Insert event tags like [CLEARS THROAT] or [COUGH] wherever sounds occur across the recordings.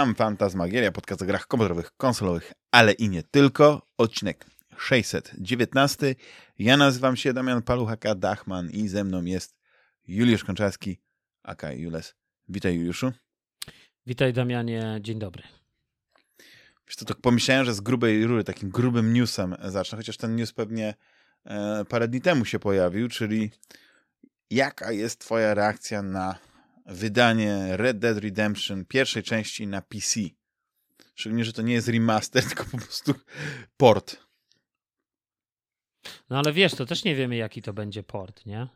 Witam, Fantasmagieria, podcast o grach komputerowych, konsolowych, ale i nie tylko. Odcinek 619. Ja nazywam się Damian Paluchaka Dachman i ze mną jest Juliusz Konczarski, aka Jules. Witaj Juliuszu. Witaj Damianie, dzień dobry. Wiesz to tak pomyślałem, że z grubej rury, takim grubym newsem zacznę, chociaż ten news pewnie e, parę dni temu się pojawił, czyli jaka jest twoja reakcja na wydanie Red Dead Redemption pierwszej części na PC? Szczególnie, że to nie jest remaster, [LAUGHS] tylko po prostu port. No ale wiesz, to też nie wiemy, jaki to będzie port, nie?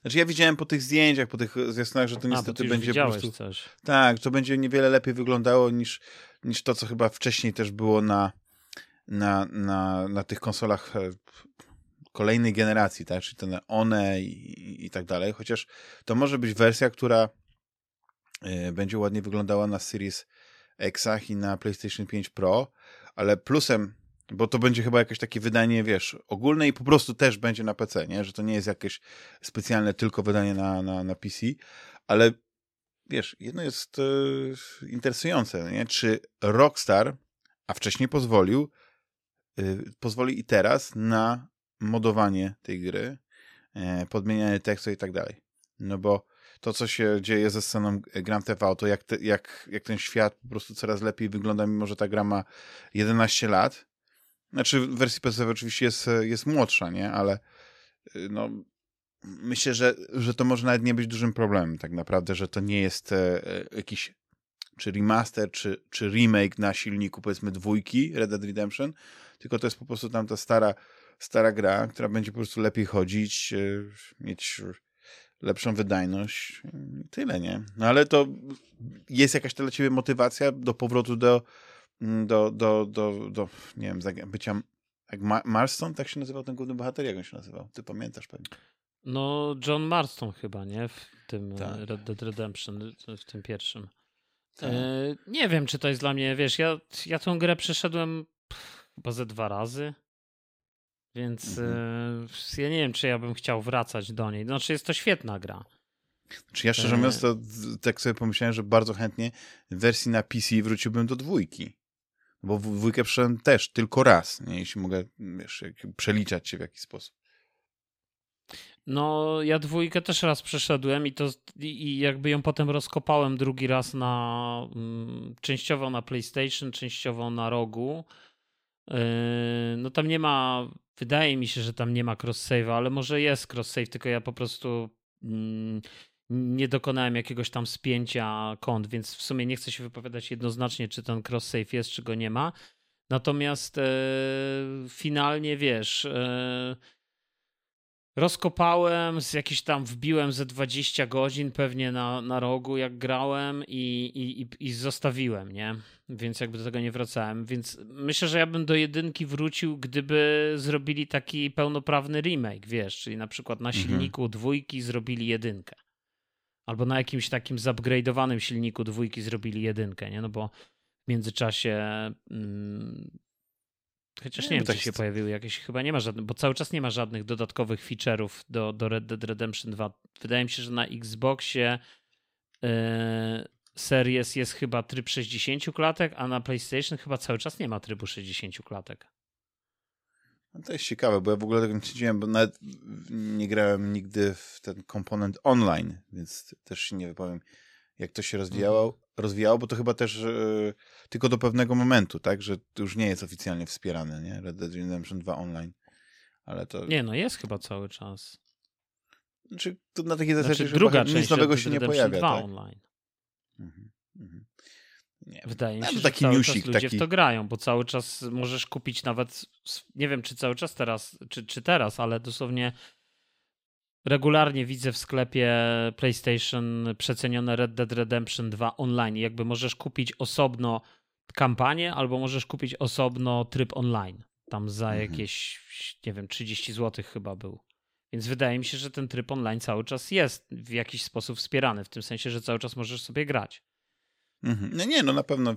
Znaczy ja widziałem po tych zdjęciach, po tych zwiastunach, że to niestety A, będzie po prostu... coś. Tak, to będzie niewiele lepiej wyglądało niż, niż to, co chyba wcześniej też było na, na, na, na tych konsolach e, kolejnej generacji, tak? Czyli ten One i, i tak dalej. Chociaż to może być wersja, która y, będzie ładnie wyglądała na Series Xach i na PlayStation 5 Pro, ale plusem bo to będzie chyba jakieś takie wydanie, wiesz, ogólne i po prostu też będzie na PC, nie? Że to nie jest jakieś specjalne tylko wydanie na, na, na PC, ale wiesz, jedno jest e, interesujące, nie? Czy Rockstar, a wcześniej pozwolił, y, pozwoli i teraz na modowanie tej gry, e, podmienianie tekstu i tak dalej. No bo to, co się dzieje ze sceną Grand Theft Auto, jak, te, jak, jak ten świat po prostu coraz lepiej wygląda, mimo że ta gra ma 11 lat, znaczy w wersji PC oczywiście jest, jest młodsza, nie? Ale y, no, myślę, że, że to może nawet nie być dużym problemem tak naprawdę, że to nie jest e, jakiś czy remaster, czy, czy remake na silniku powiedzmy dwójki Red Dead Redemption, tylko to jest po prostu tam ta stara, stara gra, która będzie po prostu lepiej chodzić, e, mieć lepszą wydajność. Tyle, nie? No ale to jest jakaś dla ciebie motywacja do powrotu do Mm, do, do, do, do nie wiem, bycia jak Marston, tak się nazywał ten główny bohater, jak on się nazywał? Ty pamiętasz pewnie. No, John Marston chyba, nie? W tym e, tak. Red Dead Redemption, w tym pierwszym. Tak. E, nie wiem, czy to jest dla mnie, wiesz, ja, ja tą grę przeszedłem pff, chyba ze dwa razy, więc mhm. e, ja nie wiem, czy ja bym chciał wracać do niej. Znaczy, jest to świetna gra. Czy ja szczerze mówiąc, to tak sobie pomyślałem, że bardzo chętnie w wersji na PC wróciłbym do dwójki. Bo w dwójkę przeszedłem też tylko raz, nie? jeśli mogę wiesz, przeliczać się w jakiś sposób. No, ja dwójkę też raz przeszedłem i to i jakby ją potem rozkopałem drugi raz na mm, częściowo na PlayStation, częściowo na rogu. Yy, no tam nie ma, wydaje mi się, że tam nie ma cross-save'a, ale może jest cross-save, tylko ja po prostu mm, nie dokonałem jakiegoś tam spięcia kont, więc w sumie nie chcę się wypowiadać jednoznacznie, czy ten cross-save jest, czy go nie ma. Natomiast e, finalnie wiesz, e, rozkopałem, z jakiś tam wbiłem ze 20 godzin pewnie na, na rogu, jak grałem i, i, i zostawiłem, nie? Więc jakby do tego nie wracałem. Więc myślę, że ja bym do jedynki wrócił, gdyby zrobili taki pełnoprawny remake, wiesz, czyli na przykład na mhm. silniku mhm. dwójki zrobili jedynkę. Albo na jakimś takim zupgrade'owanym silniku dwójki zrobili jedynkę, nie? No bo w międzyczasie mm, chociaż nie, nie wiem, czy się pojawiły jakieś, chyba nie ma żadnych, bo cały czas nie ma żadnych dodatkowych feature'ów do, do Red Dead Redemption 2. Wydaje mi się, że na Xboxie yy, Series jest chyba tryb 60 klatek, a na PlayStation chyba cały czas nie ma trybu 60 klatek. No to jest ciekawe, bo ja w ogóle tego nie siedziałem, bo nawet nie grałem nigdy w ten komponent online, więc też się nie wypowiem, jak to się rozwijało, mhm. Rozwijało bo to chyba też e, tylko do pewnego momentu, tak, że już nie jest oficjalnie wspierane, nie, Red Dead Redemption 2 online, ale to... Nie, no jest chyba cały czas. Znaczy, to na takiej zasadzie, znaczy, że druga nic nowego się nie pojawia, 2 tak? online. Mhm, mhm. Nie, Wydaje mi się, że taki cały newsik, czas ludzie taki... w to grają, bo cały czas możesz kupić nawet, nie wiem czy cały czas teraz, czy, czy teraz, ale dosłownie regularnie widzę w sklepie PlayStation przecenione Red Dead Redemption 2 online. Jakby możesz kupić osobno kampanię, albo możesz kupić osobno tryb online. Tam za mhm. jakieś, nie wiem, 30 zł chyba był. Więc wydaje mi się, że ten tryb online cały czas jest w jakiś sposób wspierany, w tym sensie, że cały czas możesz sobie grać. Mhm. No nie, no na pewno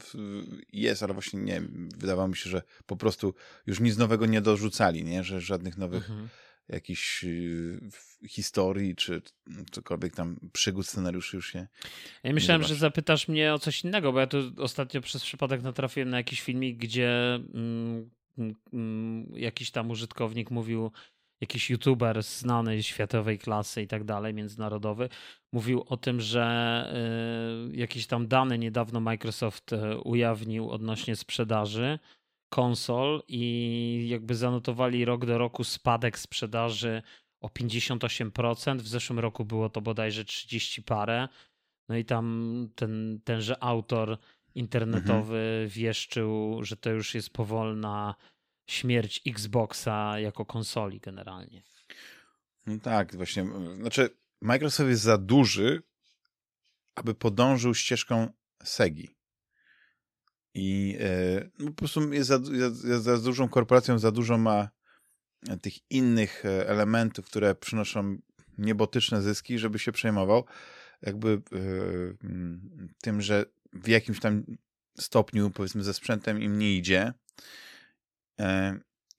jest, ale właśnie nie, wydawało mi się, że po prostu już nic nowego nie dorzucali, nie? że żadnych nowych mhm. Jakichś y, historii, czy cokolwiek tam przygód scenariuszy już się. Ja myślałem, że zapytasz mnie o coś innego, bo ja tu ostatnio przez przypadek natrafiłem na jakiś filmik, gdzie mm, mm, mm jakiś tam użytkownik mówił, jakiś youtuber znany światowej klasy i tak dalej, międzynarodowy, mówił o tym, że y, jakieś tam dane niedawno Microsoft y, ujawnił odnośnie sprzedaży konsol i jakby zanotowali rok do roku spadek sprzedaży o 58%. W zeszłym roku było to bodajże 30 parę. No i tam ten, tenże autor internetowy mhm. wieszczył, że to już jest powolna śmierć Xboxa jako konsoli generalnie. No tak, właśnie. Znaczy, Microsoft jest za duży, aby podążył ścieżką Segi. I e, no, po prostu jest za, za, za dużą korporacją, za dużo ma tych innych e, elementów, które przynoszą niebotyczne zyski, żeby się przejmował jakby yy, tym, że w jakimś tam stopniu, powiedzmy, ze sprzętem im nie idzie. Yy,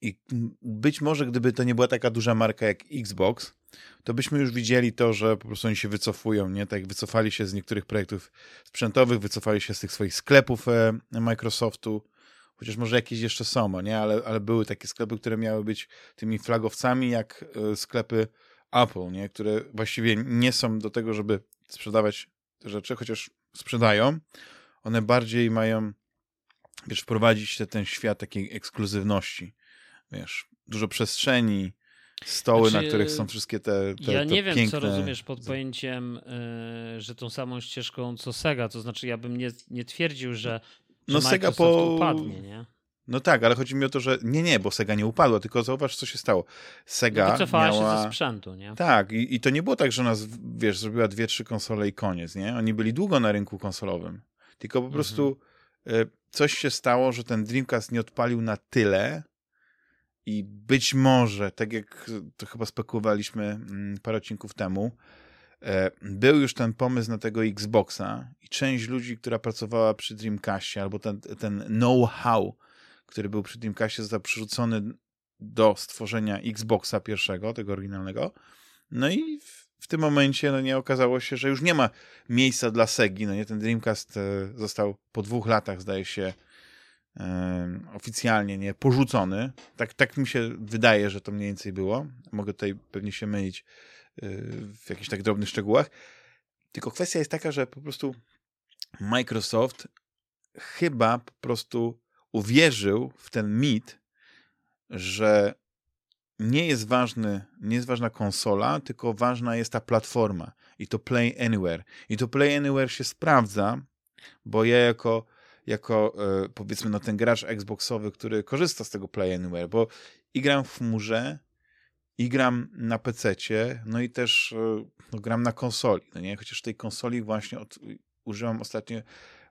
I być może, gdyby to nie była taka duża marka jak Xbox, to byśmy już widzieli to, że po prostu oni się wycofują, nie? Tak wycofali się z niektórych projektów sprzętowych, wycofali się z tych swoich sklepów e, Microsoftu, chociaż może jakieś jeszcze są, nie? Ale, ale były takie sklepy, które miały być tymi flagowcami, jak e, sklepy Apple, nie? Które właściwie nie są do tego, żeby sprzedawać te rzeczy, chociaż sprzedają. One bardziej mają, wiesz, wprowadzić te, ten świat takiej ekskluzywności. Wiesz, dużo przestrzeni, stoły, znaczy, na których są wszystkie te, te Ja nie te wiem, co rozumiesz pod pojęciem, yy, że tą samą ścieżką co Sega, to znaczy ja bym nie, nie twierdził, że, że no Sega po... upadnie, nie? No tak, ale chodzi mi o to, że nie, nie, bo Sega nie upadła, tylko zauważ, co się stało. Sega no cofała miała... się ze sprzętu, nie? Tak, i, i to nie było tak, że nas, wiesz, zrobiła dwie, trzy konsole i koniec, nie? Oni byli długo na rynku konsolowym, tylko po mhm. prostu y, coś się stało, że ten Dreamcast nie odpalił na tyle, i być może, tak jak to chyba spekulowaliśmy mm, parę odcinków temu, e, był już ten pomysł na tego Xboxa i część ludzi, która pracowała przy Dreamcastie, albo ten, ten know-how, który był przy Dreamcastie, został przerzucony do stworzenia Xboxa pierwszego, tego oryginalnego. No i w, w tym momencie no nie okazało się, że już nie ma miejsca dla Segi. No nie, ten Dreamcast e, został po dwóch latach, zdaje się, oficjalnie nie porzucony. Tak, tak mi się wydaje, że to mniej więcej było. Mogę tutaj pewnie się mylić y, w jakichś tak drobnych szczegółach. Tylko kwestia jest taka, że po prostu Microsoft chyba po prostu uwierzył w ten mit, że nie jest ważny, nie jest ważna konsola, tylko ważna jest ta platforma i to Play Anywhere. I to Play Anywhere się sprawdza, bo ja jako jako e, powiedzmy no, ten gracz Xboxowy, który korzysta z tego Play Anywhere, bo i gram w chmurze, i gram na PC-cie, no i też e, no, gram na konsoli, no nie? Chociaż tej konsoli właśnie od, używam ostatnio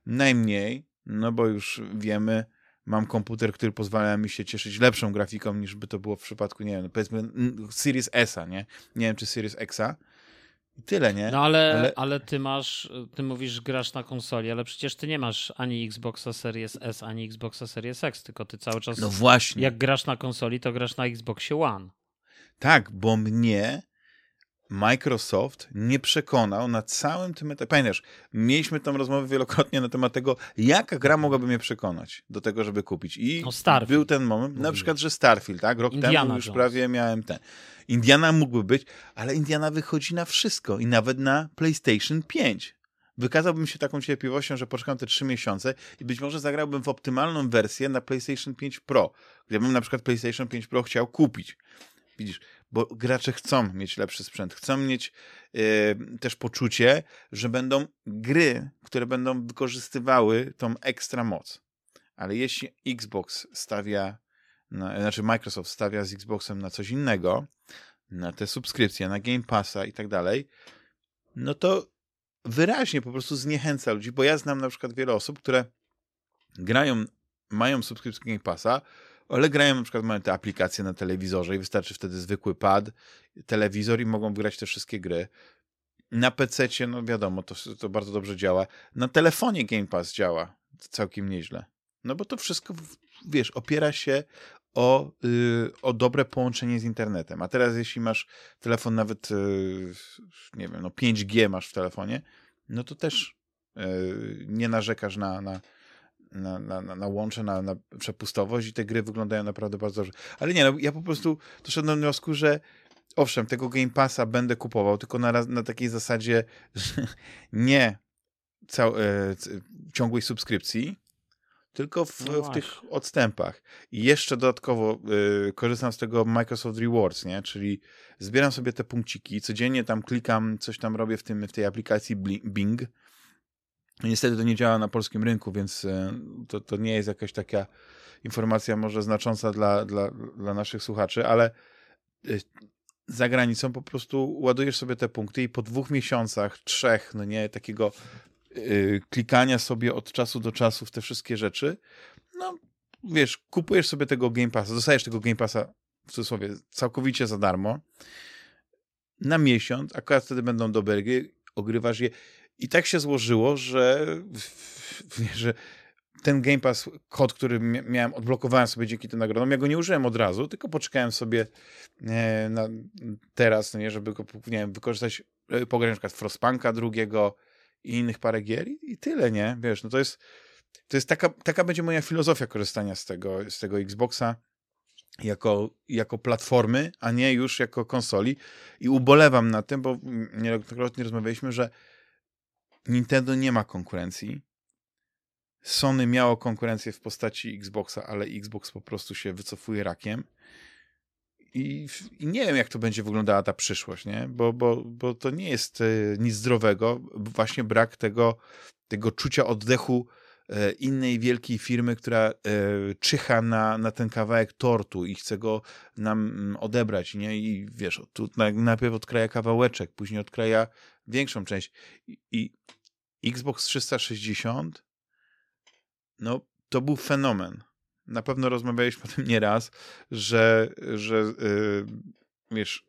najmniej, no bo już wiemy, mam komputer, który pozwala mi się cieszyć lepszą grafiką niż by to było w przypadku, nie wiem, no powiedzmy Series S-a, nie? Nie wiem, czy Series X-a, tyle, nie? No ale, ale, ale... ty masz, ty mówisz, grasz na konsoli, ale przecież ty nie masz ani Xboxa Series S, ani Xboxa Series X, tylko ty cały czas. No właśnie. Jak grasz na konsoli, to grasz na Xboxie One. Tak, bo mnie Microsoft nie przekonał na całym tym etapie. Pamiętasz, mieliśmy tam rozmowę wielokrotnie na temat tego, jaka gra mogłaby mnie przekonać do tego, żeby kupić. I no był ten moment, na przykład, że Starfield, tak? Rok Indiana temu już Jones. prawie miałem ten. Indiana mógłby być, ale Indiana wychodzi na wszystko i nawet na PlayStation 5. Wykazałbym się taką cierpliwością, że poczekam te trzy miesiące i być może zagrałbym w optymalną wersję na PlayStation 5 Pro, gdybym na przykład PlayStation 5 Pro chciał kupić. Widzisz, bo gracze chcą mieć lepszy sprzęt, chcą mieć yy, też poczucie, że będą gry, które będą wykorzystywały tą ekstra moc. Ale jeśli Xbox stawia, na, znaczy Microsoft stawia z Xboxem na coś innego, na te subskrypcje, na Game Passa i tak dalej, no to wyraźnie po prostu zniechęca ludzi, bo ja znam na przykład wiele osób, które grają, mają subskrypcję Game Passa, ale grają na przykład, mają te aplikacje na telewizorze i wystarczy wtedy zwykły pad, telewizor i mogą wygrać te wszystkie gry. Na PC, no wiadomo, to, to bardzo dobrze działa. Na telefonie Game Pass działa całkiem nieźle. No bo to wszystko, wiesz, opiera się o, y, o dobre połączenie z internetem. A teraz jeśli masz telefon nawet, y, nie wiem, no 5G masz w telefonie, no to też y, nie narzekasz na, na, na, na, na łącze, na, na przepustowość i te gry wyglądają naprawdę bardzo dobrze. Ale nie, no, ja po prostu doszedłem do wniosku, że owszem, tego Game Passa będę kupował, tylko na, na takiej zasadzie, [LAUGHS] nie cał, e, ciągłej subskrypcji, tylko w, no w tych odstępach. I jeszcze dodatkowo y, korzystam z tego Microsoft Rewards, nie? czyli zbieram sobie te punkciki, codziennie tam klikam, coś tam robię w, tym, w tej aplikacji Bing. Niestety to nie działa na polskim rynku, więc y, to, to nie jest jakaś taka informacja może znacząca dla, dla, dla naszych słuchaczy, ale y, za granicą po prostu ładujesz sobie te punkty i po dwóch miesiącach, trzech, no nie, takiego Y, klikania sobie od czasu do czasu w te wszystkie rzeczy, no wiesz, kupujesz sobie tego Game Passa, dostajesz tego Game Passa w cudzysłowie całkowicie za darmo. Na miesiąc, akurat wtedy będą dobre gry, ogrywasz je i tak się złożyło, że, że ten Game Pass, kod, który miałem, odblokowałem sobie dzięki tym nagrodom, ja go nie użyłem od razu, tylko poczekałem sobie e, na teraz, no nie, żeby go, nie wiem, wykorzystać, e, pograć na przykład Frostpunka drugiego, i innych parę gier i, tyle, nie? Wiesz, no to jest, to jest taka, taka będzie moja filozofia korzystania z tego, z tego Xboxa jako, jako platformy, a nie już jako konsoli i ubolewam na tym, bo niejednokrotnie rozmawialiśmy, że Nintendo nie ma konkurencji. Sony miało konkurencję w postaci Xboxa, ale Xbox po prostu się wycofuje rakiem. I, I, nie wiem, jak to będzie wyglądała ta przyszłość, nie? Bo, bo, bo to nie jest e, nic zdrowego. Właśnie brak tego, tego czucia oddechu e, innej wielkiej firmy, która e, czyha na, na ten kawałek tortu i chce go nam mm, odebrać, nie? I wiesz, tu najpierw odkraja kawałeczek, później odkraja większą część. I, i Xbox 360 no, to był fenomen na pewno rozmawialiśmy o tym nieraz, że, że yy, wiesz,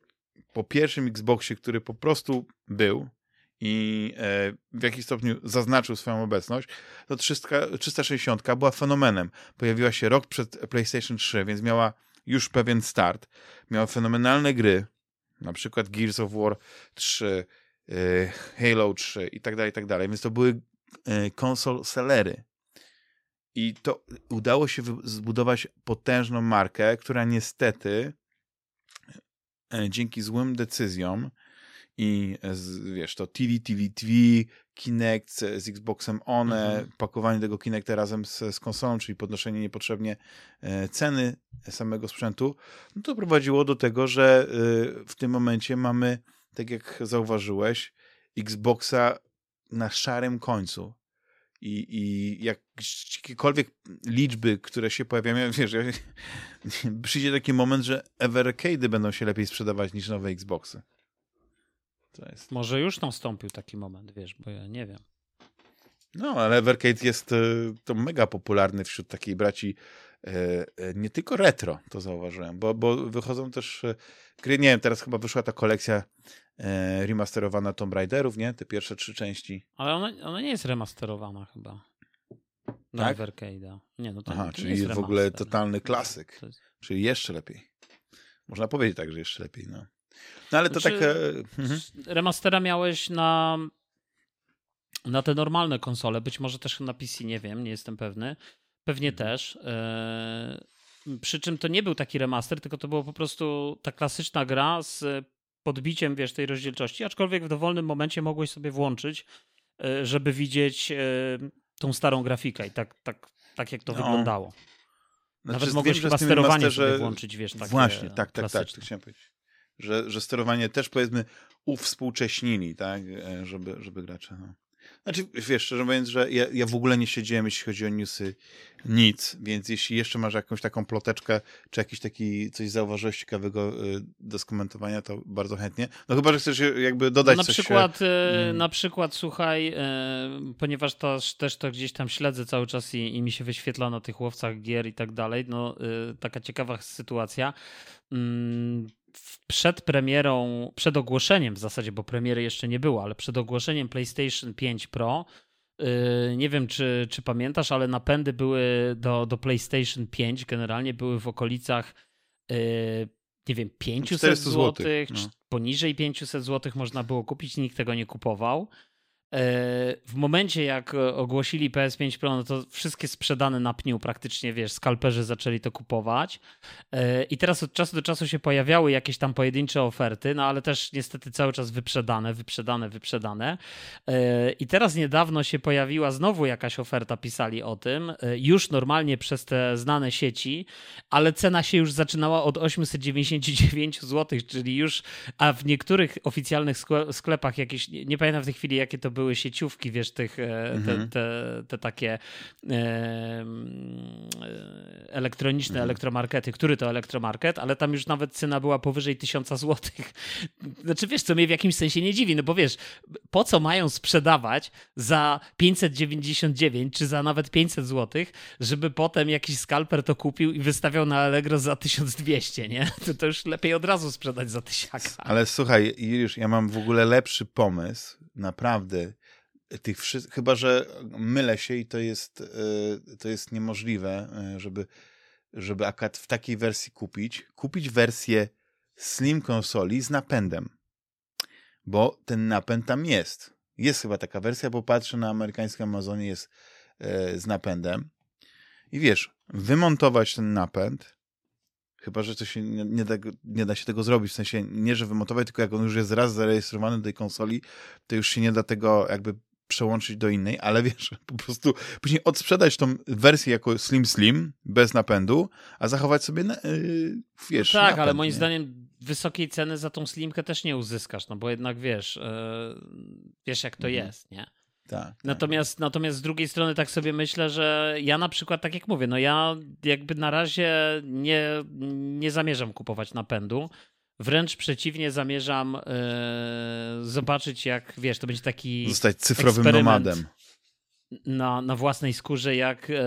po pierwszym Xboxie, który po prostu był i yy, w jakiś stopniu zaznaczył swoją obecność, to 300, 360 była fenomenem. Pojawiła się rok przed PlayStation 3, więc miała już pewien start. Miała fenomenalne gry, na przykład Gears of War 3, yy, Halo 3 i tak dalej, i tak dalej. Więc to były konsol sellery. I to udało się zbudować potężną markę, która niestety e, dzięki złym decyzjom i wiesz, to TV, TV, TV, Kinect z Xboxem One, mhm. pakowanie tego Kinecta razem z, z konsolą, czyli podnoszenie niepotrzebnie e, ceny samego sprzętu, no to prowadziło do tego, że e, w tym momencie mamy, tak jak zauważyłeś, Xboxa na szarym końcu i, i jakiekolwiek liczby, które się pojawiają, wiesz, [LAUGHS] przyjdzie taki moment, że Evercade'y będą się lepiej sprzedawać niż nowe Xboxy. Jest... Może już nastąpił taki moment, wiesz, bo ja nie wiem. No, ale Evercade jest e, to mega popularny wśród takiej braci e, e, nie tylko retro, to zauważyłem, bo, bo wychodzą też gry, nie wiem, teraz chyba wyszła ta kolekcja e, remasterowana Tomb Raiderów, nie? Te pierwsze trzy części. Ale ona, ona nie jest remasterowana chyba. Na tak? Evercade'a. Nie, no to, Aha, to czyli jest w ogóle totalny klasyk. Jest... Czyli jeszcze lepiej. Można powiedzieć tak, że jeszcze lepiej, no. No ale to znaczy, tak... E... Mhm. Remastera miałeś na na te normalne konsole, być może też na PC, nie wiem, nie jestem pewny. Pewnie mhm. też. E, przy czym to nie był taki remaster, tylko to była po prostu ta klasyczna gra z podbiciem, wiesz, tej rozdzielczości, aczkolwiek w dowolnym momencie mogłeś sobie włączyć, e, żeby widzieć e, tą starą grafikę i tak, tak, tak jak to no. wyglądało. Znaczy, Nawet mogłeś chyba sterowanie masterze... sobie włączyć, wiesz, takie Właśnie, tak, tak, tak, tak, chciałem powiedzieć. Że, że sterowanie też, powiedzmy, uwspółcześnili, tak, e, żeby, żeby gracze, no. Znaczy, wiesz, szczerze mówiąc, że ja, ja w ogóle nie siedziałem, jeśli chodzi o newsy, nic, więc jeśli jeszcze masz jakąś taką ploteczkę, czy jakiś taki, coś zauważyłeś ciekawego y, do skomentowania, to bardzo chętnie. No chyba, że chcesz jakby dodać no na coś. Przykład, y, mm. Na przykład, słuchaj, y, ponieważ to, też to gdzieś tam śledzę cały czas i, i mi się wyświetla na tych łowcach gier i tak dalej, no taka ciekawa sytuacja mm, przed premierą, przed ogłoszeniem w zasadzie, bo premiery jeszcze nie było, ale przed ogłoszeniem PlayStation 5 Pro yy, nie wiem czy, czy pamiętasz, ale napędy były do, do PlayStation 5 generalnie były w okolicach yy, nie wiem, 500 zł, no. poniżej 500 zł można było kupić, nikt tego nie kupował. E, w momencie, jak ogłosili PS5 Pro, no to wszystkie sprzedane na pniu praktycznie, wiesz, skalperzy zaczęli to kupować. E, I teraz od czasu do czasu się pojawiały jakieś tam pojedyncze oferty, no ale też niestety cały czas wyprzedane, wyprzedane, wyprzedane. E, I teraz niedawno się pojawiła znowu jakaś oferta, pisali o tym, już normalnie przez te znane sieci, ale cena się już zaczynała od 899 zł, czyli już, a w niektórych oficjalnych sklepach jakieś, nie pamiętam w tej chwili jakie to były, były sieciówki, wiesz, tych, e, te, mhm. te, te takie e, elektroniczne mhm. elektromarkety, który to elektromarket, ale tam już nawet cena była powyżej 1000 złotych. [LAUGHS] Znaczy, wiesz, co mnie w jakimś sensie nie dziwi, no bo wiesz, po co mają sprzedawać za 599 czy za nawet 500 złotych, żeby potem jakiś skalper to kupił i wystawiał na Allegro za 1200, nie? [LAUGHS] To, to już lepiej od razu sprzedać za tysiaka. Ale słuchaj, już ja mam w ogóle lepszy pomysł, naprawdę tych wszystkich, chyba że mylę się i to jest, e, to jest niemożliwe, e, żeby, żeby akad w takiej wersji kupić. Kupić wersję Slim konsoli z napędem, bo ten napęd tam jest. Jest chyba taka wersja, bo patrzę na amerykańskim Amazonie, jest e, z napędem. I wiesz, wymontować ten napęd, Chyba, że to się nie, nie, da, nie da się tego zrobić, w sensie nie, że wymontować, tylko jak on już jest raz zarejestrowany do tej konsoli, to już się nie da tego jakby przełączyć do innej, ale [LAUGHS] wiesz, po prostu później odsprzedać tą wersję jako Slim Slim, bez napędu, a zachować sobie, yy, wiesz, no Tak, napęd, ale moim nie? zdaniem wysokiej ceny za tą Slimkę też nie uzyskasz, no bo jednak wiesz, yy, wiesz jak to mhm. jest, nie? Tak, tak. Natomiast, natomiast z drugiej strony tak sobie myślę, że ja na przykład, tak jak mówię, no ja jakby na razie nie, nie zamierzam kupować napędu. Wręcz przeciwnie, zamierzam yy, zobaczyć, jak wiesz, to będzie taki. Zostać cyfrowym nomadem. Na, na własnej skórze, jak, yy,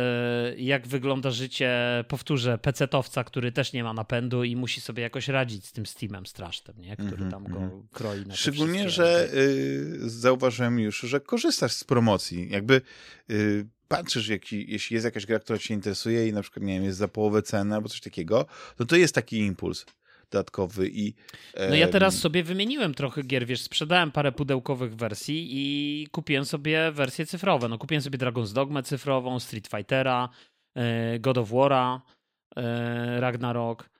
jak wygląda życie, powtórzę, pecetowca, który też nie ma napędu i musi sobie jakoś radzić z tym Steamem strasznym, nie? który mm -hmm, tam go mm. kroi na Szczególnie, że yy, zauważyłem już, że korzystasz z promocji. Jakby y, patrzysz, jeśli jest jakaś gra, która cię interesuje i na przykład, nie wiem, jest za połowę ceny albo coś takiego, no to jest taki impuls dodatkowy i... No ja teraz sobie wymieniłem trochę gier, wiesz, sprzedałem parę pudełkowych wersji i kupiłem sobie wersje cyfrowe. No kupiłem sobie Dragon's Dogma cyfrową, Street Fightera, e, God of War'a, e, Ragnarok,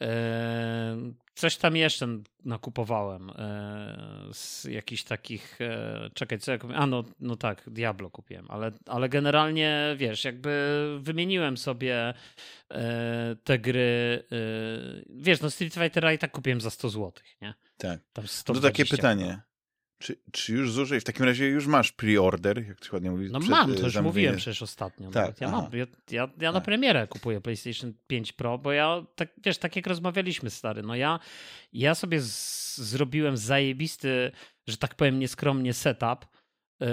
e, Coś tam jeszcze nakupowałem e, z jakichś takich. E, czekaj, co ja kupiłem? A no, no tak, Diablo kupiłem, ale, ale generalnie wiesz, jakby wymieniłem sobie e, te gry. Wiesz, no Street Fightera i tak kupiłem za 100 zł, nie? Tak. Tam to takie pytanie. Czy, czy już zużyj? W takim razie już masz pre-order, jak to ładnie mówisz? No mam, to już mówiłem przecież ostatnio. Tak, ja mam. Ja, ja, ja na tak. premierę kupuję PlayStation 5 Pro, bo ja, tak, wiesz, tak jak rozmawialiśmy, stary, no ja, ja sobie z, zrobiłem zajebisty, że tak powiem nieskromnie setup, yy,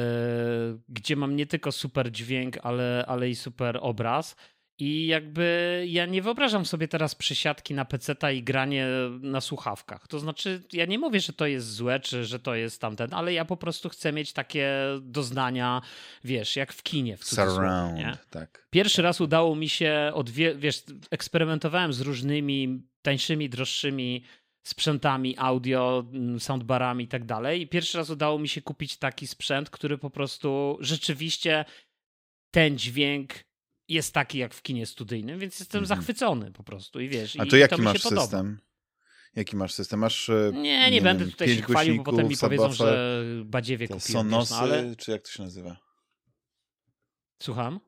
gdzie mam nie tylko super dźwięk, ale, ale i super obraz i jakby ja nie wyobrażam sobie teraz przysiadki na PC i granie na słuchawkach. To znaczy, ja nie mówię, że to jest złe, czy że to jest tamten, ale ja po prostu chcę mieć takie doznania, wiesz, jak w kinie. W Surround, nie? tak. Pierwszy raz udało mi się, odwie- wiesz, eksperymentowałem z różnymi tańszymi, droższymi sprzętami audio, mm, soundbarami i tak dalej. I pierwszy raz udało mi się kupić taki sprzęt, który po prostu rzeczywiście ten dźwięk jest taki jak w kinie studyjnym, więc jestem mhm. zachwycony po prostu i wiesz. A to i jaki to masz system? Jaki masz system? Masz. E, nie, nie, nie będę wiem, tutaj się chwalił, bo potem mi powiedzą, że badziewie kupiłem. Sonosy, wiesz, no, ale... czy jak to się nazywa? Słucham?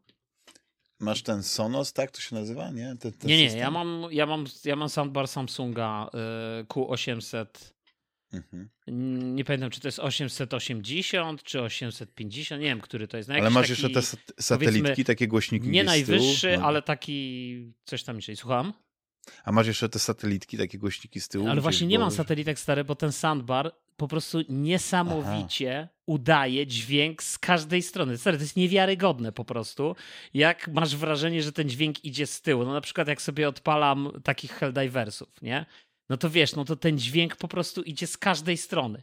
Masz ten Sonos, tak to się nazywa? Nie, nie, nie, ja mam, ja, mam, ja mam soundbar Samsunga y, Q800 Mhm. Nie pamiętam, czy to jest 880 czy 850, nie wiem, który to jest. No ale masz taki, jeszcze te satelitki, takie głośniki Nie najwyższy, no. ale taki coś tam niżej. Słucham? A masz jeszcze te satelitki, takie głośniki z tyłu? Ale właśnie nie mam satelitek stary, bo ten soundbar po prostu niesamowicie Aha. udaje dźwięk z każdej strony. Stary, to jest niewiarygodne po prostu, jak masz wrażenie, że ten dźwięk idzie z tyłu. No na przykład jak sobie odpalam takich Helldiversów, nie? No to wiesz, no to ten dźwięk po prostu idzie z każdej strony.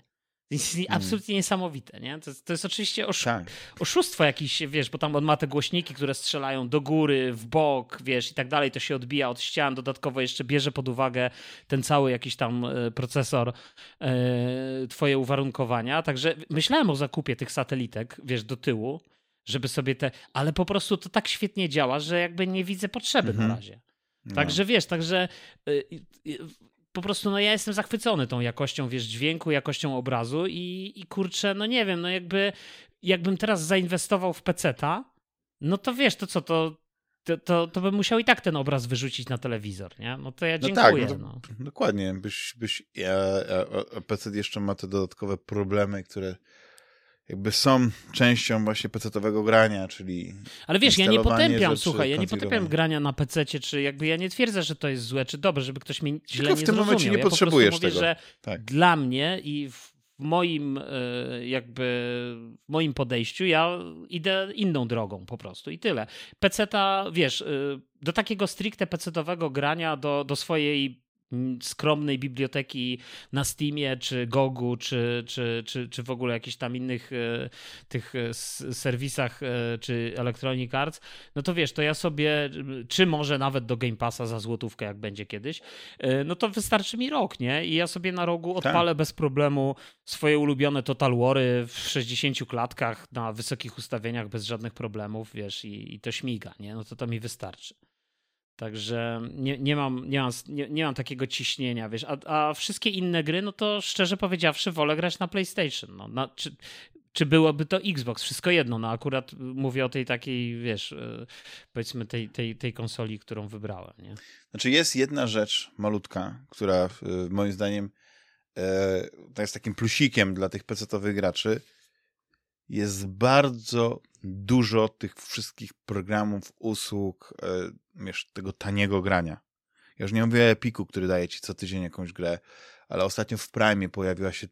Jest hmm. absolutnie niesamowite, nie? To, to jest oczywiście oszu tak. oszustwo jakieś, wiesz, bo tam on ma te głośniki, które strzelają do góry, w bok, wiesz, i tak dalej, to się odbija od ścian, dodatkowo jeszcze bierze pod uwagę ten cały jakiś tam e, procesor, e, twoje uwarunkowania, także myślałem o zakupie tych satelitek, wiesz, do tyłu, żeby sobie te, ale po prostu to tak świetnie działa, że jakby nie widzę potrzeby mhm. na razie. No. Także wiesz, także y, po prostu no ja jestem zachwycony tą jakością, wiesz, dźwięku, jakością obrazu i, i kurczę, no nie wiem, no jakby jakbym teraz zainwestował w peceta, no to wiesz, to co, to, to, to, to bym musiał i tak ten obraz wyrzucić na telewizor, nie? No to ja dziękuję. No tak, no, no. Dokładnie, byś, byś ja, a, a PC jeszcze ma te dodatkowe problemy, które jakby są częścią właśnie PC-owego grania, czyli. Ale wiesz, ja nie potępiam, słuchaj, ja nie potępiam grania na PC, czy jakby ja nie twierdzę, że to jest złe czy dobre, żeby ktoś mnie źle Tylko nie w tym momencie nie ja potrzebujesz po mówię, tego. że tak. dla mnie i w moim e, jakby w moim podejściu ja idę inną drogą po prostu i tyle. PC-ta, wiesz, e, do takiego stricte PC-owego grania do, do swojej skromnej biblioteki na Steamie, czy Gogu, czy, czy, czy, czy w ogóle jakichś tam innych e, tych e, serwisach, e, czy Electronic Arts, no to wiesz, to ja sobie, czy może nawet do Game Passa za złotówkę, jak będzie kiedyś, no to wystarczy mi rok, nie? I ja sobie na rogu tak. odpalę tak. bez problemu swoje ulubione Total Wary w 60 klatkach na wysokich ustawieniach bez żadnych problemów, wiesz, i, i to śmiga, nie? No to to mi wystarczy. Także nie, nie, mam, nie, mam, nie, nie mam takiego ciśnienia, wiesz. A, a, wszystkie inne gry, no to szczerze powiedziawszy, wolę grać na PlayStation. No, na, czy, czy byłoby to Xbox? Wszystko jedno. No akurat mówię o tej takiej, wiesz, e, powiedzmy tej, tej, tej konsoli, którą wybrałem. Nie? Znaczy jest jedna rzecz malutka, która e, moim zdaniem e, jest takim plusikiem dla tych PC-owych graczy. Jest bardzo dużo tych wszystkich programów, usług, e, wiesz, tego taniego grania. Ja już nie mówię o Epiku, który daje ci co tydzień jakąś grę, ale ostatnio w Prime pojawiła się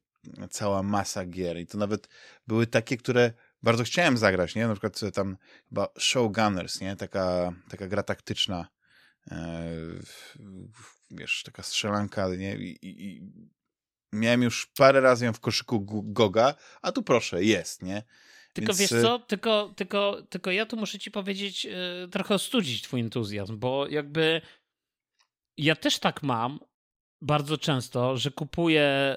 cała masa gier i to nawet były takie, które bardzo chciałem zagrać, nie? Na przykład tam chyba Showgunners, nie? Taka, taka gra taktyczna, e, wiesz, taka strzelanka, nie? I, i, miałem już parę razy ją w koszyku Goga, a tu proszę, jest, nie? Tylko Więc... wiesz co, tylko, tylko, tylko ja tu muszę ci powiedzieć, yy, trochę ostudzić twój entuzjazm, bo jakby ja też tak mam bardzo często, że kupuję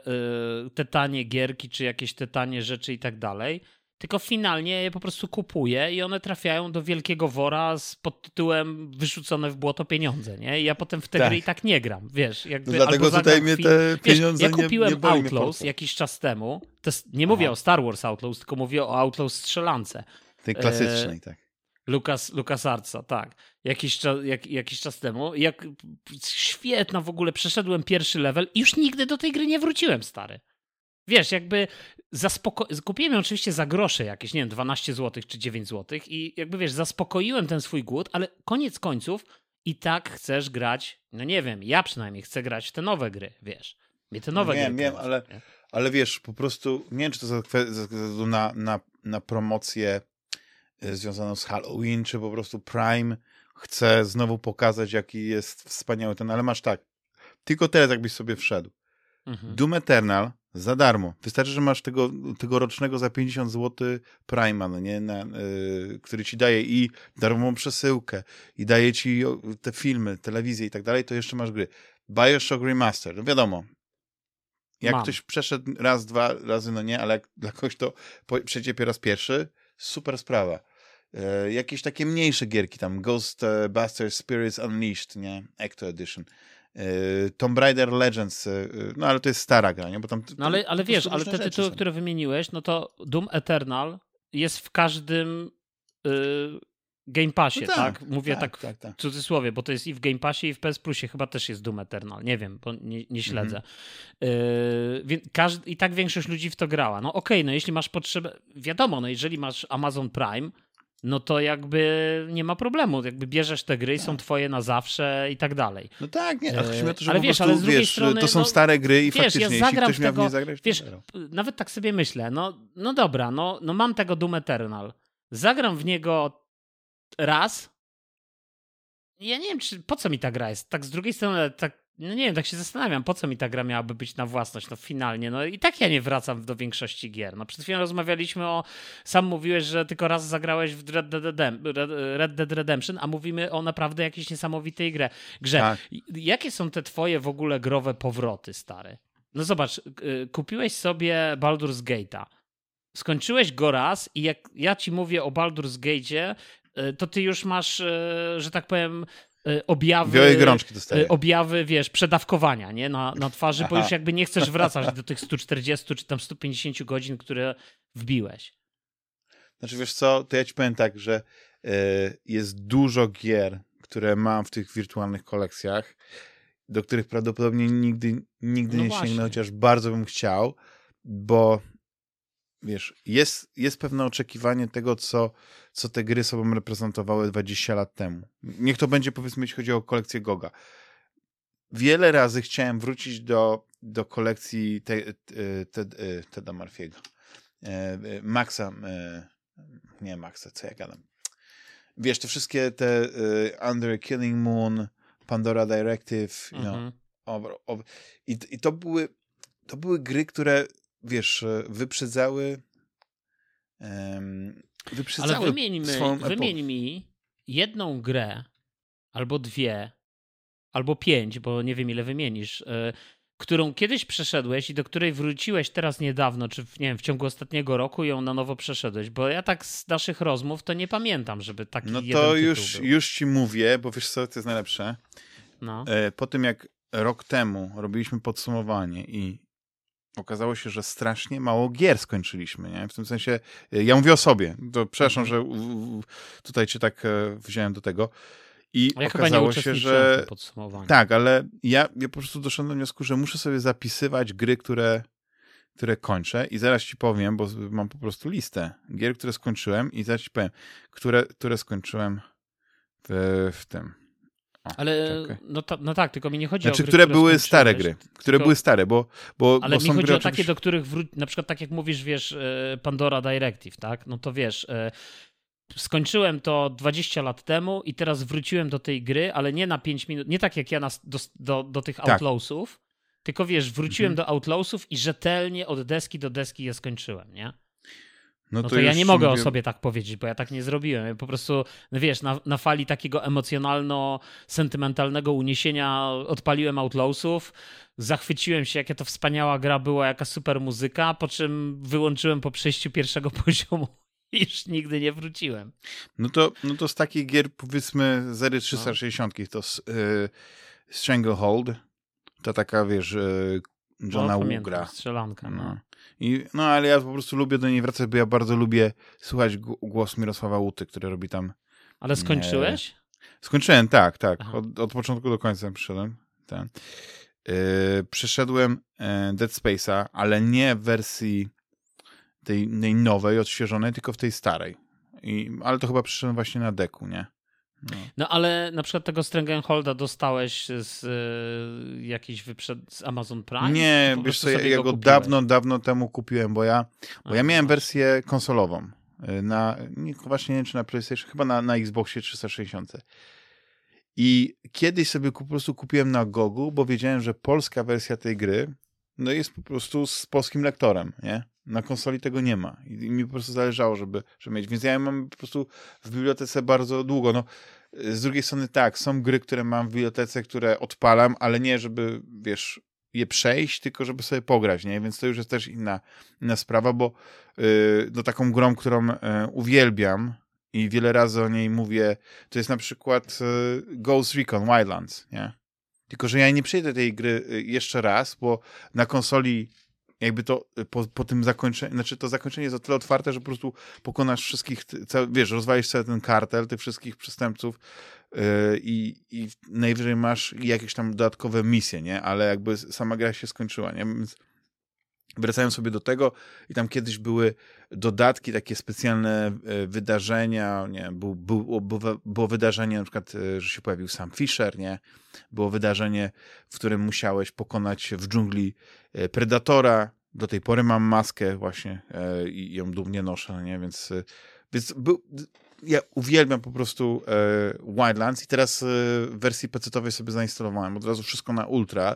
yy, te tanie gierki, czy jakieś te tanie rzeczy i tak dalej, tylko finalnie je po prostu kupuję i one trafiają do wielkiego wora z pod tytułem wyrzucone w błoto pieniądze, nie? I ja potem w te tak. gry i tak nie gram, wiesz. Jakby, no dlatego tutaj mnie te pieniądze wiesz, Ja kupiłem nie, nie Outlaws jakiś czas temu, nie mówię Aha. o Star Wars Outlaws, tylko mówię o Outlaws strzelance. Tej klasycznej, e... tak. Lucas, Lucas Artsa, tak. Jakiś czas, jak, jakiś czas temu. Jak, świetna w ogóle, przeszedłem pierwszy level i już nigdy do tej gry nie wróciłem, stary. Wiesz, jakby zaspoko- kupiłem ją oczywiście za grosze jakieś, nie wiem, 12 zł czy 9 zł i jakby wiesz, zaspokoiłem ten swój głód, ale koniec końców i tak chcesz grać, no nie wiem, ja przynajmniej chcę grać w te nowe gry, wiesz. Mnie te nowe no, gry. Wiem, ale, ale wiesz, po prostu nie wiem, czy to ze względu na, na, na promocję y, związaną z Halloween, czy po prostu Prime chce znowu pokazać, jaki jest wspaniały ten, ale masz tak, tylko teraz jakbyś sobie wszedł. Mhm. Doom Eternal za darmo. Wystarczy, że masz tego tegorocznego za 50 zł Prima, no nie? Na, yy, który ci daje i darmową przesyłkę, i daje ci te filmy, telewizję i tak dalej, to jeszcze masz gry. Bioshock Remaster, no wiadomo. Jak Mam. ktoś przeszedł raz, dwa razy, no nie, ale jak [LAUGHS] dla kogoś to przejdzie po raz pierwszy, super sprawa. Yy, jakieś takie mniejsze gierki tam, Ghost Buster Spirits Unleashed, nie? Ecto Edition. E, Tomb Raider Legends, e, no ale to jest stara gra, nie? Bo tam, no ale, ale wiesz, ale te tytuły, są. które wymieniłeś, no to Doom Eternal jest w każdym y, Game Passie, no tak, tak, Mówię tak, tak, tak, tak, w cudzysłowie, bo to jest i w Game Passie i w PS Plusie chyba też jest Doom Eternal, nie wiem, bo nie, nie śledzę. Mhm. każdy, I tak większość ludzi w to grała. No okej, okay, no jeśli masz potrzebę, wiadomo, no jeżeli masz Amazon Prime, no to jakby nie ma problemu. Jakby bierzesz te gry, są twoje na zawsze i tak dalej. No tak, nie, chodzi mi to, że ale wiesz, prostu, ale z drugiej wiesz, strony, to są no, stare gry i wiesz, faktycznie, ja jeśli ktoś tego, miał w nie zagrać, wiesz, nawet tak sobie myślę, no, no dobra, no, no mam tego Doom Eternal. Zagram w niego raz. Ja nie wiem, czy, po co mi ta gra jest. Tak z drugiej strony, tak no nie wiem, tak się zastanawiam, po co mi ta gra miałaby być na własność, no finalnie, no i tak ja nie wracam do większości gier. No przed chwilą rozmawialiśmy o, sam mówiłeś, że tylko raz zagrałeś w Red Dead, Red Dead Redemption, a mówimy o naprawdę jakiejś niesamowitej grze. grze. Tak. Jakie są te twoje w ogóle growe powroty, stary? No zobacz, y, kupiłeś sobie Baldur's Gate'a, skończyłeś go raz i jak ja ci mówię o Baldur's Gate'ie, y, to ty już masz, y, że tak powiem, objawy, gorączki dostaje. Y, objawy, wiesz, przedawkowania, nie, na, na twarzy, Aha. bo już jakby nie chcesz wracać do tych 140 czy tam 150 godzin, które wbiłeś. Znaczy, wiesz co, to ja ci powiem tak, że y, jest dużo gier, które mam w tych wirtualnych kolekcjach, do których prawdopodobnie nigdy, nigdy no nie właśnie. sięgnę, chociaż bardzo bym chciał, bo wiesz, jest, jest pewne oczekiwanie tego, co, co te gry sobą reprezentowały 20 lat temu. Niech to będzie, powiedzmy, jeśli chodzi o kolekcję Goga. Wiele razy chciałem wrócić do, do kolekcji te, te, te, Teda Marfiego. E, Maxa, e, nie Maxa, co ja gadam. Wiesz, te wszystkie te e, Under Killing Moon, Pandora Directive, you know, mhm. over, over. I, I to były to były gry, które wiesz, e, wyprzedzały um, wyprzedzały Ale wymień, wymień mi jedną grę, albo dwie, albo pięć, bo nie wiem ile wymienisz, y, którą kiedyś przeszedłeś i do której wróciłeś teraz niedawno, czy w, nie wiem, w ciągu ostatniego roku ją na nowo przeszedłeś, bo ja tak z naszych rozmów to nie pamiętam, żeby taki No to już, był. już ci mówię, bo wiesz co, to jest najlepsze. No. E, po tym jak rok temu robiliśmy podsumowanie i okazało się, że strasznie mało gier skończyliśmy, nie? W tym sensie, y, ja mówię o sobie, to przepraszam, mhm. że tutaj cię tak e, wziąłem do tego. I ja okazało się, że. Tak, ale ja, ja po prostu doszedłem do wniosku, że muszę sobie zapisywać gry, które, które kończę i zaraz ci powiem, bo mam po prostu listę gier, które skończyłem i zaraz ci powiem, które, które skończyłem w, w tym ale no, to, no, tak, tylko mi nie chodzi znaczy, o gry, które były stare gry, które tylko... były stare, bo, bo Ale bo mi chodzi o oczywiście... takie, do których wró... na przykład tak jak mówisz, wiesz, e, Pandora Directive, tak? No to wiesz, e, skończyłem to 20 lat temu i teraz wróciłem do tej gry, ale nie na 5 minut, nie tak jak ja na, do, do, do tych tak. Outlawsów, tylko wiesz, wróciłem mhm. do Outlawsów i rzetelnie od deski do deski je skończyłem, nie? No, no to, to ja nie mogę mówię... o sobie tak powiedzieć, bo ja tak nie zrobiłem. Ja po prostu, no wiesz, na, na fali takiego emocjonalno-sentymentalnego uniesienia odpaliłem Outlawsów, zachwyciłem się, jakie to wspaniała gra była, jaka super muzyka, po czym wyłączyłem po przejściu pierwszego [LAUGHS] poziomu i już nigdy nie wróciłem. No to, no to z takich gier, powiedzmy, z 360 no. to yy, Stranglehold, to taka, wiesz, yy, Johna no, Woogra. strzelanka, no. No. I, no ale ja po prostu lubię do niej wracać, bo ja bardzo lubię słuchać głos Mirosława Łuty, który robi tam... Ale skończyłeś? Skończyłem, tak, tak. Od, od, początku do końca przyszedłem. Ten. Yy, przeszedłem yy, Dead Space'a, ale nie w wersji tej, tej nowej, odświeżonej, tylko w tej starej. I, ale to chyba przyszedłem właśnie na deku, nie? No. no. ale na przykład tego Strangleholda dostałeś z y, jakiejś wyprzed z Amazon Prime? Nie, wiesz co, ja, go dawno, dawno temu kupiłem, bo ja, bo ja miałem wersję konsolową. Y, na, nie, właśnie nie wiem, czy na PlayStation, chyba na, na Xboxie 360. I kiedyś sobie po prostu kupiłem na Gogu, bo wiedziałem, że polska wersja tej gry no jest po prostu z polskim lektorem, nie? Na konsoli tego nie ma. I, mi po prostu zależało, żeby, żeby mieć. Więc ja mam po prostu w bibliotece bardzo długo. No, z drugiej strony tak, są gry, które mam w bibliotece, które odpalam, ale nie, żeby, wiesz, je przejść, tylko żeby sobie pograć, nie? Więc to już jest też inna, inna sprawa, bo yy, no, taką grą, którą yy, uwielbiam i wiele razy o niej mówię, to jest na przykład yy, Ghost Recon Wildlands, nie? Tylko, że ja nie przejdę tej gry y, jeszcze raz, bo na konsoli jakby to y, po, po tym zakończeniu, znaczy to zakończenie jest o tyle otwarte, że po prostu pokonasz wszystkich, wiesz, rozwalisz sobie ten kartel tych wszystkich przestępców yy, i, i najwyżej masz jakieś tam dodatkowe misje, nie? Ale jakby sama gra się skończyła, nie? Więc wracają sobie do tego i tam kiedyś były dodatki, takie specjalne e, wydarzenia, nie, był, był, było, było wydarzenie na przykład, e, że się pojawił sam Fisher, nie, było wydarzenie, w którym musiałeś pokonać w dżungli e, Predatora, do tej pory mam maskę właśnie i ją dumnie noszę, nie, więc Więc był, ja uwielbiam po prostu Wildlands i teraz w wersji PC-owej sobie zainstalowałem. Od razu wszystko na ultra.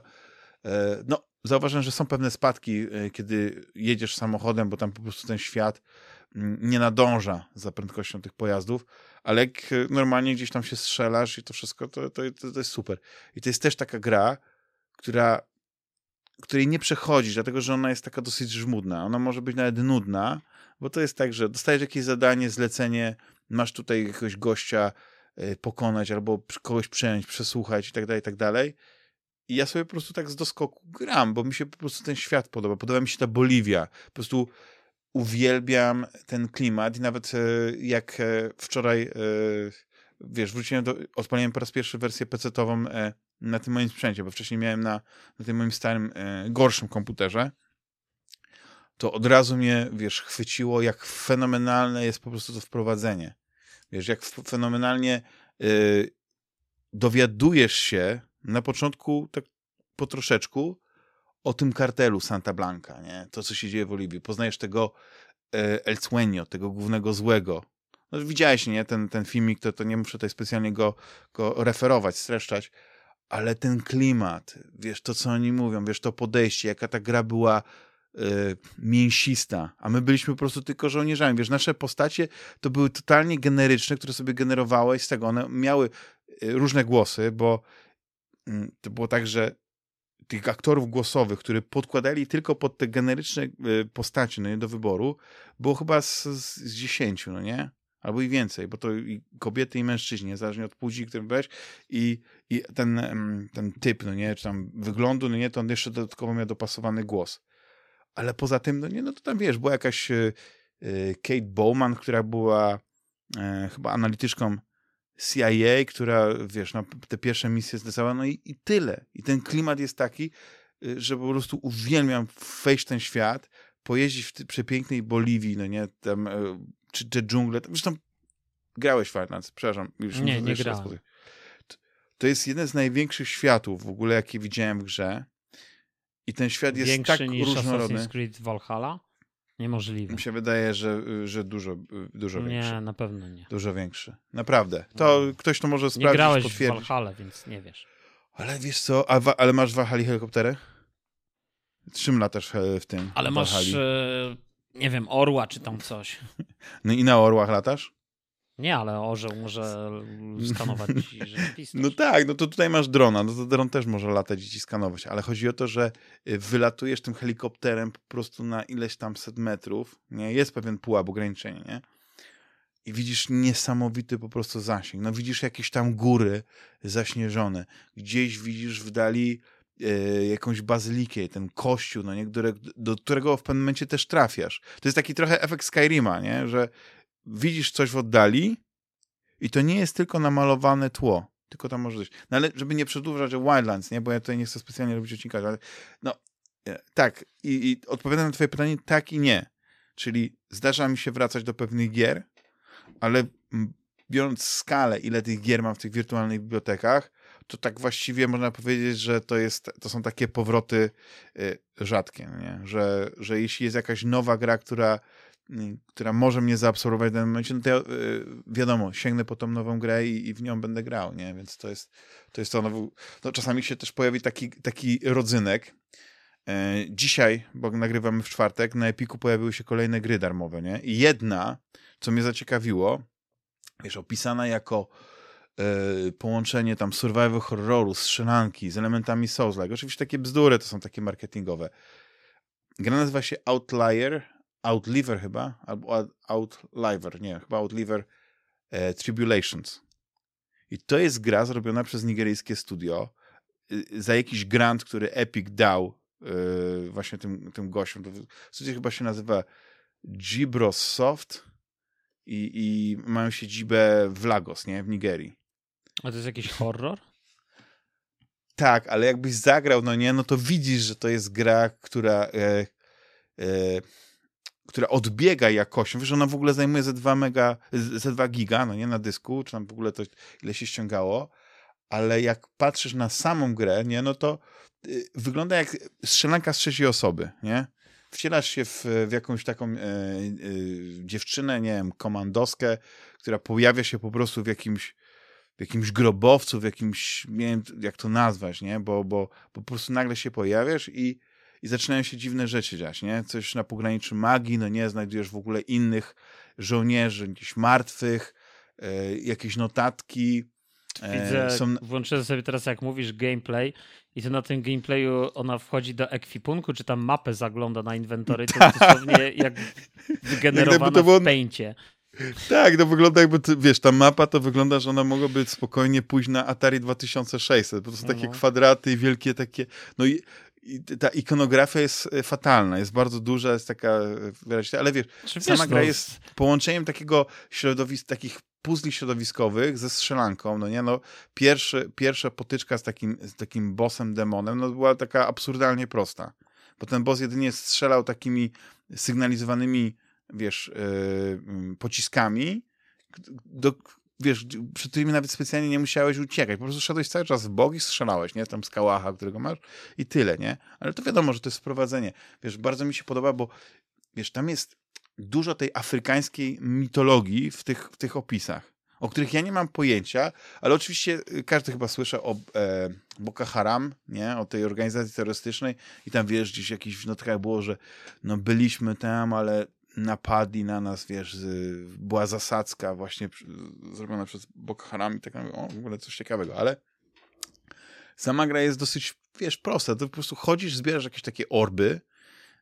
No, zauważyłem, że są pewne spadki, e, kiedy jedziesz samochodem, bo tam po prostu ten świat mm, nie nadąża za prędkością tych pojazdów, ale jak e, normalnie gdzieś tam się strzelasz i to wszystko, to, to, to, jest super. I to jest też taka gra, która której nie przechodzisz, dlatego że ona jest taka dosyć żmudna. Ona może być nawet nudna, bo to jest tak, że dostajesz jakieś zadanie, zlecenie, masz tutaj jakiegoś gościa y, pokonać albo kogoś przejąć, przesłuchać i tak dalej, i tak dalej. I ja sobie po prostu tak z doskoku gram, bo mi się po prostu ten świat podoba. Podoba mi się ta Boliwia. Po prostu uwielbiam ten klimat i nawet y, jak e, wczoraj, y, wiesz, wróciłem do, odpaliłem po raz pierwszy wersję PC-ową e, na tym moim sprzęcie, bo wcześniej miałem na, na tym moim starym, e, gorszym komputerze, to od razu mnie, wiesz, chwyciło, jak fenomenalne jest po prostu to wprowadzenie. Wiesz, jak fenomenalnie dowiadujesz się na początku tak po troszeczku o tym kartelu Santa Blanca, nie? To, co się dzieje w Oliwii. Poznajesz tego e, El Sueño, tego głównego złego. No, widziałeś, nie? Ten, ten filmik, to, to nie muszę tutaj specjalnie go, go referować, streszczać, ale ten klimat, wiesz, to co oni mówią, wiesz, to podejście, jaka ta gra była y, mięsista, a my byliśmy po prostu tylko żołnierzami. Wiesz, nasze postacie to były totalnie generyczne, które sobie generowałeś z tego. One miały y, różne głosy, bo to było tak, że tych aktorów głosowych, które podkładali tylko pod te generyczne y, postacie no nie, do wyboru, było chyba z, z, z 10, no nie? albo i więcej, bo to i kobiety i mężczyźni, niezależnie od płci, którym byłeś i, i ten, ten typ, no nie, czy tam wyglądu, no nie, to on jeszcze dodatkowo miał dopasowany głos. Ale poza tym, no nie, no to tam wiesz, była jakaś y, Kate Bowman, która była e, chyba analityczką CIA, która, wiesz, no, te pierwsze misje zdecydowała, no i, i tyle. I ten klimat jest taki, y, że po prostu uwielbiam wejść w ten świat, pojeździć w przepięknej Boliwii, no nie, tam e, czy te dżungle. Zresztą grałeś Finance, przepraszam. Już nie, nie grałem. To, to jest jeden z największych światów w ogóle, jakie widziałem w grze. I ten świat jest Większy tak niż różnorodny. Assassin's Creed Valhalla? Niemożliwe. Mi się wydaje, że, że dużo, dużo nie, większy. Nie, na pewno nie. Dużo większy. Naprawdę. To no. ktoś to może sprawdzić, Nie grałeś potwierdzić. w Valhalla, więc nie wiesz. Ale wiesz co, a, ale masz w Valhalla helikopterę? Czym latasz w tym? Ale masz, e, nie wiem, orła czy tam coś. [LAUGHS] No i na orłach latasz? Nie, ale orzeł może skanować [LAUGHS] rzeczywistość. No tak, no to tutaj masz drona, no to dron też może latać i skanować, ale chodzi o to, że y, wylatujesz tym helikopterem po prostu na ileś tam set metrów, nie? Jest pewien pułap, ograniczenie, nie? I widzisz niesamowity po prostu zasięg. No widzisz jakieś tam góry zaśnieżone. Gdzieś widzisz w dali e, jakąś bazylikę, ten kościół, no nie? Które, do którego w pewnym momencie też trafiasz. To jest taki trochę efekt Skyrima, nie? Że widzisz coś w oddali i to nie jest tylko namalowane tło, tylko tam może coś. No ale żeby nie przedłużać o Wildlands, nie? Bo ja tutaj nie chcę specjalnie robić odcinka, ale no e, tak, i, i odpowiadam na twoje pytanie tak i nie. Czyli zdarza mi się wracać do pewnych gier, ale biorąc skalę, ile tych gier mam w tych wirtualnych bibliotekach, to tak właściwie można powiedzieć, że to, jest, to są takie powroty y, rzadkie, nie? Że, że jeśli jest jakaś nowa gra, która, która może mnie zaabsorbować w danym momencie, no to ja, y, wiadomo, sięgnę po tą nową grę i, i, w nią będę grał, nie? Więc to jest to. Jest to no, no, czasami się też pojawi taki, taki rodzynek. E, dzisiaj, bo nagrywamy w czwartek, na Epiku pojawiły się kolejne gry darmowe, nie? I jedna, co mnie zaciekawiło, wiesz, opisana jako e, połączenie tam survival horroru, strzelanki z elementami Souls-like. Oczywiście takie bzdury to są takie marketingowe. Gra nazywa się Outlier, Outliver chyba, albo Outliver, nie, chyba Outliver e, Tribulations. I to jest gra zrobiona przez nigeryjskie studio y, za jakiś grant, który Epic dał y, właśnie tym, tym gościom. To w chyba się nazywa Gibros Soft i, i mają siedzibę w Lagos, nie? W Nigerii. A to jest jakiś horror? Tak, ale jakbyś zagrał, no nie, no to widzisz, że to jest gra, która e, e, która odbiega jakością. Wiesz, ona w ogóle zajmuje ze 2 mega, ze 2 giga, no nie, na dysku, czy tam w ogóle to ile się ściągało, ale jak patrzysz na samą grę, nie, no to y, wygląda jak strzelanka z trzeciej osoby, nie? wcielasz się w, w jakąś taką e, e, dziewczynę, nie wiem, komandoskę, która pojawia się po prostu w jakimś w jakimś grobowcu, w jakimś, nie wiem jak to nazwać, nie? Bo, bo, bo po prostu nagle się pojawiasz i, i zaczynają się dziwne rzeczy dziać, nie? Coś na pograniczu magii, no nie, znajdujesz w ogóle innych żołnierzy, jakichś martwych, e, jakieś notatki. E, Widzę, są... włączyłem sobie teraz jak mówisz gameplay i to na tym gameplayu ona wchodzi do ekwipunku, czy tam mapę zagląda na inwentory, [LAUGHS] to tak. dosłownie jak wygenerowana to było... w pęcie. Tak, to wygląda jakby, wiesz, ta mapa to wygląda, że ona mogłaby spokojnie pójść na Atari 2600, bo to są takie no. kwadraty wielkie takie, no i, i, ta ikonografia jest e, fatalna, jest bardzo duża, jest taka e, wyraźna, ale wiesz, Czy sama wiesz, gra no... jest połączeniem takiego środowisk, takich puzli środowiskowych ze strzelanką, no nie, no pierwszy, pierwsza potyczka z takim, z takim bossem demonem, no była taka absurdalnie prosta, bo ten boss jedynie strzelał takimi sygnalizowanymi wiesz, yy, pociskami, do, wiesz, przed którymi nawet specjalnie nie musiałeś uciekać. Po prostu szedłeś cały czas w bok i strzelałeś, nie? Tam z kałacha, którego masz i tyle, nie? Ale to wiadomo, że to jest wprowadzenie. Wiesz, bardzo mi się podoba, bo wiesz, tam jest dużo tej afrykańskiej mitologii w tych, w tych opisach, o których ja nie mam pojęcia, ale oczywiście y, każdy chyba słyszy o e, Boko Haram, nie? o tej organizacji terrorystycznej i tam, wiesz, gdzieś jakiś w notkach było, że no byliśmy tam, ale napadli na nas, wiesz, była zasadzka właśnie zrobiona przez Boko tak o, w ogóle coś ciekawego, ale sama gra jest dosyć, wiesz, prosta, to po prostu chodzisz, zbierasz jakieś takie orby,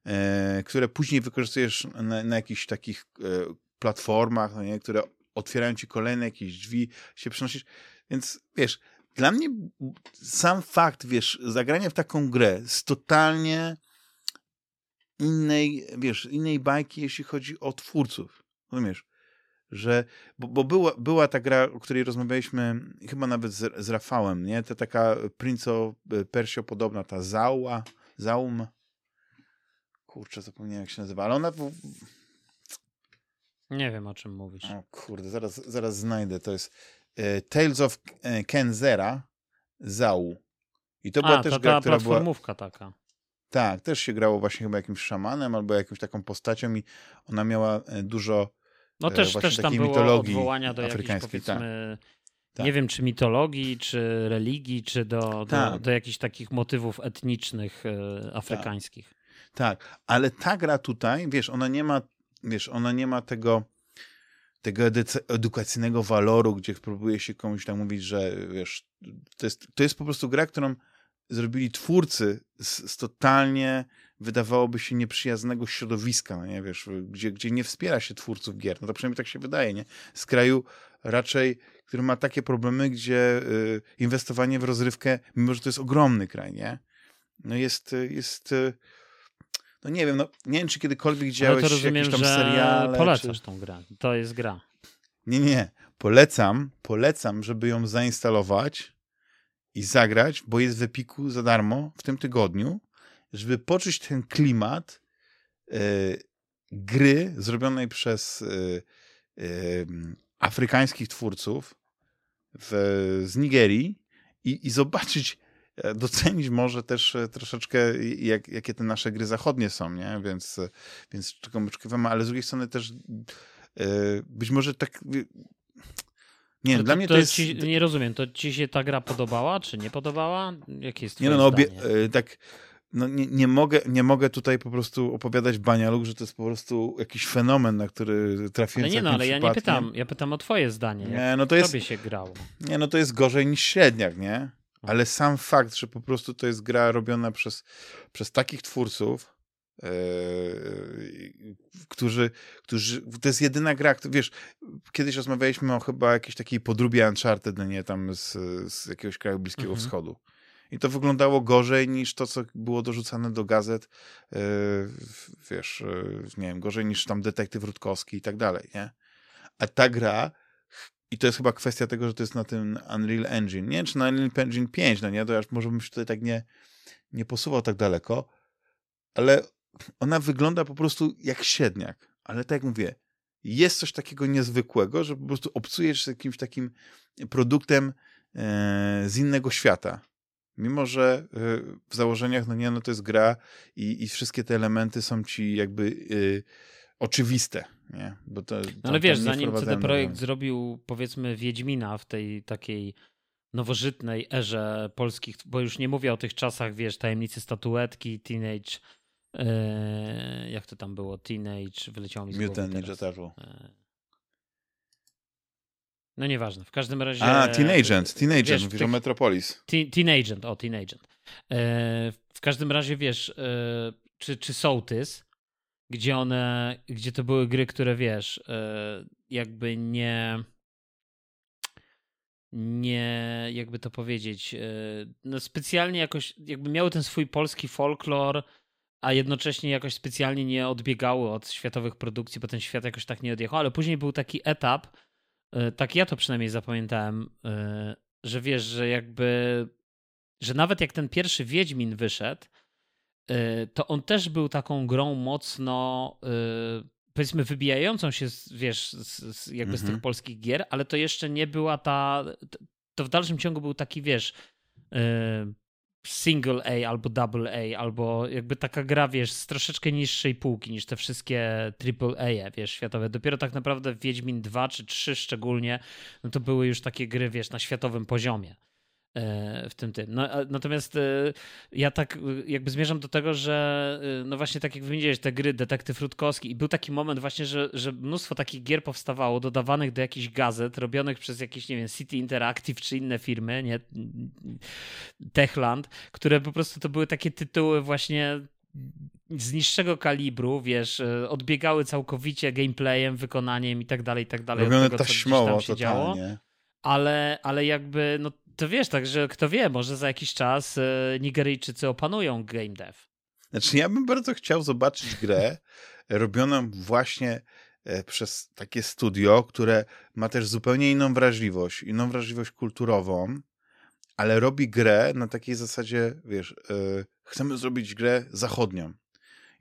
e, które później wykorzystujesz na, na jakichś takich e, platformach, no nie, które otwierają ci kolejne jakieś drzwi, się przenosisz, więc wiesz, dla mnie sam fakt, wiesz, zagrania w taką grę jest totalnie innej, wiesz, innej bajki, jeśli chodzi o twórców. Rozumiesz? Że, bo, bo była, była ta gra, o której rozmawialiśmy chyba nawet z, z Rafałem, nie? Ta taka Prince of Persio podobna, ta Zaua, Zaum. Kurczę, zapomniałem jak się nazywa, ale ona... W... Nie wiem, o czym mówisz. O kurde, zaraz, zaraz znajdę. To jest e, Tales of e, Kenzera Zau. I to była A, też ta, gra, ta która była... taka. Tak, też się grało właśnie chyba jakimś szamanem albo jakąś taką postacią i ona miała e, dużo No e, też, też tam było odwołania do jakiejś tak. powiedzmy tak. nie wiem czy mitologii, czy religii, czy do, tak. do, do jakichś takich motywów etnicznych e, afrykańskich. Tak. tak, ale ta gra tutaj, wiesz, ona nie ma, wiesz, ona nie ma tego tego edukacyjnego waloru, gdzie próbuje się komuś tam mówić, że wiesz, to jest, to jest po prostu gra, którą zrobili twórcy z, z, totalnie, wydawałoby się, nieprzyjaznego środowiska, no nie wiesz, gdzie, gdzie nie wspiera się twórców gier. No to przynajmniej tak się wydaje, nie? Z kraju raczej, który ma takie problemy, gdzie y, inwestowanie w rozrywkę, mimo że to jest ogromny kraj, nie? No jest, jest y, no nie wiem, no nie wiem, czy kiedykolwiek działałeś to rozumiem, jakieś tam seriale. polecasz czy... tą grę. To jest gra. Nie, nie. Polecam, polecam, żeby ją zainstalować i zagrać, bo jest w Epiku za darmo w tym tygodniu, żeby poczuć ten klimat e, gry zrobionej przez e, e, afrykańskich twórców w, z Nigerii i, i zobaczyć, docenić może też troszeczkę, jak, jakie te nasze gry zachodnie są, nie? Więc, więc czego my oczekiwamy, ale z drugiej strony też być może tak nie, to, dla mnie to, to jest... Ci, nie rozumiem, to ci się ta gra podobała, czy nie podobała? Jakie jest Nie no, no obie... E, tak, no nie, nie, mogę, nie mogę tutaj po prostu opowiadać banialuk, że to jest po prostu jakiś fenomen, na który trafiłem Ale nie no, ale ja nie pytam, ja pytam o twoje zdanie. Nie, no to jest... się grało? Nie, no to jest gorzej niż średniak, nie? Ale sam fakt, że po prostu to jest gra robiona przez, przez takich twórców, którzy, którzy, to jest jedyna gra, wiesz, kiedyś rozmawialiśmy o chyba jakiejś takiej podróbie Uncharted, no nie, tam z, z jakiegoś kraju Bliskiego mhm. Wschodu. I to wyglądało gorzej niż to, co było dorzucane do gazet, yy, wiesz, yy, nie wiem, gorzej niż tam Detektyw Rutkowski i tak dalej, nie? A ta gra, i to jest chyba kwestia tego, że to jest na tym Unreal Engine, nie czy na Unreal Engine 5, no nie, to ja może bym się tutaj tak nie, nie posuwał tak daleko, ale ona wygląda po prostu jak średniak, ale tak jak mówię, jest coś takiego niezwykłego, że po prostu obcujesz z jakimś takim produktem e, z innego świata. Mimo, że w założeniach, no nie, no to jest gra i, i wszystkie te elementy są ci jakby y, oczywiste, nie? Bo to, no ale wiesz, zanim CD Projekt zrobił powiedzmy Wiedźmina w tej takiej nowożytnej erze polskich, bo już nie mówię o tych czasach, wiesz, tajemnicy statuetki, teenage, e, jak to tam było, teenage, wyleciało mi z Mutant Ninja Turtle. No nieważne, w każdym razie... A, Teen Agent, Teen Agent, wiesz, mówisz tych, o Metropolis. Teen, teen Agent, o, Teen Agent. E, w każdym razie, wiesz, e, czy, czy Sołtys, gdzie one, gdzie to były gry, które, wiesz, jakby nie nie, jakby to powiedzieć, no specjalnie jakoś, jakby miały ten swój polski folklor, a jednocześnie jakoś specjalnie nie odbiegały od światowych produkcji, bo ten świat jakoś tak nie odjechał, ale później był taki etap, e, tak ja to przynajmniej zapamiętałem, e, że wiesz, że jakby, że nawet jak ten pierwszy Wiedźmin wyszedł, to on też był taką grą mocno powiedzmy wybijającą się, wiesz, z, z jakby z tych mhm. polskich gier, ale to jeszcze nie była ta, to w dalszym ciągu był taki, wiesz, single A albo double A, albo jakby taka gra, wiesz, z troszeczkę niższej półki niż te wszystkie triple A, wiesz, światowe. Dopiero tak naprawdę Wiedźmin 2 czy 3 szczególnie, no to były już takie gry, wiesz, na światowym poziomie. E, w tym tym. No, natomiast e, ja tak e, jakby zmierzam do tego, że no właśnie tak jak wymieniłeś te gry Detektyw Rutkowski i był taki moment właśnie, że, że mnóstwo takich gier powstawało, dodawanych do jakichś gazet, robionych przez jakieś, nie wiem, City Interactive czy inne firmy, nie, Techland, które po prostu to były takie tytuły właśnie z niższego kalibru, wiesz, odbiegały całkowicie gameplayem, wykonaniem i tak dalej, i tak dalej. Robione taśmowo totalnie. Działo. Ale, ale jakby, no to wiesz, także kto wie, może za jakiś czas e, Nigeryjczycy opanują game dev. Znaczy, ja bym bardzo chciał zobaczyć grę [LAUGHS] robioną właśnie e, przez takie studio, które ma też zupełnie inną wrażliwość, inną wrażliwość kulturową, ale robi grę na takiej zasadzie, wiesz, yy, chcemy zrobić grę zachodnią.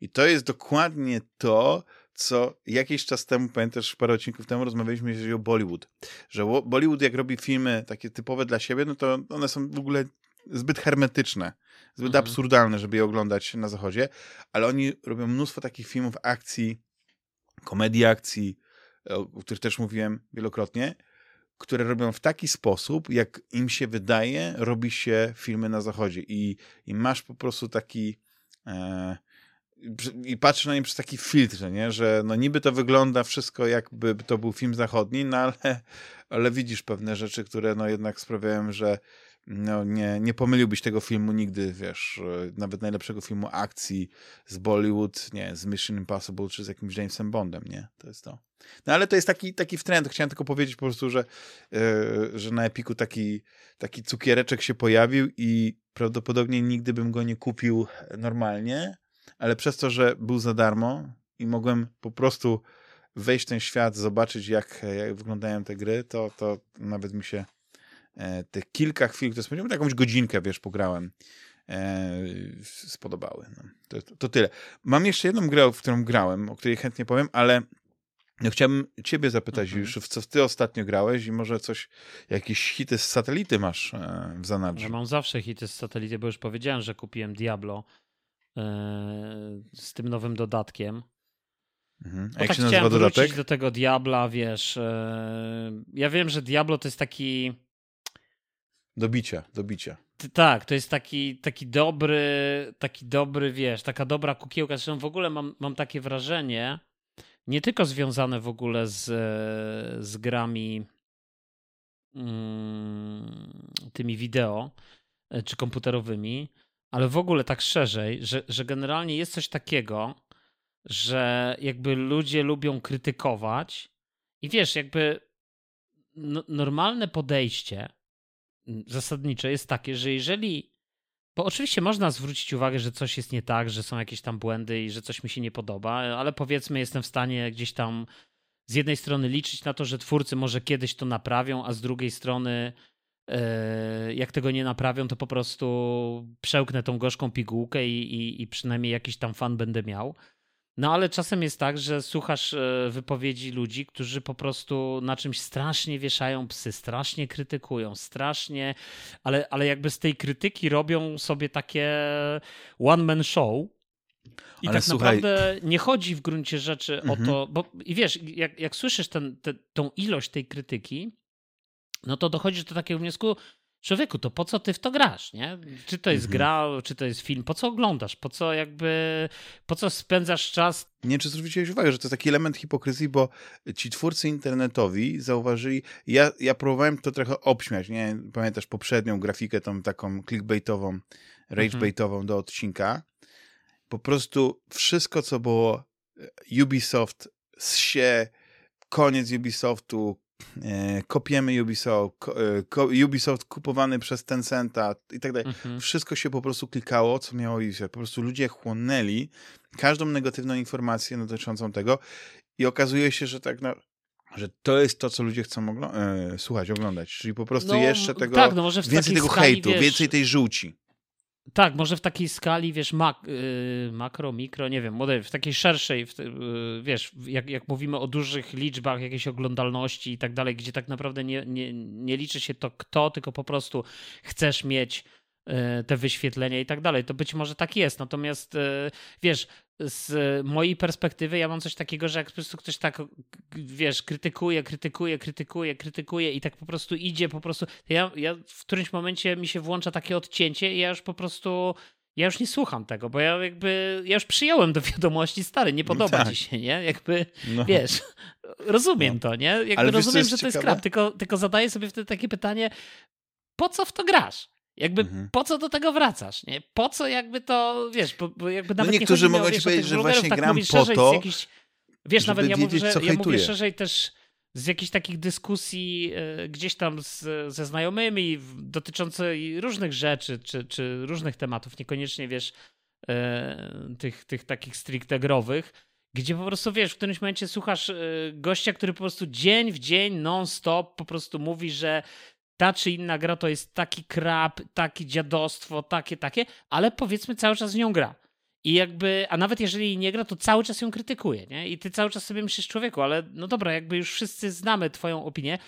I to jest dokładnie to, co jakiś czas temu, pamiętasz, parę odcinków temu rozmawialiśmy, jeżeli o Bollywood, że Bollywood jak robi filmy takie typowe dla siebie, no to one są w ogóle zbyt hermetyczne, zbyt mhm. absurdalne, żeby je oglądać na zachodzie, ale oni robią mnóstwo takich filmów akcji, komedii akcji, o których też mówiłem wielokrotnie, które robią w taki sposób, jak im się wydaje, robi się filmy na zachodzie i, i masz po prostu taki e, i patrzę na nie przez taki filtr, nie? że no niby to wygląda wszystko jakby to był film zachodni, no ale, ale widzisz pewne rzeczy, które no jednak sprawiają, że no nie, nie pomyliłbyś tego filmu nigdy, wiesz, nawet najlepszego filmu akcji z Bollywood, nie, z Mission Impossible, czy z jakimś Jamesem Bondem, nie? To jest to. No ale to jest taki, taki trend. Chciałem tylko powiedzieć po prostu, że, yy, że na Epiku taki, taki cukiereczek się pojawił i prawdopodobnie nigdy bym go nie kupił normalnie, ale przez to, że był za darmo i mogłem po prostu wejść w ten świat, zobaczyć jak, jak wyglądają te gry, to, to nawet mi się e, te kilka chwil, które spędziłem, jakąś godzinkę, wiesz, pograłem, e, spodobały. No, to, to, tyle. Mam jeszcze jedną grę, w którą grałem, o której chętnie powiem, ale no, chciałbym ciebie zapytać mhm. już, w co ty ostatnio grałeś i może coś, jakieś hity z satelity masz e, w zanadrzu. Ja mam zawsze hity z satelity, bo już powiedziałem, że kupiłem Diablo z tym nowym dodatkiem. Mhm. A jak tak się nazywa dodatek? do tego Diabla, wiesz. E, ja wiem, że Diablo to jest taki. Do bicia, do bicia. Tak, to jest taki, taki dobry, taki dobry, wiesz, taka dobra kukiełka. Zresztą w ogóle mam, mam takie wrażenie, nie tylko związane w ogóle z, z grami mm, tymi wideo e, czy komputerowymi, ale w ogóle tak szerzej, że, że generalnie jest coś takiego, że jakby ludzie lubią krytykować i wiesz, jakby no, normalne podejście zasadnicze jest takie, że jeżeli bo oczywiście można zwrócić uwagę, że coś jest nie tak, że są jakieś tam błędy i że coś mi się nie podoba, ale powiedzmy, jestem w stanie gdzieś tam z jednej strony liczyć na to, że twórcy może kiedyś to naprawią, a z drugiej strony jak tego nie naprawią, to po prostu przełknę tą gorzką pigułkę i, i, i przynajmniej jakiś tam fan będę miał. No ale czasem jest tak, że słuchasz e, wypowiedzi ludzi, którzy po prostu na czymś strasznie wieszają psy, strasznie krytykują, strasznie, ale, ale jakby z tej krytyki robią sobie takie one-man show. I ale tak słuchaj... naprawdę nie chodzi w gruncie rzeczy mhm. o to, bo i wiesz, jak, jak słyszysz ten, te, tą ilość tej krytyki, no to dochodzisz do takiego wniosku, człowieku, to po co ty w to grasz, nie? Czy to jest mhm. gra, czy to jest film, po co oglądasz, po co jakby, po co spędzasz czas? Nie czy zwróciłeś uwagę, że to jest taki element hipokryzji, bo ci twórcy internetowi zauważyli, ja, ja próbowałem to trochę obśmiać, nie? Pamiętasz poprzednią grafikę, tą taką clickbaitową, ragebaitową mhm. do odcinka. Po prostu wszystko, co było e, Ubisoft, się, koniec Ubisoftu, kopiemy Ubisoft, e, Ubisoft kupowany przez Tencenta i tak dalej. Mhm. Wszystko się po prostu klikało, co miało iść. Po prostu ludzie chłonęli każdą negatywną informację dotyczącą tego i okazuje się, że tak na, że to jest to, co ludzie chcą ogl e, słuchać, oglądać. Czyli po prostu no, jeszcze tego, tak, no więcej tego skali, hejtu, wiesz, więcej tej żółci. Tak, może w takiej skali, wiesz, mak, yy, makro, mikro, nie wiem, w takiej szerszej, w, yy, wiesz, jak, jak mówimy o dużych liczbach jakiejś oglądalności i tak dalej, gdzie tak naprawdę nie, nie, nie liczy się to kto, tylko po prostu chcesz mieć te wyświetlenia i tak dalej. To być może tak jest. Natomiast e, wiesz, z mojej perspektywy ja mam coś takiego, że jak po prostu ktoś tak, wiesz, krytykuje, krytykuje, krytykuje, krytykuje i tak po prostu idzie, po prostu. Ja, ja w którymś momencie mi się włącza takie odcięcie i ja już po prostu. Ja już nie słucham tego, bo ja jakby, ja już przyjąłem do wiadomości, stary, nie podoba tak. ci się, nie? Jakby, no. wiesz, rozumiem no. to, nie? Jakby Ale rozumiem, wiesz, że to jest krab, tylko, tylko zadaję sobie wtedy takie pytanie, po co w to grasz? Jakby mhm. po co do tego wracasz, nie? Po co jakby to, wiesz, bo, bo jakby nawet no niektórzy mogą ci powiedzieć, że właśnie tak gram po to, jakiś, Wiesz, nawet ja mówię, że, ja mówię szerzej też z jakichś takich dyskusji y, gdzieś tam z, ze znajomymi dotyczących różnych rzeczy, czy, czy różnych tematów, niekoniecznie, wiesz, y, tych, tych takich stricte growych, gdzie po prostu, wiesz, w którymś momencie słuchasz y, gościa, który po prostu dzień w dzień, non-stop po prostu mówi, że ta czy inna gra to jest taki krab, takie dziadostwo, takie, takie, ale powiedzmy cały czas z nią gra. I jakby, a nawet jeżeli nie gra, to cały czas ją krytykuje, nie? I ty cały czas sobie myślisz, człowieku, ale no dobra, jakby już wszyscy znamy twoją opinię,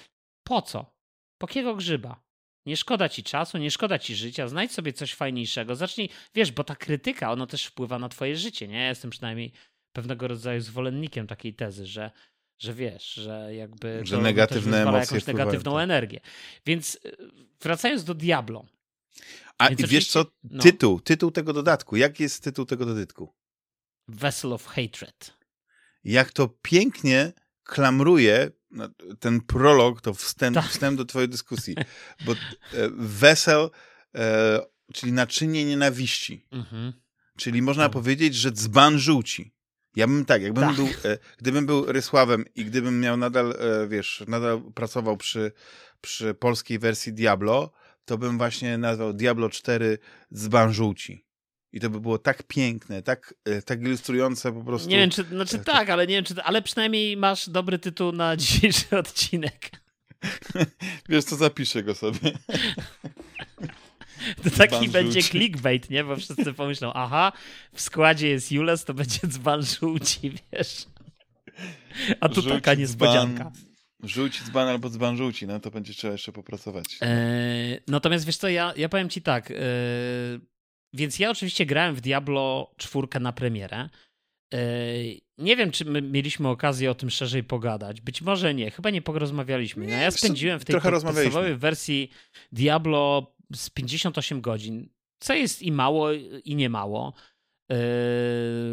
po co? Po kiego grzyba? Nie szkoda ci czasu, nie szkoda ci życia, znajdź sobie coś fajniejszego, zacznij, wiesz, bo ta krytyka, ona też wpływa na twoje życie, nie? Ja jestem przynajmniej pewnego rodzaju zwolennikiem takiej tezy, że że wiesz, że jakby że negatywne emocje jakąś negatywną tak. energię. Więc y, wracając do Diablo. A i wiesz co? No. Tytuł, tytuł tego dodatku. Jaki jest tytuł tego dodatku? Vessel of Hatred. Jak to pięknie klamruje no, ten prolog, to wstęp, tak. wstęp do twojej dyskusji. [LAUGHS] Bo e, wesel, e, czyli naczynie nienawiści. Mhm. Czyli można tak. powiedzieć, że dzban żółci. Ja bym tak, jakbym tak. był, e, gdybym był Rysławem i gdybym miał nadal, e, wiesz, nadal pracował przy, przy polskiej wersji Diablo, to bym właśnie nazwał Diablo 4 z żółci. I to by było tak piękne, tak, e, tak ilustrujące po prostu. Nie wiem, czy, znaczy tak, ale nie wiem, czy, ale przynajmniej masz dobry tytuł na [LAUGHS] dzisiejszy odcinek. Wiesz co, zapiszę go sobie. [LAUGHS] [LAUGHS] To taki będzie clickbait, nie? Bo wszyscy pomyślą, aha, w składzie jest Jules, to będzie dzban żółci, wiesz. A tu taka niespodzianka. Dzban, żółci dzban albo dzban żółci, no to będzie trzeba jeszcze popracować. Eee, natomiast wiesz co, ja, ja powiem ci tak, eee, więc ja oczywiście grałem w Diablo 4 na premierę. Eee, nie wiem, czy my mieliśmy okazję o tym szerzej pogadać. Być może nie, chyba nie porozmawialiśmy. No, ja spędziłem w tej podstawowej wersji Diablo z 58 godzin, co jest i mało, i nie mało. Yy,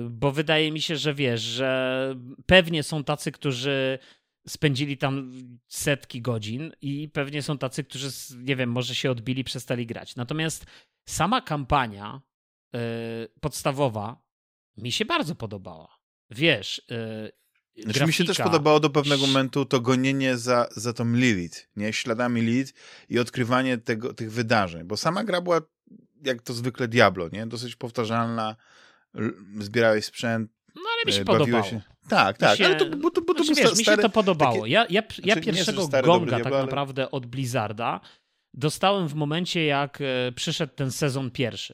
bo wydaje mi się, że wiesz, że pewnie są tacy, którzy spędzili tam setki godzin i pewnie są tacy, którzy, nie wiem, może się odbili, przestali grać. Natomiast sama kampania yy, podstawowa mi się bardzo podobała. Wiesz, yy, znaczy, mi się też podobało do pewnego momentu to gonienie za, za tą Lilith, nie? Śladami Lilith i odkrywanie tego, tych wydarzeń, bo sama gra była jak to zwykle Diablo, nie? Dosyć powtarzalna, zbierałeś sprzęt, no ale mi się e, podobało. Się... Tak, tak, się... ale to, bo to, bo to znaczy, wiesz, mi się to podobało. Takie... Ja, ja, ja znaczy, pierwszego stary, gonga tak ale... naprawdę od Blizzarda dostałem w momencie, jak e, przyszedł ten sezon pierwszy.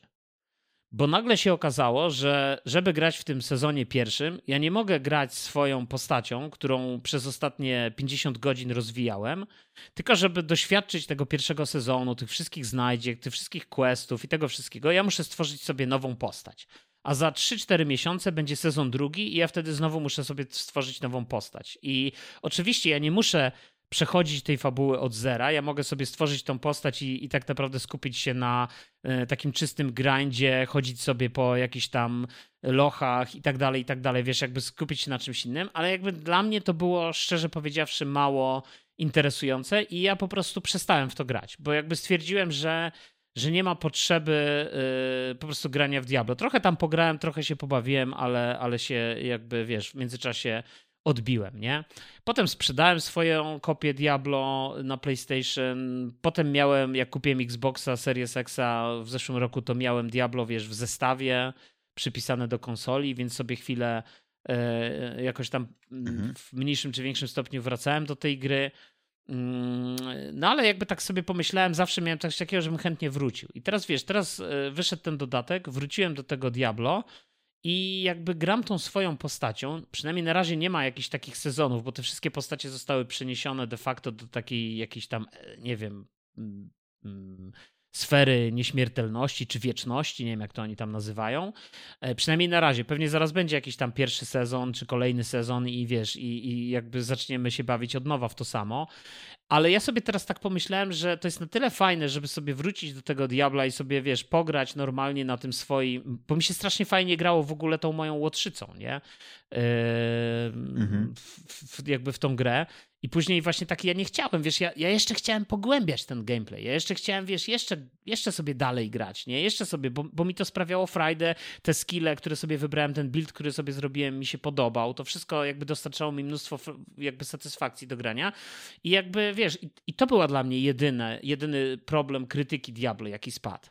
Bo nagle się okazało, że żeby grać w tym sezonie pierwszym, ja nie mogę grać swoją postacią, którą przez ostatnie 50 godzin rozwijałem, tylko żeby doświadczyć tego pierwszego sezonu, tych wszystkich znajdziek, tych wszystkich questów i tego wszystkiego, ja muszę stworzyć sobie nową postać. A za 3-4 miesiące będzie sezon drugi, i ja wtedy znowu muszę sobie stworzyć nową postać. I oczywiście ja nie muszę przechodzić tej fabuły od zera. Ja mogę sobie stworzyć tą postać i, i tak naprawdę skupić się na e, takim czystym grindzie, chodzić sobie po jakichś tam lochach i tak dalej, i tak dalej, wiesz, jakby skupić się na czymś innym, ale jakby dla mnie to było, szczerze powiedziawszy, mało interesujące i ja po prostu przestałem w to grać, bo jakby stwierdziłem, że że nie ma potrzeby yy, po prostu grania w Diablo. Trochę tam pograłem, trochę się pobawiłem, ale, ale się jakby, wiesz, w międzyczasie odbiłem, nie? Potem sprzedałem swoją kopię Diablo na PlayStation. Potem miałem, jak kupiłem Xboxa Series X w zeszłym roku, to miałem Diablo, wiesz, w zestawie przypisane do konsoli, więc sobie chwilę e, jakoś tam mhm. w mniejszym czy większym stopniu wracałem do tej gry. Mm, no ale jakby tak sobie pomyślałem, zawsze miałem coś takiego, żebym chętnie wrócił. I teraz wiesz, teraz e, wyszedł ten dodatek, wróciłem do tego Diablo i jakby gram tą swoją postacią, przynajmniej na razie nie ma jakichś takich sezonów, bo te wszystkie postacie zostały przeniesione de facto do takiej jakiejś tam, e, nie wiem, mm, mm, sfery nieśmiertelności czy wieczności, nie wiem jak to oni tam nazywają. E, przynajmniej na razie. Pewnie zaraz będzie jakiś tam pierwszy sezon czy kolejny sezon i wiesz, i, i jakby zaczniemy się bawić od nowa w to samo. Ale ja sobie teraz tak pomyślałem, że to jest na tyle fajne, żeby sobie wrócić do tego Diabla i sobie, wiesz, pograć normalnie na tym swoim, bo mi się strasznie fajnie grało w ogóle tą moją łotrzycą, nie? Yy, mhm. w, w, jakby w tą grę. I później właśnie taki, ja nie chciałem, wiesz, ja, ja jeszcze chciałem pogłębiać ten gameplay, ja jeszcze chciałem, wiesz, jeszcze, jeszcze sobie dalej grać, nie? Jeszcze sobie, bo, bo mi to sprawiało frajdę, te skille, które sobie wybrałem, ten build, który sobie zrobiłem, mi się podobał, to wszystko jakby dostarczało mi mnóstwo jakby satysfakcji do grania i jakby, wiesz, i, i to była dla mnie jedyne, jedyny problem krytyki Diablo, jaki spadł.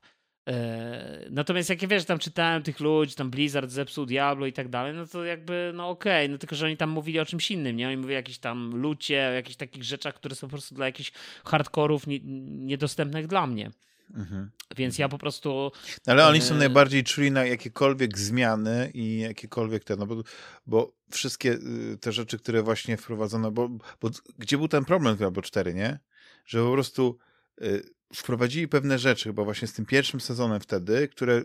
E, natomiast jak ja wiesz, tam czytałem tych ludzi, tam Blizzard zepsuł Diablo i tak dalej, no to jakby, no okej, okay. no tylko, że oni tam mówili o czymś innym, nie? Oni mówili o jakichś tam lucie, o jakichś takich rzeczach, które są po prostu dla jakichś hardkorów nie, niedostępnych dla mnie. Mhm. Więc ja po prostu. No ale oni są e, najbardziej czuli na jakiekolwiek zmiany i jakiekolwiek te, no bo, bo wszystkie y, te rzeczy, które właśnie wprowadzono, bo, bo gdzie był ten problem w Diablo 4, nie? Że po prostu y, wprowadzili pewne rzeczy, chyba właśnie z tym pierwszym sezonem wtedy, które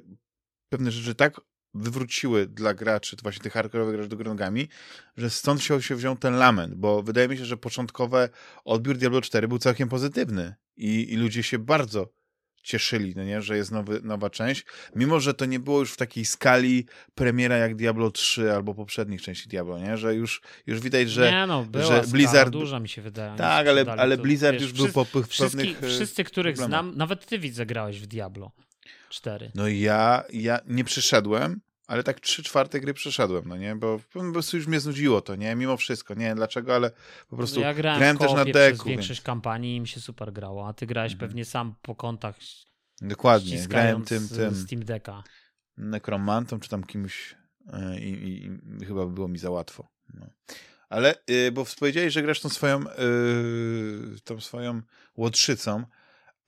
pewne rzeczy tak wywróciły dla graczy, właśnie tych hardkorowych graczy do grongami, że stąd się, się wziął ten lament, bo wydaje mi się, że początkowy odbiór Diablo 4 był całkiem pozytywny i, i ludzie się bardzo cieszyli, no nie, że jest nowy, nowa część, mimo że to nie było już w takiej skali premiera jak Diablo 3 albo poprzednich części Diablo, nie, że już, już widać, że, nie, no, była że Blizzard... duża mi się wydaje. Tak, ale, ale Blizzard to, już wiesz, był po, pewnych e, Wszyscy, których problemach. znam, nawet ty widzę grałeś w Diablo 4. No ja, ja nie przyszedłem, ale tak trzy czwarte gry przeszedłem, no nie, bo po prostu już mnie znudziło to, nie, mimo wszystko, nie wiem dlaczego, ale po prostu no ja grałem, grałem też na deku. Przez większość więc... kampanii i mi się super grało, a ty grałeś mhm. pewnie sam po kontach Dokładnie, grałem tym, tym Steam Decka. Nekromantą, czy tam kimś e, i, i, i chyba było mi za łatwo. No. Ale, y, bo powiedziałeś, że grasz tą swoją, yy, tą swoją łotrzycą,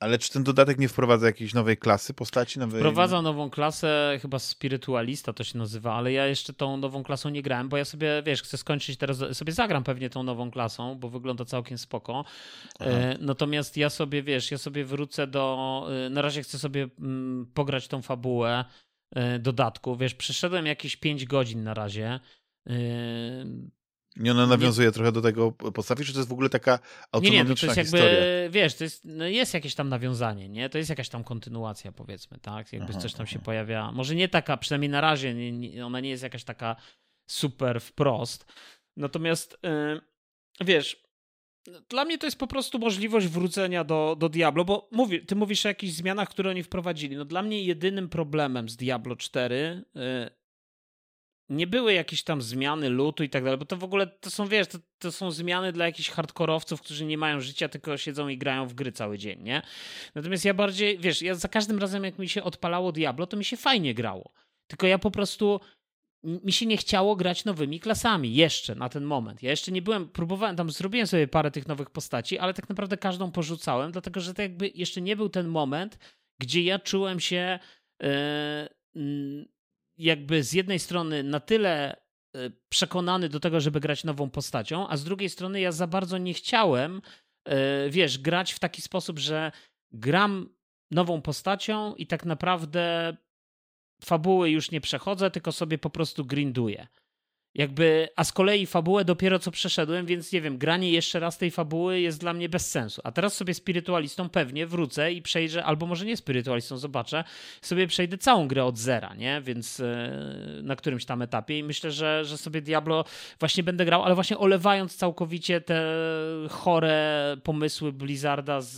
ale czy ten dodatek nie wprowadza jakiejś nowej klasy postaci? Nowej... Wprowadza nową klasę, chyba spirytualista to się nazywa, ale ja jeszcze tą nową klasą nie grałem, bo ja sobie, wiesz, chcę skończyć teraz, sobie zagram pewnie tą nową klasą, bo wygląda całkiem spoko. E, natomiast ja sobie, wiesz, ja sobie wrócę do, e, na razie chcę sobie mm, pograć tą fabułę e, dodatku, wiesz, przeszedłem jakieś 5 godzin na razie. I ona nawiązuje nie... trochę do tego postaci, czy to jest w ogóle taka autonomiczna nie, nie, to jest historia? Jakby, wiesz, to jest, no jest jakieś tam nawiązanie, nie? To jest jakaś tam kontynuacja, powiedzmy, tak? Jakby aha, coś tam aha. się pojawia. Może nie taka, przynajmniej na razie, nie, nie, ona nie jest jakaś taka super wprost. Natomiast, yy, wiesz, dla mnie to jest po prostu możliwość wrócenia do, do Diablo, bo mówi, ty mówisz o jakichś zmianach, które oni wprowadzili. No dla mnie jedynym problemem z Diablo 4 yy, nie były jakieś tam zmiany lutu i tak dalej, bo to w ogóle to są, wiesz, to, to, są zmiany dla jakichś hardkorowców, którzy nie mają życia, tylko siedzą i grają w gry cały dzień, nie? Natomiast ja bardziej, wiesz, ja za każdym razem jak mi się odpalało Diablo, to mi się fajnie grało. Tylko ja po prostu mi się nie chciało grać nowymi klasami jeszcze na ten moment. Ja jeszcze nie byłem, próbowałem, tam zrobiłem sobie parę tych nowych postaci, ale tak naprawdę każdą porzucałem, dlatego że to jakby jeszcze nie był ten moment, gdzie ja czułem się yy, jakby z jednej strony na tyle e, przekonany do tego, żeby grać nową postacią, a z drugiej strony ja za bardzo nie chciałem, e, wiesz, grać w taki sposób, że gram nową postacią i tak naprawdę fabuły już nie przechodzę, tylko sobie po prostu grinduję. Jakby, a z kolei fabułę dopiero co przeszedłem, więc nie wiem, granie jeszcze raz tej fabuły jest dla mnie bez sensu. A teraz sobie spirytualistą pewnie wrócę i przejrzę, albo może nie spirytualistą, zobaczę, sobie przejdę całą grę od zera, nie? Więc yy, na którymś tam etapie i myślę, że, że sobie Diablo właśnie będę grał, ale właśnie olewając całkowicie te chore pomysły Blizzarda z,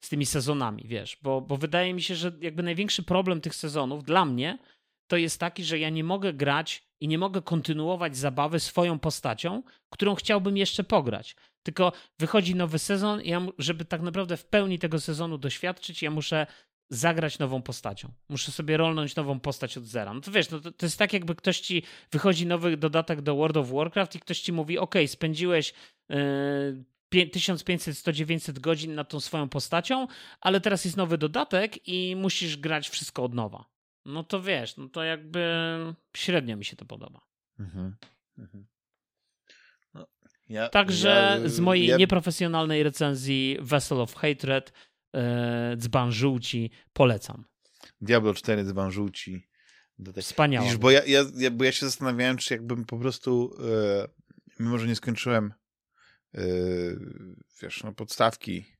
z tymi sezonami, wiesz, bo, bo wydaje mi się, że jakby największy problem tych sezonów dla mnie to jest taki, że ja nie mogę grać i nie mogę kontynuować zabawy swoją postacią, którą chciałbym jeszcze pograć. Tylko wychodzi nowy sezon i ja, żeby tak naprawdę w pełni tego sezonu doświadczyć, ja muszę zagrać nową postacią. Muszę sobie rolnąć nową postać od zera. No to wiesz, no to, to jest tak jakby ktoś ci, wychodzi nowy dodatek do World of Warcraft i ktoś ci mówi, ok, spędziłeś yy, 1500, 100, 900 godzin na tą swoją postacią, ale teraz jest nowy dodatek i musisz grać wszystko od nowa no to wiesz, no to jakby średnio mi się to podoba. Mhm. Mhm. No, ja, Także ja, z mojej ja... nieprofesjonalnej recenzji Vessel of Hatred e, dzban żółci polecam. Diablo 4 dzban żółci. Wspaniałe. Widzisz, bo ja, ja, ja, bo ja się zastanawiałem, czy jakbym po prostu, e, mimo że nie skończyłem e, wiesz, no podstawki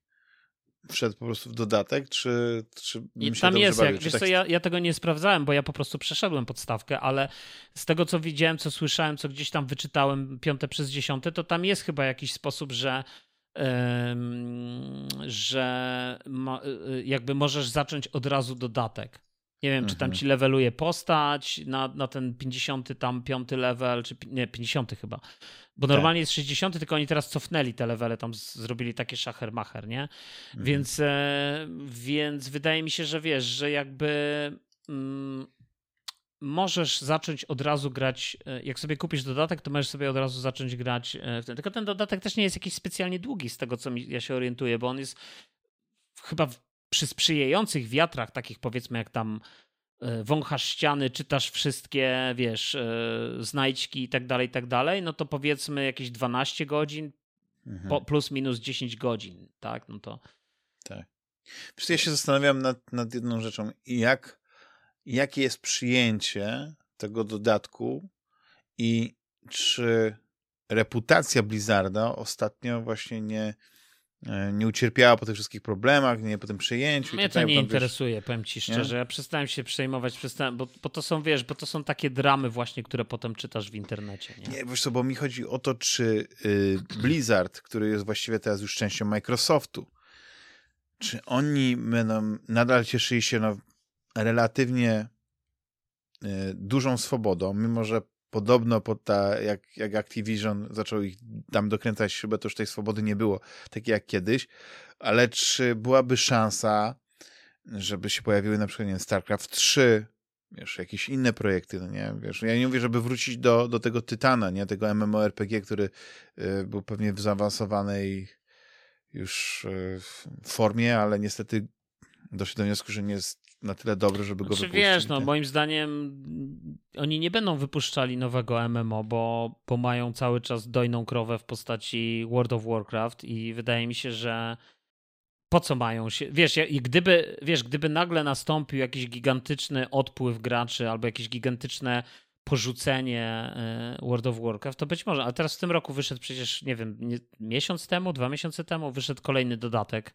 wszedł po prostu w dodatek, czy, czy I tam jest, jak, wiesz tak... co, ja, ja tego nie sprawdzałem, bo ja po prostu przeszedłem podstawkę, ale z tego, co widziałem, co słyszałem, co gdzieś tam wyczytałem piąte przez dziesiąte, to tam jest chyba jakiś sposób, że że y, y, jakby możesz zacząć od razu dodatek. Nie wiem, mhm. czy tam mhm. ci leveluje postać na, na ten 50 tam piąty level, czy nie, 50 chyba. Bo normalnie tak. jest 60, tylko oni teraz cofnęli te levele, tam zrobili takie szachermacher, nie? Mhm. Więc, e, więc wydaje mi się, że wiesz, że jakby mm, możesz zacząć od razu grać, e, jak sobie kupisz dodatek, to możesz sobie od razu zacząć grać e, w ten. Tylko ten dodatek też nie jest jakiś specjalnie długi z tego, co mi, ja się orientuję, bo on jest chyba przy sprzyjających wiatrach, takich powiedzmy jak tam e, wąchasz ściany, czytasz wszystkie, wiesz, e, znajdźki i tak dalej, i tak dalej, no to powiedzmy jakieś 12 godzin mhm. plus minus 10 godzin, tak? No to... Tak. Wiesz, ja się zastanawiam nad, nad jedną rzeczą. Jak, jakie jest przyjęcie tego dodatku i czy reputacja Blizzarda ostatnio właśnie nie nie ucierpiała po tych wszystkich problemach, nie po tym przejęciu. Mnie to nie interesuje, wiesz, powiem ci szczerze. Nie? Ja przestałem się przejmować, przestałem, bo, bo to są, wiesz, bo to są takie dramy właśnie, które potem czytasz w internecie. Nie, nie wiesz co, bo mi chodzi o to, czy y, [CLEARS THROAT] Blizzard, który jest właściwie teraz już częścią Microsoftu, czy oni będą nadal cieszyli się no, relatywnie y, dużą swobodą, mimo że podobno pod ta, jak, jak Activision zaczął ich tam dokręcać śrubę, to już tej swobody nie było, takie jak kiedyś, ale czy byłaby szansa, żeby się pojawiły na przykład, nie wiem, StarCraft 3, wiesz, jakieś inne projekty, no nie, wiesz, ja nie mówię, żeby wrócić do, do tego Tytana, nie, tego MMORPG, który y, był pewnie w zaawansowanej już y, formie, ale niestety doszli do wniosku, że nie jest na tyle dobry, żeby go znaczy, wypuścić. wiesz, no moim zdaniem oni nie będą wypuszczali nowego MMO, bo, bo mają cały czas dojną krowę w postaci World of Warcraft i wydaje mi się, że po co mają się, wiesz, i gdyby, wiesz, gdyby nagle nastąpił jakiś gigantyczny odpływ graczy albo jakieś gigantyczne porzucenie e, World of Warcraft, to być może, ale teraz w tym roku wyszedł przecież, nie wiem, miesiąc temu, dwa miesiące temu wyszedł kolejny dodatek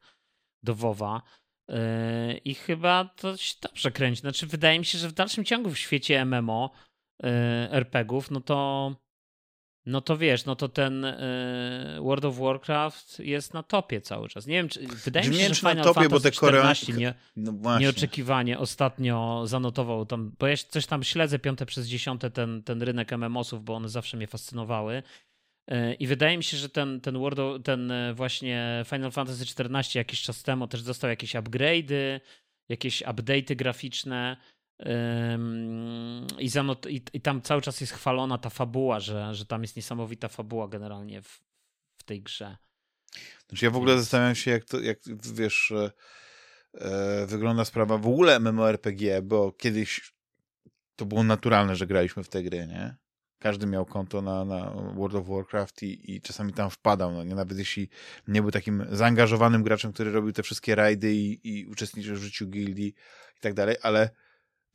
do WoWa I chyba to się dobrze kręci. Znaczy, wydaje mi się, że w dalszym ciągu w świecie MMO yy, RPGów, no to no to wiesz, no to ten yy, World of Warcraft jest na topie cały czas. Nie wiem, czy wydaje mi się, że Final topie, Fantasy bo te 14 nie, no nieoczekiwanie ostatnio zanotował tam, bo ja coś tam śledzę piąte przez dziesiąte ten, ten rynek MMOsów, bo one zawsze mnie fascynowały. E, I wydaje mi się, że ten, ten, World, ten e, właśnie Final Fantasy XIV jakiś czas temu też dostał jakieś upgrade'y, jakieś update'y graficzne i, zanot- i, i, tam cały czas jest chwalona ta fabuła, że, że tam jest niesamowita fabuła generalnie w, w tej grze. Znaczy ja w ogóle zastanawiam się, jak to, jak wiesz, e, wygląda sprawa w ogóle MMORPG, bo kiedyś to było naturalne, że graliśmy w te gry, nie? Każdy miał konto na, na World of Warcraft i, i czasami tam wpadał, no nie? Nawet jeśli nie był takim zaangażowanym graczem, który robił te wszystkie rajdy i, i uczestniczył w życiu gildii i tak dalej, ale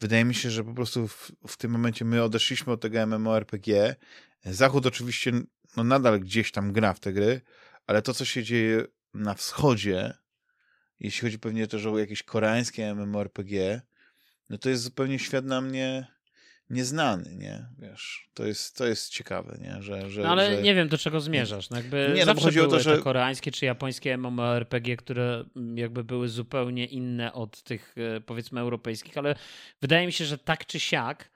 wydaje mi się, że po prostu w, w tym momencie my odeszliśmy od tego MMORPG. Zachód oczywiście no nadal gdzieś tam gra w te gry, ale to, co się dzieje na wschodzie, jeśli chodzi pewnie też o jakieś koreańskie MMORPG, no to jest zupełnie świat na mnie nieznany, nie? Wiesz, to jest, to jest ciekawe, nie? Że, że, no ale że... nie wiem, do czego zmierzasz. No jakby nie, no zawsze chodzi były o to, że... te koreańskie czy japońskie MMORPG, które jakby były zupełnie inne od tych e, powiedzmy europejskich, ale wydaje mi się, że tak czy siak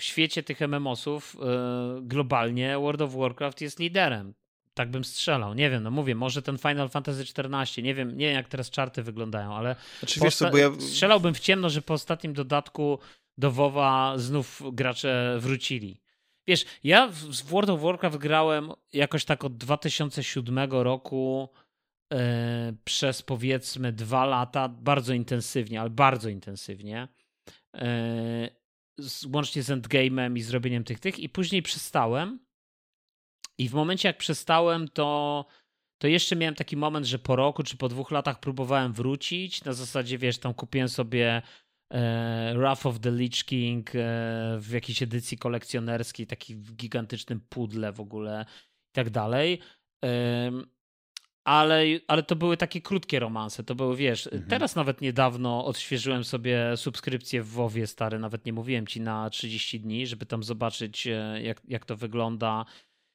w świecie tych MMOsów yy, globalnie World of Warcraft jest liderem. Tak bym strzelał. Nie wiem, no mówię, może ten Final Fantasy XIV, nie wiem, nie wiem jak teraz czarty wyglądają, ale znaczy, wiesz co, bo ja... strzelałbym w ciemno, że po ostatnim dodatku do WoWa znów gracze wrócili. Wiesz, ja w World of Warcraft grałem jakoś tak od 2007 roku yy, przez powiedzmy dwa lata, bardzo intensywnie, ale bardzo intensywnie. Yy, łącznie z endgame'em i zrobieniem tych tych i później przestałem. I w momencie jak przestałem, to to jeszcze miałem taki moment, że po roku czy po dwóch latach próbowałem wrócić. Na zasadzie, wiesz, tam kupiłem sobie Wrath of the Lich King e, w jakiejś edycji kolekcjonerskiej, taki w gigantycznym pudle w ogóle i tak dalej. E, ale, ale to były takie krótkie romanse. To były, wiesz, mhm. teraz nawet niedawno odświeżyłem sobie subskrypcję w WoWie stary, nawet nie mówiłem ci na 30 dni, żeby tam zobaczyć, e, jak, jak to wygląda.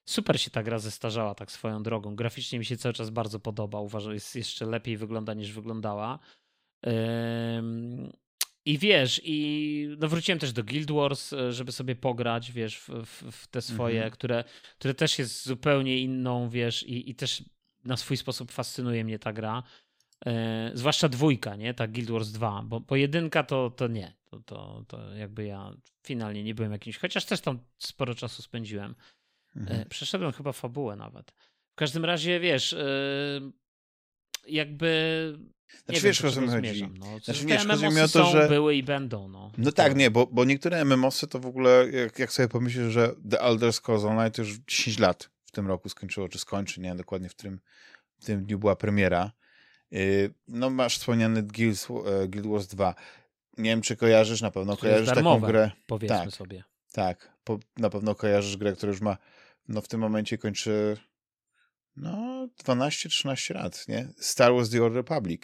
Super się ta gra zestarzała tak swoją drogą. Graficznie mi się cały czas bardzo podoba. Uważam, jest jeszcze lepiej wygląda niż wyglądała. I wiesz, i no wróciłem też do Guild Wars, e, żeby sobie pograć, wiesz, w, w, w te swoje, mhm. które, które też jest zupełnie inną, wiesz, i, i też na swój sposób fascynuje mnie ta gra. E, zwłaszcza dwójka, nie? Ta Guild Wars 2, bo pojedynka to, to nie. To, to, to jakby ja finalnie nie byłem jakimś, chociaż też tam sporo czasu spędziłem. E, mhm. Przeszedłem chyba fabułę nawet. W każdym razie, wiesz, e, jakby znaczy, wiesz, o co mi chodzi. No. Znaczy, nie, chodzi mi o to, że... były i będą, no. No tak, nie, bo, bo niektóre MMOsy to w ogóle, jak, jak sobie pomyślisz, że The Elder Scrolls Online to już 10 lat w tym roku skończyło, czy skończy, nie dokładnie w tym, w tym dniu była premiera. Yy, no masz wspomniany Guild, e, Guild Wars 2. Nie wiem, czy kojarzysz, na pewno Które kojarzysz darmowe, taką grę. Powiedzmy tak, sobie. Tak, po, na pewno kojarzysz grę, która już ma, no w tym momencie kończy no 12-13 lat, nie? Star Wars The Old Republic,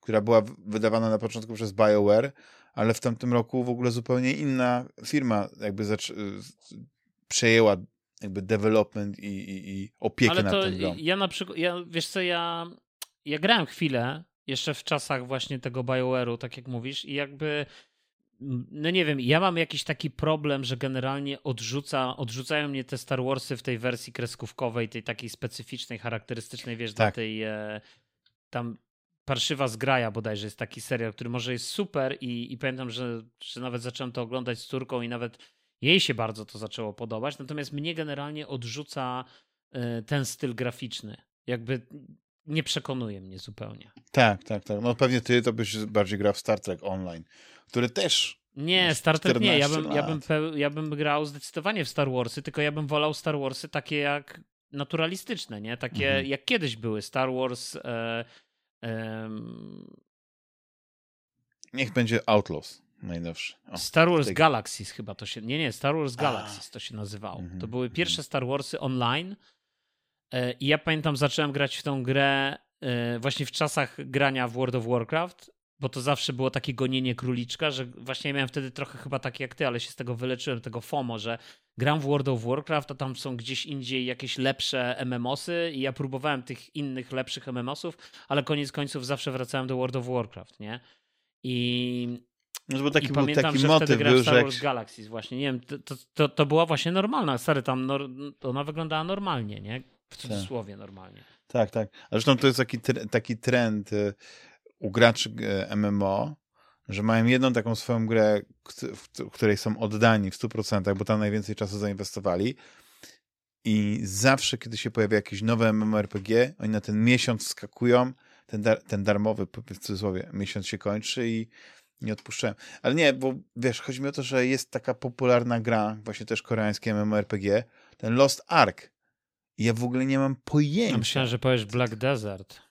która była wydawana na początku przez BioWare, ale w tamtym roku w ogóle zupełnie inna firma jakby przejęła jakby development i, i, i opiekę ale nad to tym grą. Ja na przykład, ja, wiesz co, ja, ja grałem chwilę jeszcze w czasach właśnie tego BioWare'u, tak jak mówisz i jakby no nie wiem, ja mam jakiś taki problem, że generalnie odrzuca, odrzucają mnie te Star Warsy w tej wersji kreskówkowej, tej takiej specyficznej, charakterystycznej, wiesz, tak. dla tej e, tam Parszywa Zgraja bodajże jest taki serial, który może jest super i, i pamiętam, że, że nawet zacząłem to oglądać z córką i nawet jej się bardzo to zaczęło podobać, natomiast mnie generalnie odrzuca e, ten styl graficzny. Jakby nie przekonuje mnie zupełnie. Tak, tak, tak. No pewnie ty to byś bardziej grał w Star Trek Online, który też. Nie, Star Trek nie. Ja bym, ja, bym ja bym grał zdecydowanie w Star Warsy, tylko ja bym wolał Star Warsy takie jak naturalistyczne, nie? Takie mhm. jak kiedyś były. Star Wars. E, e, Niech będzie Outlaws najnowszy. O, Star Wars tego. Galaxies chyba to się. Nie, nie, Star Wars Galaxies A. to się nazywało. Mhm. To były pierwsze Star Warsy online. E, I ja pamiętam, zacząłem grać w tą grę e, właśnie w czasach grania w World of Warcraft, bo to zawsze było takie gonienie króliczka, że właśnie miałem wtedy trochę chyba tak jak ty, ale się z tego wyleczyłem, tego FOMO, że gram w World of Warcraft, a tam są gdzieś indziej jakieś lepsze MMOsy i ja próbowałem tych innych, lepszych MMOsów, ale koniec końców zawsze wracałem do World of Warcraft, nie? I no bo taki I był pamiętam, taki że motyw wtedy był, Star Wars że... Galaxies właśnie, nie wiem, to, to, to była właśnie normalna, stary, tam ona wyglądała normalnie, nie? W tak. cudzysłowie normalnie. Tak, tak. A zresztą to jest taki, taki trend y, u graczy y, MMO, że mają jedną taką swoją grę, w której są oddani w 100%, bo tam najwięcej czasu zainwestowali i zawsze, kiedy się pojawia jakieś nowe MMORPG, oni na ten miesiąc skakują, ten, dar, ten darmowy, w cudzysłowie, miesiąc się kończy i nie odpuszczałem. Ale nie, bo wiesz, chodzi mi o to, że jest taka popularna gra, właśnie też koreańskie MMORPG, ten Lost Ark. I ja w ogóle nie mam pojęcia. Myślałem, że powiesz Black Desert.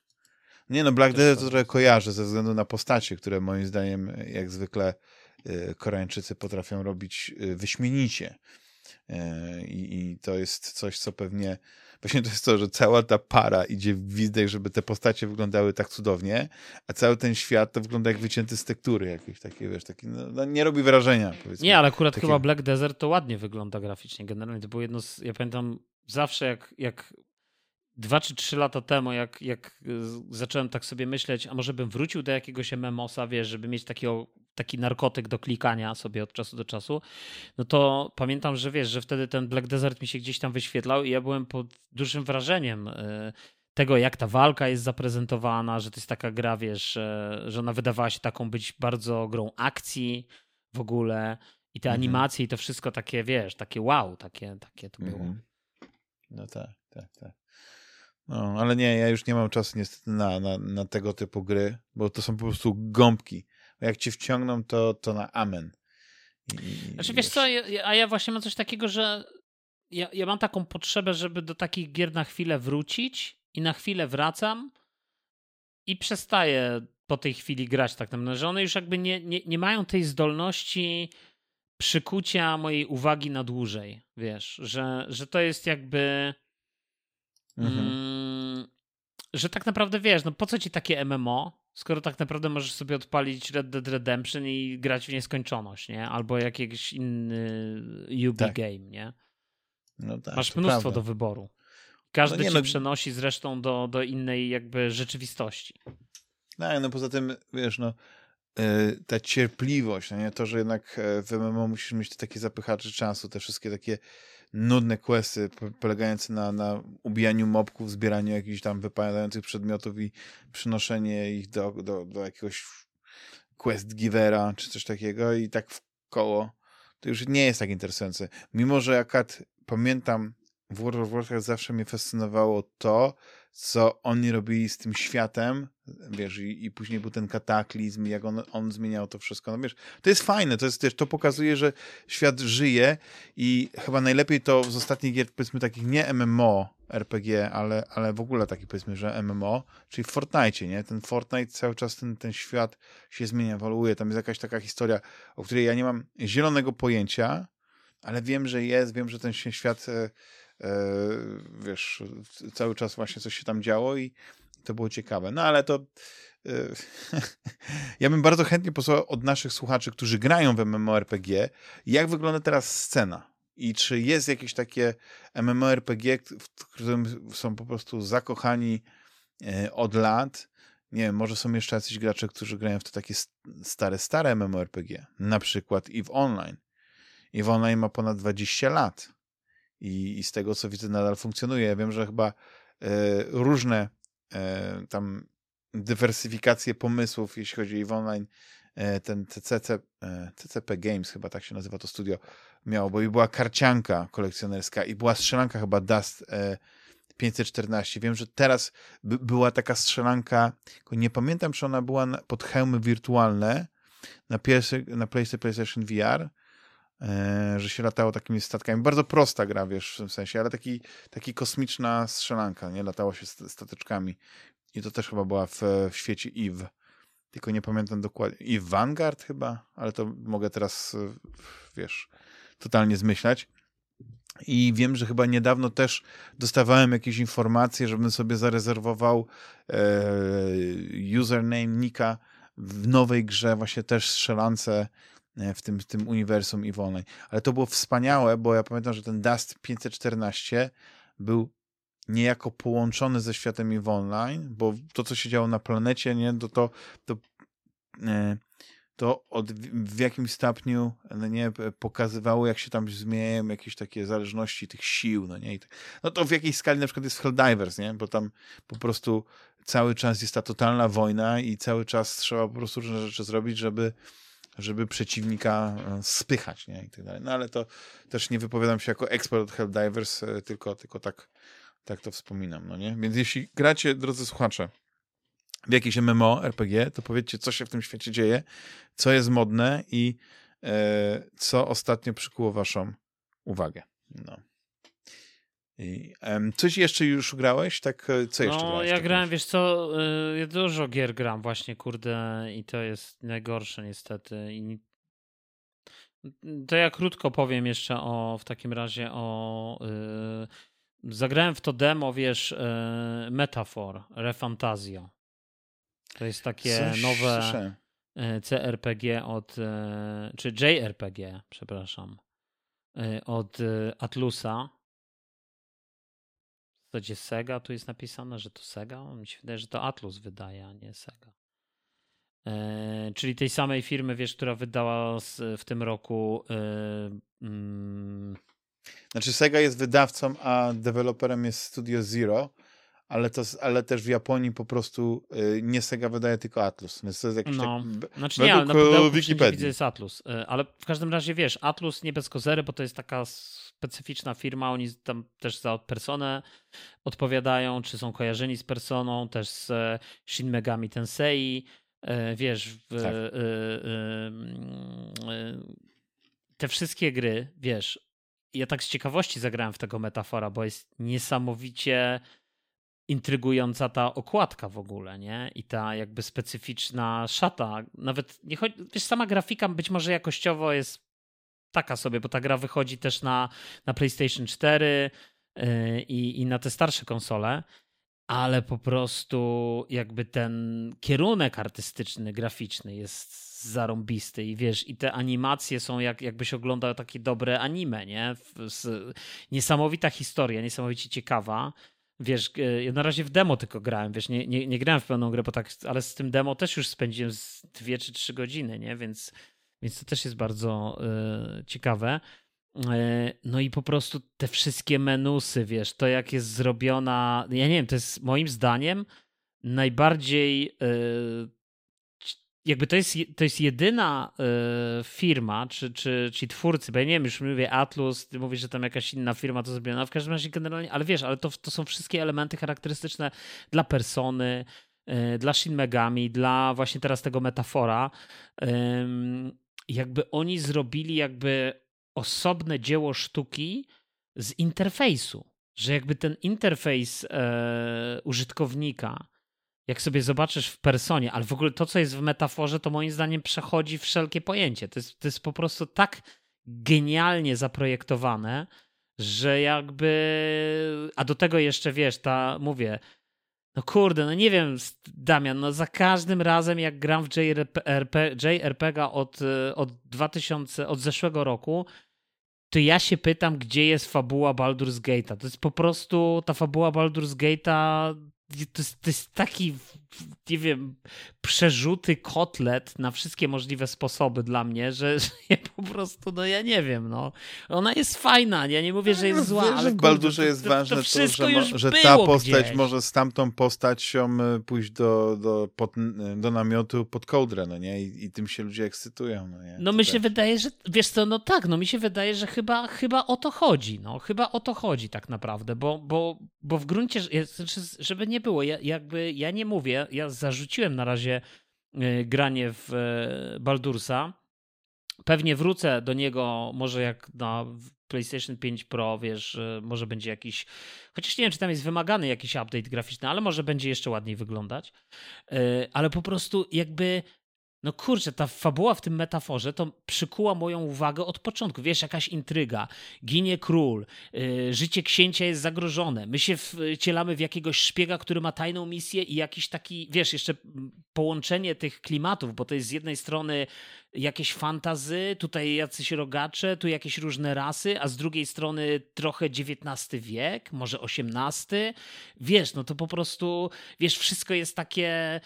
Nie no, Black Desert to trochę kojarzę ze względu na postacie, które moim zdaniem jak zwykle y, Koreańczycy potrafią robić y, wyśmienicie. Y, I to jest coś, co pewnie właśnie to jest to, że cała ta para idzie w wizdek, żeby te postacie wyglądały tak cudownie, a cały ten świat to wygląda jak wycięty z tektury jakieś takie, wiesz, taki, no, no nie robi wrażenia. Nie, ale akurat takie... chyba Black Desert to ładnie wygląda graficznie generalnie. To było jedno z, ja pamiętam zawsze jak, jak dwa czy trzy lata temu, jak, jak zacząłem tak sobie myśleć, a może bym wrócił do jakiegoś MMOsa, wiesz, żeby mieć takiego, taki narkotyk do klikania sobie od czasu do czasu, no to pamiętam, że wiesz, że wtedy ten Black Desert mi się gdzieś tam wyświetlał i ja byłem pod dużym wrażeniem y, tego, jak ta walka jest zaprezentowana, że to jest taka gra, wiesz, że ona wydawała się taką być bardzo grą akcji w ogóle i te mhm. animacje i to wszystko takie, wiesz, takie wow, takie, takie to było. Mhm. No tak, tak, tak. No, ale nie, ja już nie mam czasu niestety na, na, na tego typu gry, bo to są po prostu gąbki. Jak cię wciągną, to, to na amen. I, znaczy, wiesz co, a ja właśnie mam coś takiego, że ja, ja mam taką potrzebę, żeby do takich gier na chwilę wrócić i na chwilę wracam i przestaję po tej chwili grać tak naprawdę, że one już jakby nie, nie, nie mają tej zdolności przykucia mojej uwagi na dłużej, wiesz, że, że to jest jakby Mhm. Mm, że tak naprawdę wiesz, no po co ci takie MMO, skoro tak naprawdę możesz sobie odpalić Red Dead Redemption i grać w nieskończoność, nie? Albo jakiś inny UB tak. game, nie? No tak, Masz mnóstwo prawda. do wyboru. Każdy no nie, ci no... przenosi zresztą do, do innej jakby rzeczywistości. No, no poza tym, wiesz, no e, ta cierpliwość, no nie? to, że jednak e, w MMO musisz mieć takie zapychacze czasu, te wszystkie takie nudne questy polegające na, na ubijaniu mobków, zbieraniu jakichś tam wypadających przedmiotów i przynoszenie ich do, do, do jakiegoś quest givera czy coś takiego i tak w koło to już nie jest tak interesujące. Mimo, że jak pamiętam w World of Warcraft zawsze mnie fascynowało to, co oni robili z tym światem, wiesz, i, i później był ten kataklizm, jak on, on zmieniał to wszystko, no wiesz, to jest fajne, to jest też, to pokazuje, że świat żyje i chyba najlepiej to z ostatnich gier, powiedzmy takich nie MMO, RPG, ale, ale w ogóle taki powiedzmy, że MMO, czyli w Fortnite, nie? Ten Fortnite cały czas ten, ten świat się zmienia, ewoluuje, tam jest jakaś taka historia, o której ja nie mam zielonego pojęcia, ale wiem, że jest, wiem, że ten świat e, E, wiesz, cały czas właśnie coś się tam działo i to było ciekawe. No ale to e, [LAUGHS] ja bym bardzo chętnie posłuchał od naszych słuchaczy, którzy grają w MMORPG, jak wygląda teraz scena i czy jest jakieś takie MMORPG, w którym są po prostu zakochani e, od lat. Nie wiem, może są jeszcze jacyś gracze, którzy grają w to takie stare, stare MMORPG. Na przykład EVE Online. EVE Online ma ponad 20 lat i, i z tego co widzę nadal funkcjonuje. Wiem, że chyba e, różne e, tam dywersyfikacje pomysłów, jeśli chodzi o online, e, ten CCC, e, CCP Games, chyba tak się nazywa to studio, miało, bo i była karcianka kolekcjonerska i była strzelanka chyba Dust 514. E, wiem, że teraz by, była taka strzelanka, nie pamiętam, czy ona była pod hełmy wirtualne na, pierwszy, na PlayStation VR, E, że się latało takimi statkami. Bardzo prosta gra, wiesz, w tym sensie, ale taki, taki kosmiczna strzelanka, nie? Latało się stateczkami. I to też chyba była w, w świecie EVE. Tylko nie pamiętam dokładnie. EVE Vanguard chyba, ale to mogę teraz, e, wiesz, totalnie zmyślać. I wiem, że chyba niedawno też dostawałem jakieś informacje, żebym sobie zarezerwował e, username Nika w nowej grze, właśnie też strzelance E, w tym, w tym uniwersum i wolnej. Ale to było wspaniałe, bo ja pamiętam, że ten Dust 514 był niejako połączony ze światem EVE Online, bo to, co się działo na planecie, nie, to, to, to, e, to od, w jakimś stopniu no nie, pokazywało, jak się tam zmieniają jakieś takie zależności tych sił, no nie, I no to w jakiejś skali na przykład jest Helldivers, nie, bo tam po prostu cały czas jest ta totalna wojna i cały czas trzeba po prostu różne rzeczy zrobić, żeby żeby przeciwnika e, spychać, nie? I tak dalej. No ale to też nie wypowiadam się jako ekspert Helldivers, e, tylko, tylko tak, tak to wspominam, no nie? Więc jeśli gracie, drodzy słuchacze, w jakieś MMO, RPG, to powiedzcie, co się w tym świecie dzieje, co jest modne i e, co ostatnio przykuło waszą uwagę. No. I, um, coś jeszcze już grałeś? Tak, e, co jeszcze no, grałeś? ja tak grałem, wiesz co, y, ja dużo gier gram właśnie, kurde, i to jest najgorsze niestety. I to ja krótko powiem jeszcze o, w takim razie o... Y, zagrałem w to demo, wiesz, y, Metafor, Refantazio. To jest takie Coś nowe słyszałem. CRPG od, czy JRPG, przepraszam, od Atlusa. Zasadzie Sega tu jest napisane, że to Sega. Mi się wydaje, że to Atlus wydaje, a nie Sega. E, czyli tej samej firmy, wiesz, która wydała z, w tym roku. Mm, Znaczy Sega jest wydawcą, a deweloperem jest Studio Zero, ale, to, ale też w Japonii po prostu y, nie Sega wydaje, tylko Atlus. Więc to jest jakiś No. tak, znaczy nie, ale na Wikipedii. widzę jest Atlus. E, ale w każdym razie wiesz, Atlus nie bez kozery, bo to jest taka specyficzna firma. Oni tam też za personę odpowiadają, czy są kojarzeni z personą, też z e, Shin Megami Tensei. E, Wiesz, w, Tak. mm, e, te wszystkie gry, wiesz, ja tak z ciekawości zagrałem w tego metafora, bo jest niesamowicie intrygująca ta okładka w ogóle, nie? I ta jakby specyficzna szata. Nawet nie chodzi, wiesz, sama grafika być może jakościowo jest taka sobie, bo ta gra wychodzi też na, na PlayStation 4 yy, i, i na te starsze konsole, ale po prostu jakby ten kierunek artystyczny, graficzny jest zarąbisty i wiesz, i te animacje są jak, jakbyś oglądał takie dobre anime, nie? Niesamowita historia, niesamowicie ciekawa. Wiesz, e, ja na razie w demo tylko grałem, wiesz, nie, nie, nie grałem w pełną grę, bo tak, ale z tym demo też już spędziłem z dwie czy trzy godziny, nie? Więc, więc to też jest bardzo e, ciekawe. E, No i po prostu te wszystkie menusy, wiesz, to jak jest zrobiona, ja nie wiem, to jest moim zdaniem najbardziej c- jakby to jest, je- to jest jedyna e, firma, czy, czy ci twórcy, bo ja nie wiem, już mówię Atlus, ty mówisz, że tam jakaś inna firma to zrobiła, no w każdym razie generalnie, ale wiesz, ale to, to są wszystkie elementy charakterystyczne dla persony, e, dla Shin Megami, dla właśnie teraz tego metafora. Ym, Jakby oni zrobili jakby osobne dzieło sztuki z interfejsu, że jakby ten interfejs e, użytkownika, jak sobie zobaczysz w personie, ale w ogóle to, co jest w metaforze, to moim zdaniem przechodzi wszelkie pojęcie. To jest, to jest po prostu tak genialnie zaprojektowane, że jakby. A do tego jeszcze wiesz, ta mówię. No kurde, no nie wiem, Damian, no za każdym razem jak gram w JRP, JRPG od, od 2000, od zeszłego roku, to ja się pytam, gdzie jest fabuła Baldur's Gate'a. To jest po prostu ta fabuła Baldur's Gate'a to jest, to jest taki, nie wiem, przerzuty kotlet na wszystkie możliwe sposoby dla mnie, że, że [LAUGHS] ja po prostu, no ja nie wiem, no. Ona jest fajna, ja nie mówię, że jest zła, Wiesz, ale że w Baldurze jest to, ważne to to, wszystko że, już że ta postać gdzieś. może z tamtą postacią y, pójść do, do, pod, do namiotu pod kołdrę, no nie? I, I tym się ludzie ekscytują, no nie? No To mi się też. wydaje, że wiesz co, no tak, no mi się wydaje, że chyba, chyba o to chodzi, no chyba o to chodzi tak naprawdę, bo, bo, bo w gruncie, znaczy, żeby nie było, ja, jakby ja nie mówię, ja zarzuciłem na razie y, granie w y, Baldursa, pewnie wrócę do niego może jak na PlayStation 5 Pro, wiesz, y, może będzie jakiś, chociaż nie wiem, czy tam jest wymagany jakiś update graficzny, ale może będzie jeszcze ładniej wyglądać, ale po prostu jakby no kurczę, ta fabuła w tym metaforze to przykuła moją uwagę od początku. Wiesz, jakaś intryga, ginie król, yy, życie księcia jest zagrożone, my się wcielamy w jakiegoś szpiega, który ma tajną misję i jakiś taki, wiesz, jeszcze połączenie tych klimatów, bo to jest z jednej strony jakieś fantazy, tutaj jacyś rogacze, tu jakieś różne rasy, a z drugiej strony trochę XIX wiek, może XVIII. Wiesz, no to po prostu, wiesz, wszystko jest takie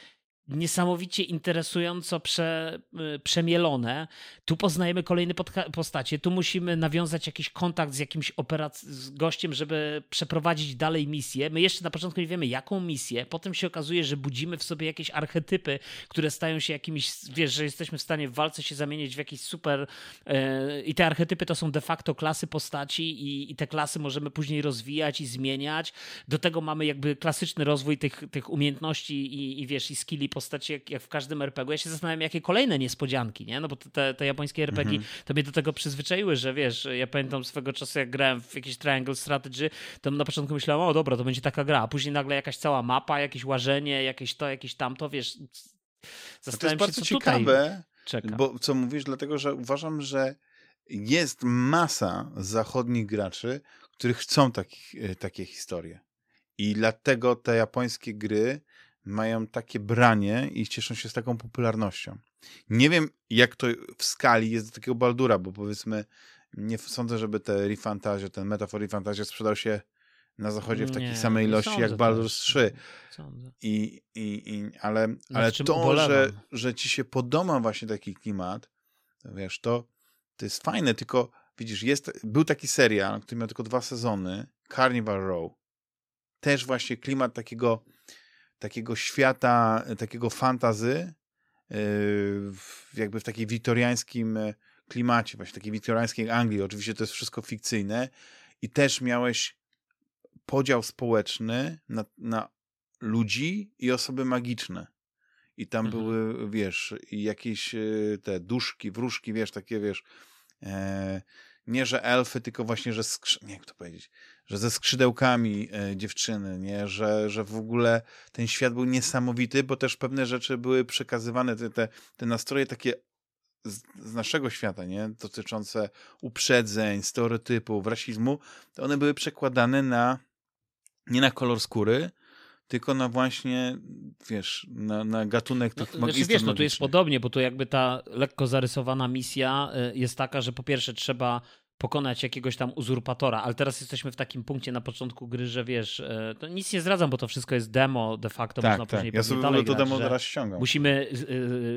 niesamowicie interesująco prze, y, przemielone. Tu poznajemy kolejne postacie, tu musimy nawiązać jakiś kontakt z jakimś operac- z gościem, żeby przeprowadzić dalej misję. My jeszcze na początku nie wiemy, jaką misję. Potem się okazuje, że budzimy w sobie jakieś archetypy, które stają się jakimiś, wiesz, że jesteśmy w stanie w walce się zamienić w jakiś super yy, i te archetypy to są de facto klasy postaci i, i te klasy możemy później rozwijać i zmieniać. Do tego mamy jakby klasyczny rozwój tych, tych umiejętności i, i wiesz, i skilli postaci jak, jak w każdym RPG. Ja się zastanawiam, jakie kolejne niespodzianki, nie? No bo te, te japońskie RPG mhm. to mnie do tego przyzwyczaiły, że wiesz, ja pamiętam swego czasu, jak grałem w jakiś Triangle Strategy, to na początku myślałem, o dobra, to będzie taka gra, a później nagle jakaś cała mapa, jakieś łażenie, jakieś to, jakieś tamto, wiesz. Zastanawiam to jest się, bardzo ciekawe, czeka. bo co mówisz, dlatego, że uważam, że jest masa zachodnich graczy, którzy chcą takich, e, takie historie. I dlatego te japońskie gry mają takie branie i cieszą się z taką popularnością. Nie wiem, jak to w skali jest do takiego Baldura, bo powiedzmy, nie sądzę, żeby te Refantazie, ten metafor Refantazie sprzedał się na zachodzie w takiej nie, samej ilości jak Baldur's 3. [LAUGHS] I, i, i, ale ale to, że, że ci się podoba właśnie taki klimat, wiesz, to, to jest fajne, tylko widzisz, jest, był taki serial, który miał tylko dwa sezony, Carnival Row. Też właśnie klimat takiego takiego świata, takiego fantazy, e, jakby w takiej wiktoriańskim e, klimacie, właśnie takiej wiktoriańskiej Anglii. Oczywiście to jest wszystko fikcyjne i też miałeś podział społeczny na, na ludzi i osoby magiczne. I tam mhm. były, wiesz, jakieś e, te duszki, wróżki, wiesz, takie, wiesz, e, nie, że elfy, tylko właśnie, że skrzy... nie jak to powiedzieć, że ze skrzydełkami e, dziewczyny, nie, że, że w ogóle ten świat był niesamowity, bo też pewne rzeczy były przekazywane, te, te, te nastroje takie z, z, naszego świata, nie, dotyczące uprzedzeń, stereotypów, rasizmu, to one były przekładane na nie na kolor skóry, tylko na właśnie, wiesz, na, na gatunek tych no, wiesz, no tu jest podobnie, bo tu jakby ta lekko zarysowana misja y, jest taka, że po pierwsze trzeba pokonać jakiegoś tam uzurpatora, ale teraz jesteśmy w takim punkcie na początku gry, że wiesz, e, to nic nie zdradzam, bo to wszystko jest demo de facto, tak, można tak. później ja sobie dalej to grać, demo teraz ściągam. Musimy,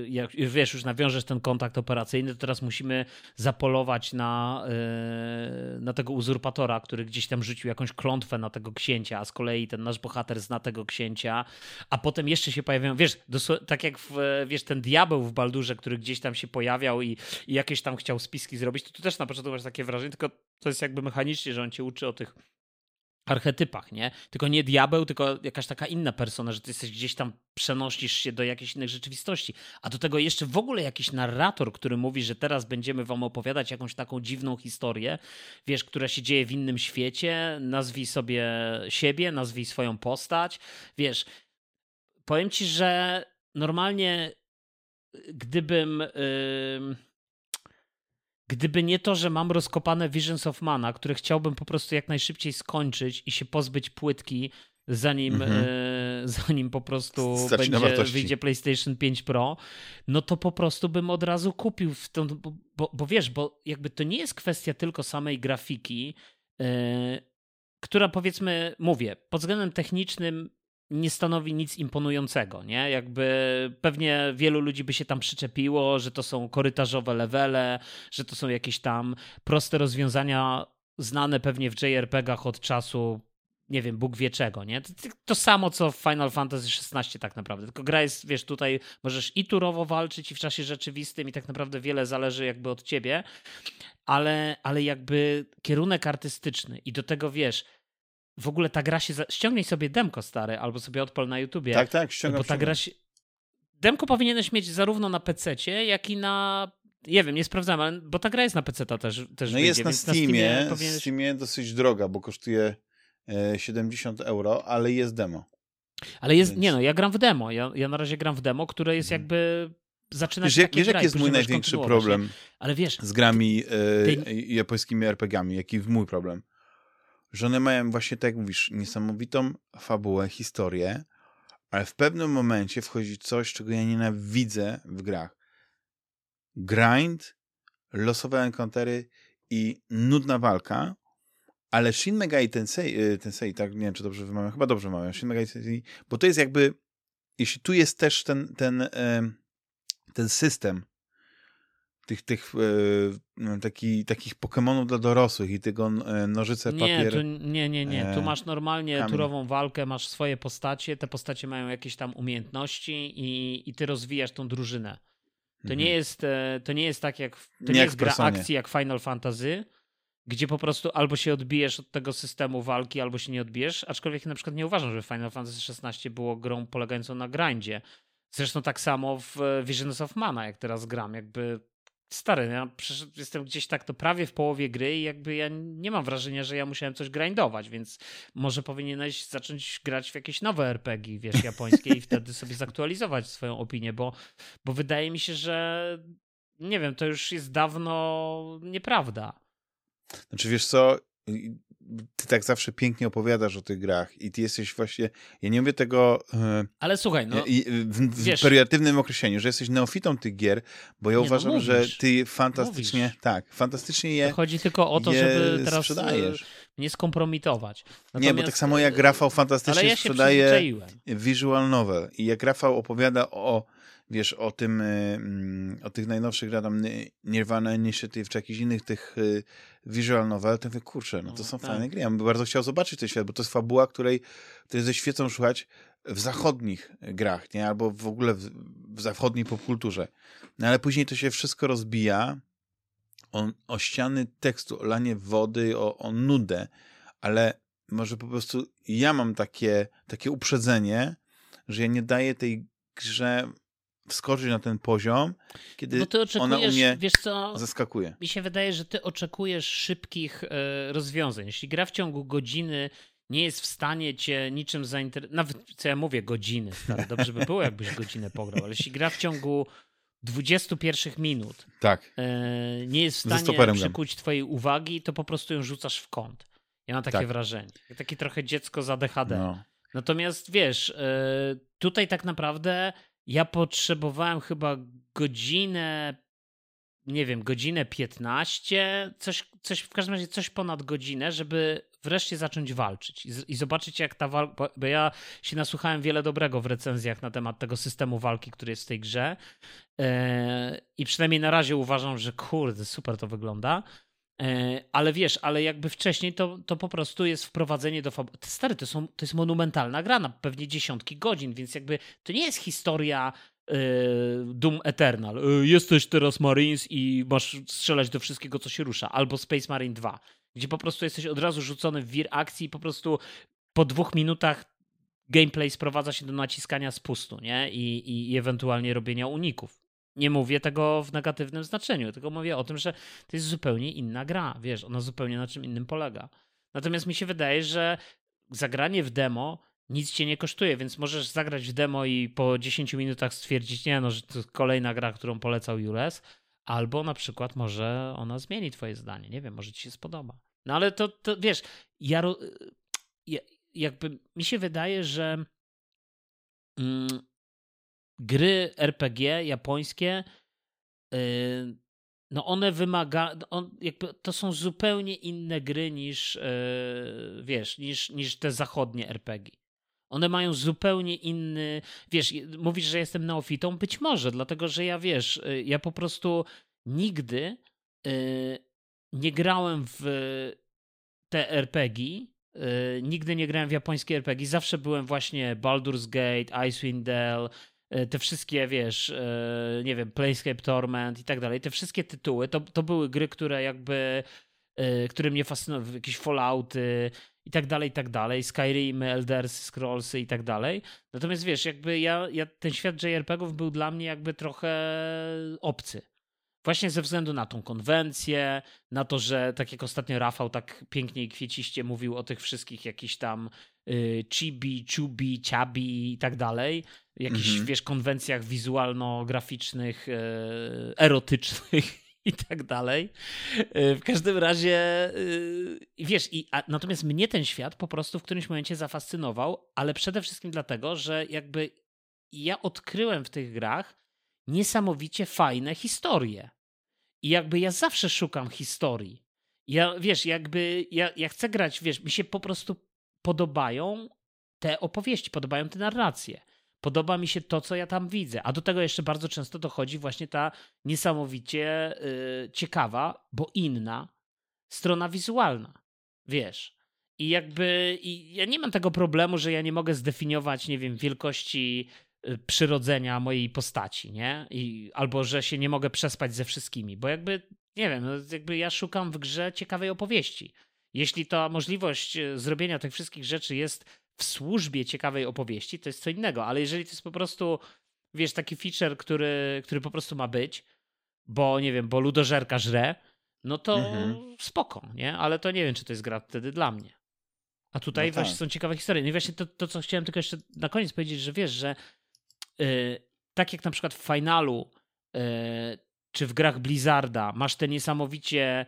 e, jak wiesz, już nawiążesz ten kontakt operacyjny, to teraz musimy zapolować na, e, na tego uzurpatora, który gdzieś tam rzucił jakąś klątwę na tego księcia, a z kolei ten nasz bohater zna tego księcia, a potem jeszcze się pojawiają, wiesz, tak jak w, wiesz, ten diabeł w Baldurze, który gdzieś tam się pojawiał i, i jakieś tam chciał spiski zrobić, to tu też na początku masz takie wrażenie, tylko to jest jakby mechanicznie, że on cię uczy o tych archetypach, nie? Tylko nie diabeł, tylko jakaś taka inna persona, że ty jesteś gdzieś tam, przenosisz się do jakiejś innej rzeczywistości. A do tego jeszcze w ogóle jakiś narrator, który mówi, że teraz będziemy wam opowiadać jakąś taką dziwną historię, wiesz, która się dzieje w innym świecie, nazwij sobie siebie, nazwij swoją postać, wiesz. Powiem ci, że normalnie gdybym... Yy Gdyby nie to, że mam rozkopane Visions of Mana, które chciałbym po prostu jak najszybciej skończyć i się pozbyć płytki, zanim, mm -hmm. e, zanim po prostu będzie, wyjdzie PlayStation 5 Pro, no to po prostu bym od razu kupił w tą, bo, bo, bo wiesz, bo jakby to nie jest kwestia tylko samej grafiki, e, która powiedzmy, mówię, pod względem technicznym nie stanowi nic imponującego, nie? Jakby pewnie wielu ludzi by się tam przyczepiło, że to są korytarzowe levele, że to są jakieś tam proste rozwiązania znane pewnie w JRPG-ach od czasu nie wiem, Bóg wie czego, nie? To, to, samo, co w Final Fantasy XVI tak naprawdę, tylko gra jest, wiesz, tutaj możesz i turowo walczyć i w czasie rzeczywistym i tak naprawdę wiele zależy jakby od ciebie, ale, ale jakby kierunek artystyczny i do tego, wiesz, w ogóle ta gra się. Za... Ściągnij sobie demko stary, albo sobie odpal na YouTubie. Tak, tak, ściągam. Bo ta gra się. Demko powinieneś mieć zarówno na PC, jak i na. Nie wiem, nie sprawdzałem, ale... bo ta gra jest na PC też. też no wyjdzie, jest na Steamie. Na Steamie, powinieneś... Steamie dosyć droga, bo kosztuje 70 e, euro, ale jest demo. Ale jest. Więc... Nie no, ja gram w demo. Ja, ja na razie gram w demo, które jest mhm. jakby zaczyna się Wiesz, jaki jest mój największy problem nie? Ale wiesz, z grami e, japońskimi RPGami? Jaki mój problem? Że one mają właśnie, tak jak mówisz, niesamowitą fabułę, historię, ale w pewnym momencie wchodzi coś, czego ja nienawidzę w grach. Grind, losowe encountery i nudna walka, ale Shin Megami Tensei, y, Tensei, tak, nie wiem, czy dobrze wymawiam, chyba dobrze wymawiam, Shin Megami Tensei, bo to jest jakby jeśli tu jest też ten, ten, ten system tych, tych e, taki, takich Pokemonów dla dorosłych i tego e, nożyce, papier... Nie, tu, nie, nie, nie. Tu masz normalnie kamień. turową walkę, masz swoje postacie, te postacie mają jakieś tam umiejętności i, i ty rozwijasz tą drużynę. To, mhm. nie, jest, to nie jest tak jak... To nie, nie jest gra akcji jak Final Fantasy, gdzie po prostu albo się odbijesz od tego systemu walki, albo się nie odbijesz, aczkolwiek na przykład nie uważam, że Final Fantasy XVI było grą polegającą na grindzie. Zresztą tak samo w Visions of Mana, jak teraz gram, jakby stary, ja jestem gdzieś tak to prawie w połowie gry i jakby ja nie mam wrażenia, że ja musiałem coś grindować, więc może powinieneś zacząć grać w jakieś nowe RPG, wiesz, japońskie i wtedy sobie zaktualizować swoją opinię, bo, bo wydaje mi się, że nie wiem, to już jest dawno nieprawda. Znaczy wiesz co, ty tak zawsze pięknie opowiadasz o tych grach i ty jesteś właśnie, ja nie mówię tego e, ale słuchaj, no, w, w periatywnym określeniu, że jesteś neofitą tych gier, bo ja nie, no uważam, no że ty fantastycznie, mówisz. tak, fantastycznie je to Chodzi tylko o to, żeby teraz e, sprzedajesz. nie skompromitować. Natomiast, nie, bo tak samo jak Rafał fantastycznie ja sprzedaje visual novel i jak Rafał opowiada o wiesz, o tym, y, mm, o tych najnowszych grach, tam Nirvana Initiative, czy jakichś innych tych y, visual novel, to mówię, kurczę, no to no, są tak. fajne gry. Ja bym bardzo chciał zobaczyć ten świat, bo to jest fabuła, której, której ze świecą szukać w zachodnich grach, nie? Albo w ogóle w, w zachodniej popkulturze. No ale później to się wszystko rozbija o, o ściany tekstu, o lanie wody, o, o nudę, ale może po prostu ja mam takie, takie uprzedzenie, że ja nie daję tej grze wskoczyć na ten poziom, kiedy no ty ona u mnie wiesz co, zaskakuje. Mi się wydaje, że ty oczekujesz szybkich e, rozwiązań. Jeśli gra w ciągu godziny nie jest w stanie cię niczym zainteresować, nawet co ja mówię, godziny, stary, dobrze by było, jakbyś godzinę pograł, ale jeśli gra w ciągu 21 minut tak. e, nie jest w stanie przykuć twojej uwagi, to po prostu ją rzucasz w kąt. Ja mam takie tak. wrażenie. Takie trochę dziecko za DHD. No. Natomiast wiesz, e, tutaj tak naprawdę ja potrzebowałem chyba godzinę, nie wiem, godzinę 15, coś, coś w każdym razie coś ponad godzinę, żeby wreszcie zacząć walczyć i, i zobaczyć, jak ta walka. Bo ja się nasłuchałem wiele dobrego w recenzjach na temat tego systemu walki, który jest w tej grze. Yy, I przynajmniej na razie uważam, że kurde, super to wygląda. E, ale wiesz, ale jakby wcześniej to, to po prostu jest wprowadzenie do fabuły. Stary, to, są, to jest monumentalna gra na pewnie dziesiątki godzin, więc jakby to nie jest historia yy, Doom Eternal. Yy, jesteś teraz Marines i masz strzelać do wszystkiego, co się rusza. Albo Space Marine 2, gdzie po prostu jesteś od razu rzucony w wir akcji i po prostu po dwóch minutach gameplay sprowadza się do naciskania spustu, nie? I, i, i ewentualnie robienia uników. Nie mówię tego w negatywnym znaczeniu, tylko mówię o tym, że to jest zupełnie inna gra, wiesz, ona zupełnie na czym innym polega. Natomiast mi się wydaje, że zagranie w demo nic cię nie kosztuje, więc możesz zagrać w demo i po 10 minutach stwierdzić, nie no, że to kolejna gra, którą polecał Jules, albo na przykład może ona zmieni twoje zdanie, nie wiem, może ci się spodoba. No ale to, to wiesz, ja, ja jakby mi się wydaje, że mm, gry RPG japońskie, y, no one wymaga, on, jakby to są zupełnie inne gry niż, y, wiesz, niż, niż te zachodnie RPG. One mają zupełnie inny, wiesz, mówisz, że jestem neofitą? Być może, dlatego że ja, wiesz, y, ja po prostu nigdy nie grałem w te RPG, nigdy nie grałem w japońskie RPG, zawsze byłem właśnie Baldur's Gate, Icewind Dale, te wszystkie, wiesz, e, nie wiem, Playscape Torment i tak dalej, te wszystkie tytuły, to, to były gry, które jakby, e, które mnie fascynowały, jakieś Fallouty i tak dalej, i tak dalej, Skyrim, Elder Scrolls i tak dalej. Natomiast wiesz, jakby ja, ja ten świat JRPG-ów był dla mnie jakby trochę obcy. Właśnie ze względu na tą konwencję, na to, że tak jak ostatnio Rafał tak pięknie i kwieciście mówił o tych wszystkich jakichś tam chibi, chubi, ciabi i tak dalej, jakichś, wiesz, konwencjach wizualno-graficznych, y, erotycznych [LAUGHS] i tak dalej. Y, w każdym razie, y, wiesz, i, a, natomiast mnie ten świat po prostu w którymś momencie zafascynował, ale przede wszystkim dlatego, że jakby ja odkryłem w tych grach niesamowicie fajne historie. I jakby ja zawsze szukam historii. Ja, wiesz, jakby ja, ja chcę grać, wiesz, mi się po prostu podobają te opowieści, podobają te narracje. Podoba mi się to, co ja tam widzę. A do tego jeszcze bardzo często dochodzi właśnie ta niesamowicie y, ciekawa, bo inna strona wizualna. Wiesz. I jakby i ja nie mam tego problemu, że ja nie mogę zdefiniować, nie wiem, wielkości y, przyrodzenia mojej postaci, nie? I, albo że się nie mogę przespać ze wszystkimi, bo jakby, nie wiem, no, jakby ja szukam w grze ciekawej opowieści. Jeśli ta możliwość y, zrobienia tych wszystkich rzeczy jest w służbie ciekawej opowieści, to jest co innego, ale jeżeli to jest po prostu, wiesz, taki feature, który, który po prostu ma być, bo nie wiem, bo ludożerka żre, no to mhm. spoko, nie? Ale to nie wiem, czy to jest gra wtedy dla mnie. A tutaj no właśnie tak. są ciekawe historie. No i właśnie to, to, co chciałem tylko jeszcze na koniec powiedzieć, że wiesz, że yy, tak jak na przykład w finalu yy, czy w grach Blizzarda masz te niesamowicie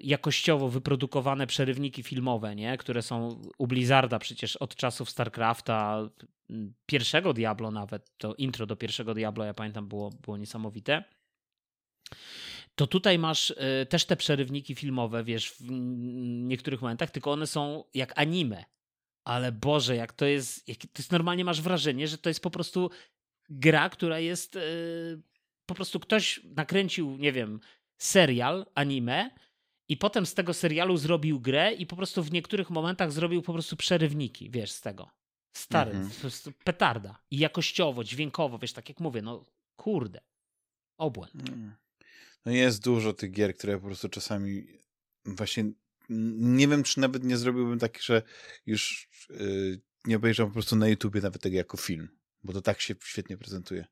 jakościowo wyprodukowane przerywniki filmowe, nie? które są u Blizzarda przecież od czasów StarCrafta, pierwszego Diablo nawet, to intro do pierwszego Diablo, ja pamiętam, było, było niesamowite to tutaj masz y, też te przerywniki filmowe, wiesz, w niektórych momentach, tylko one są jak anime. Ale Boże, jak to jest, jak, to jest normalnie masz wrażenie, że to jest po prostu gra, która jest y, po prostu ktoś nakręcił, nie wiem, serial, anime i potem z tego serialu zrobił grę i po prostu w niektórych momentach zrobił po prostu przerywniki, wiesz, z tego. Stary, mhm. petarda. I jakościowo, dźwiękowo, wiesz, tak jak mówię, no kurde, obłęd. Mhm no jest dużo tych gier, które po prostu czasami właśnie nie wiem, czy nawet nie zrobiłbym tak, że już yy, nie obejrzał po prostu na YouTubie nawet tego jako film, bo to tak się świetnie prezentuje,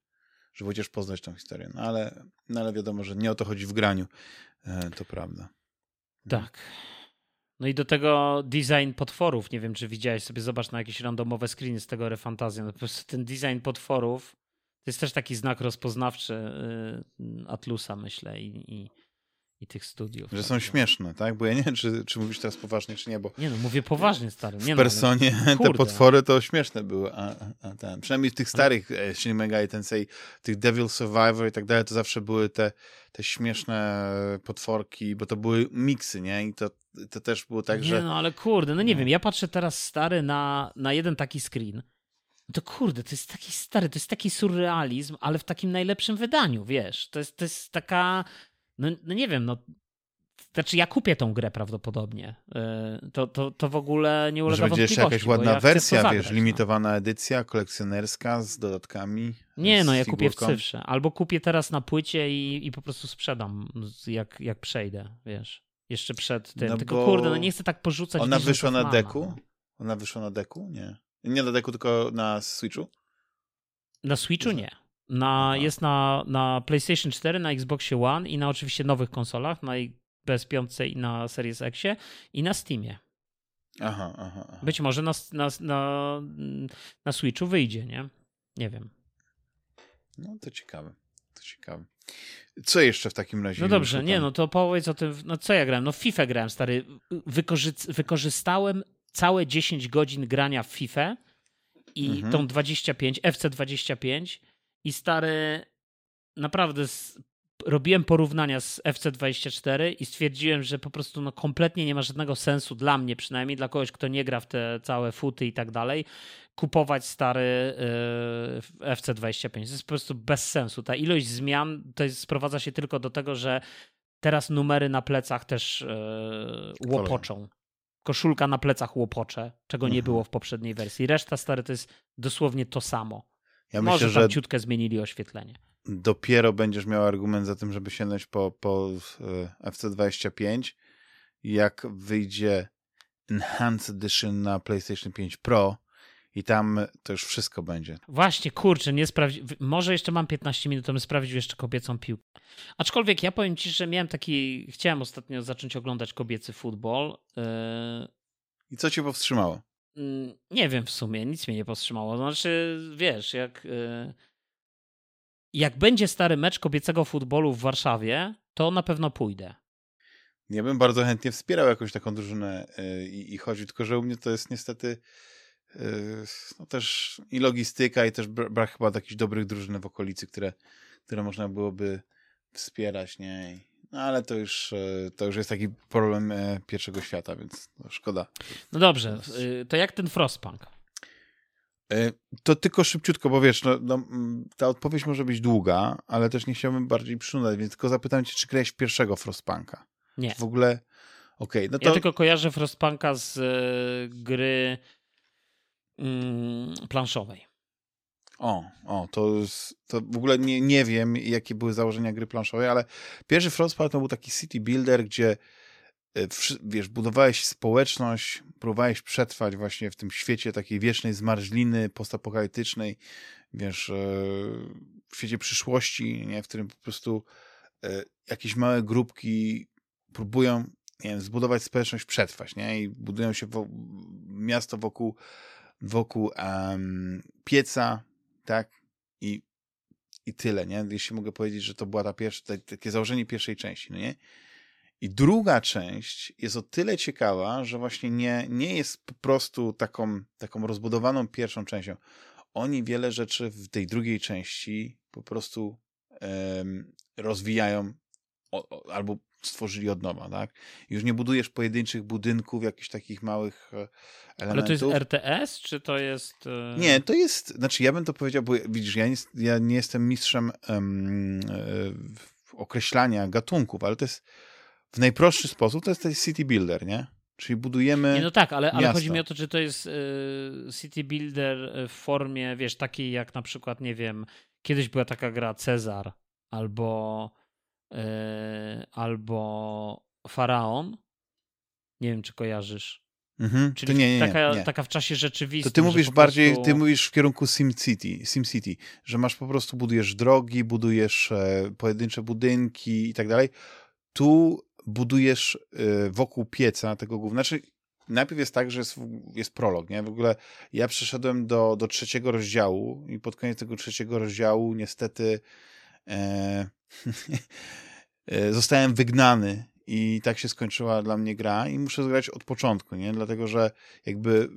żeby chociaż poznać tą historię. No ale, no ale wiadomo, że nie o to chodzi w graniu, yy, to prawda. Tak. No i do tego design potworów. Nie wiem, czy widziałeś sobie, zobacz na jakieś randomowe screeny z tego refantazja. No po prostu ten design potworów to jest też taki znak rozpoznawczy y, Atlusa, myślę, i, i, i tych studiów. Że są śmieszne, tak? Bo ja nie wiem, czy, czy mówisz teraz poważnie, czy nie, bo... Nie no, mówię poważnie, stary. Nie w personie no, te potwory to śmieszne były, a, a, ten, przynajmniej w tych starych e, Shin Megami Tensei, tych Devil Survivor i tak dalej, to zawsze były te, te śmieszne potworki, bo to były miksy, nie? I to, to też było tak, nie, że... no ale kurde, no nie no. wiem, ja patrzę teraz, stary, na, na jeden taki screen, to kurde, to jest taki stary, to jest taki surrealizm, ale w takim najlepszym wydaniu, wiesz. To jest, to jest taka, no, no nie wiem, no znaczy ja kupię tą grę prawdopodobnie. Y, to, to, to w ogóle nie ulega Może będzie jeszcze jakaś ładna ja wersja, zagrać, wiesz, no. limitowana edycja, kolekcjonerska z dodatkami. Nie, no ja kupię w cyfrze. Albo kupię teraz na płycie i, i po prostu sprzedam, jak, jak przejdę, wiesz. Jeszcze przed tym. No Tylko kurde, no nie chcę tak porzucać. Ona wyszła na deku? No. Ona wyszła na deku? Nie. Nie na deku, tylko na Switchu? Na Switchu nie. Na, jest na, na PlayStation 4, na Xboxie One i na oczywiście nowych konsolach, na PS5 i na Series X i na Steamie. Aha, aha, aha. Być może na, na, na, na Switchu wyjdzie, nie? Nie wiem. No to ciekawe. To ciekawe. Co jeszcze w takim razie? No dobrze, nie, no to powiedz o tym, no co ja grałem? No FIFA grałem, stary. Wykorzy wykorzystałem całe 10 godzin grania w FIFA i mhm. tą 25, FC25 i stary, naprawdę robiłem porównania z FC24 i stwierdziłem, że po prostu no, kompletnie nie ma żadnego sensu dla mnie przynajmniej, dla kogoś, kto nie gra w te całe futy i tak dalej, kupować stary yy, FC25. To jest po prostu bez sensu. Ta ilość zmian to jest, sprowadza się tylko do tego, że teraz numery na plecach też yy, łopoczą koszulka na plecach łopocze, czego nie mhm. było w poprzedniej wersji. Reszta stary to jest dosłownie to samo. Ja Może myślę, że ciutkę zmienili oświetlenie. Dopiero będziesz miał argument za tym, żeby sięgnąć po, po e, FC25, jak wyjdzie Enhanced Edition na PlayStation 5 Pro i tam to już wszystko będzie. Właśnie, kurczę, nie sprawdzi... Może jeszcze mam 15 minut, to bym sprawdził jeszcze kobiecą piłkę. Aczkolwiek ja powiem ci, że miałem taki... Chciałem ostatnio zacząć oglądać kobiecy futbol. Yy... I co cię powstrzymało? Yy, nie wiem w sumie, nic mnie nie powstrzymało. Znaczy, wiesz, jak... Yy... Jak będzie stary mecz kobiecego futbolu w Warszawie, to na pewno pójdę. Ja bym bardzo chętnie wspierał jakąś taką drużynę yy, i, i chodzi, tylko że u mnie to jest niestety no też i logistyka, i też brak chyba jakichś dobrych drużyn w okolicy, które, które można byłoby wspierać, nie? No ale to już, e, to już jest taki problem e, pierwszego świata, więc no, szkoda. No dobrze, y, to jak ten Frostpunk? E, to tylko szybciutko, bo wiesz, no, no, ta odpowiedź może być długa, ale też nie chciałbym bardziej przynudać, więc tylko zapytam cię, czy grałeś pierwszego Frostpunka? Nie. W ogóle, okej, okay, no to... Ja tylko kojarzę Frostpunka z y, gry mm, planszowej. O, o, to, to w ogóle nie, nie wiem, jakie były założenia gry planszowej, ale pierwszy Frostpunk to był taki city builder, gdzie e, wiesz, budowałeś społeczność, próbowałeś przetrwać właśnie w tym świecie takiej wiecznej zmarzliny postapokaliptycznej, wiesz, e, w świecie przyszłości, nie, w którym po prostu e, jakieś małe grupki próbują, nie wiem, zbudować społeczność, przetrwać, nie, i budują się wo miasto wokół wokół um, pieca, tak? I, I tyle, nie? Jeśli mogę powiedzieć, że to była ta pierwsza, takie założenie pierwszej części, no nie? I druga część jest o tyle ciekawa, że właśnie nie, nie jest po prostu taką, taką rozbudowaną pierwszą częścią. Oni wiele rzeczy w tej drugiej części po prostu um, rozwijają o, o, albo stworzyli od nowa, tak? Już nie budujesz pojedynczych budynków, jakichś takich małych elementów. Ale to jest RTS, czy to jest... E... Nie, to jest, znaczy ja bym to powiedział, bo widzisz, ja nie, ja nie jestem mistrzem um, określania gatunków, ale to jest w najprostszy sposób, to jest ten city builder, nie? Czyli budujemy. Nie, no tak, ale, ale chodzi mi o to, czy to jest y, city builder w formie, wiesz, takiej jak na przykład, nie wiem, kiedyś była taka gra Cezar albo albo Faraon. Nie wiem, czy kojarzysz. Mhm. Czyli nie, nie, taka, nie. taka w czasie rzeczywistym. To ty mówisz bardziej, prostu... ty mówisz w kierunku SimCity, SimCity, że masz po prostu, budujesz drogi, budujesz e, pojedyncze budynki i tak dalej. Tu budujesz e, wokół pieca tego głównego. Znaczy, najpierw jest tak, że jest, jest prolog, nie? W ogóle ja przeszedłem do, do trzeciego rozdziału i pod koniec tego trzeciego rozdziału niestety e, e, [LAUGHS] zostałem wygnany i tak się skończyła dla mnie gra i muszę zgrać od początku, nie? Dlatego, że jakby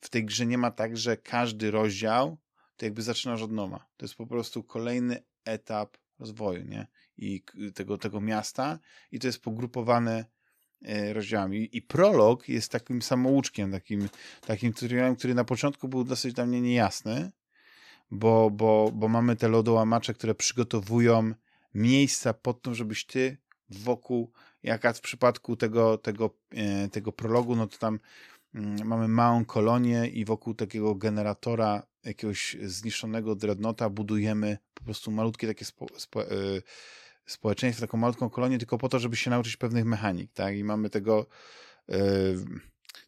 w tej grze nie ma tak, że każdy rozdział to jakby zaczynasz od nowa. To jest po prostu kolejny etap rozwoju, nie? I tego, tego miasta i to jest pogrupowane e, rozdziałami. I prolog jest takim samouczkiem, takim, takim tutorialem, który na początku był dosyć dla mnie niejasny, bo, bo, bo mamy te lodołamacze, które przygotowują miejsca pod to, żebyś ty wokół, jak w przypadku tego, tego, e, tego prologu, no to tam mm, mamy małą kolonię i wokół takiego generatora jakiegoś zniszczonego dreadnota budujemy po prostu malutkie takie spo, spo, e, społeczeństwo, taką malutką kolonię, tylko po to, żeby się nauczyć pewnych mechanik, tak? I mamy tego, e,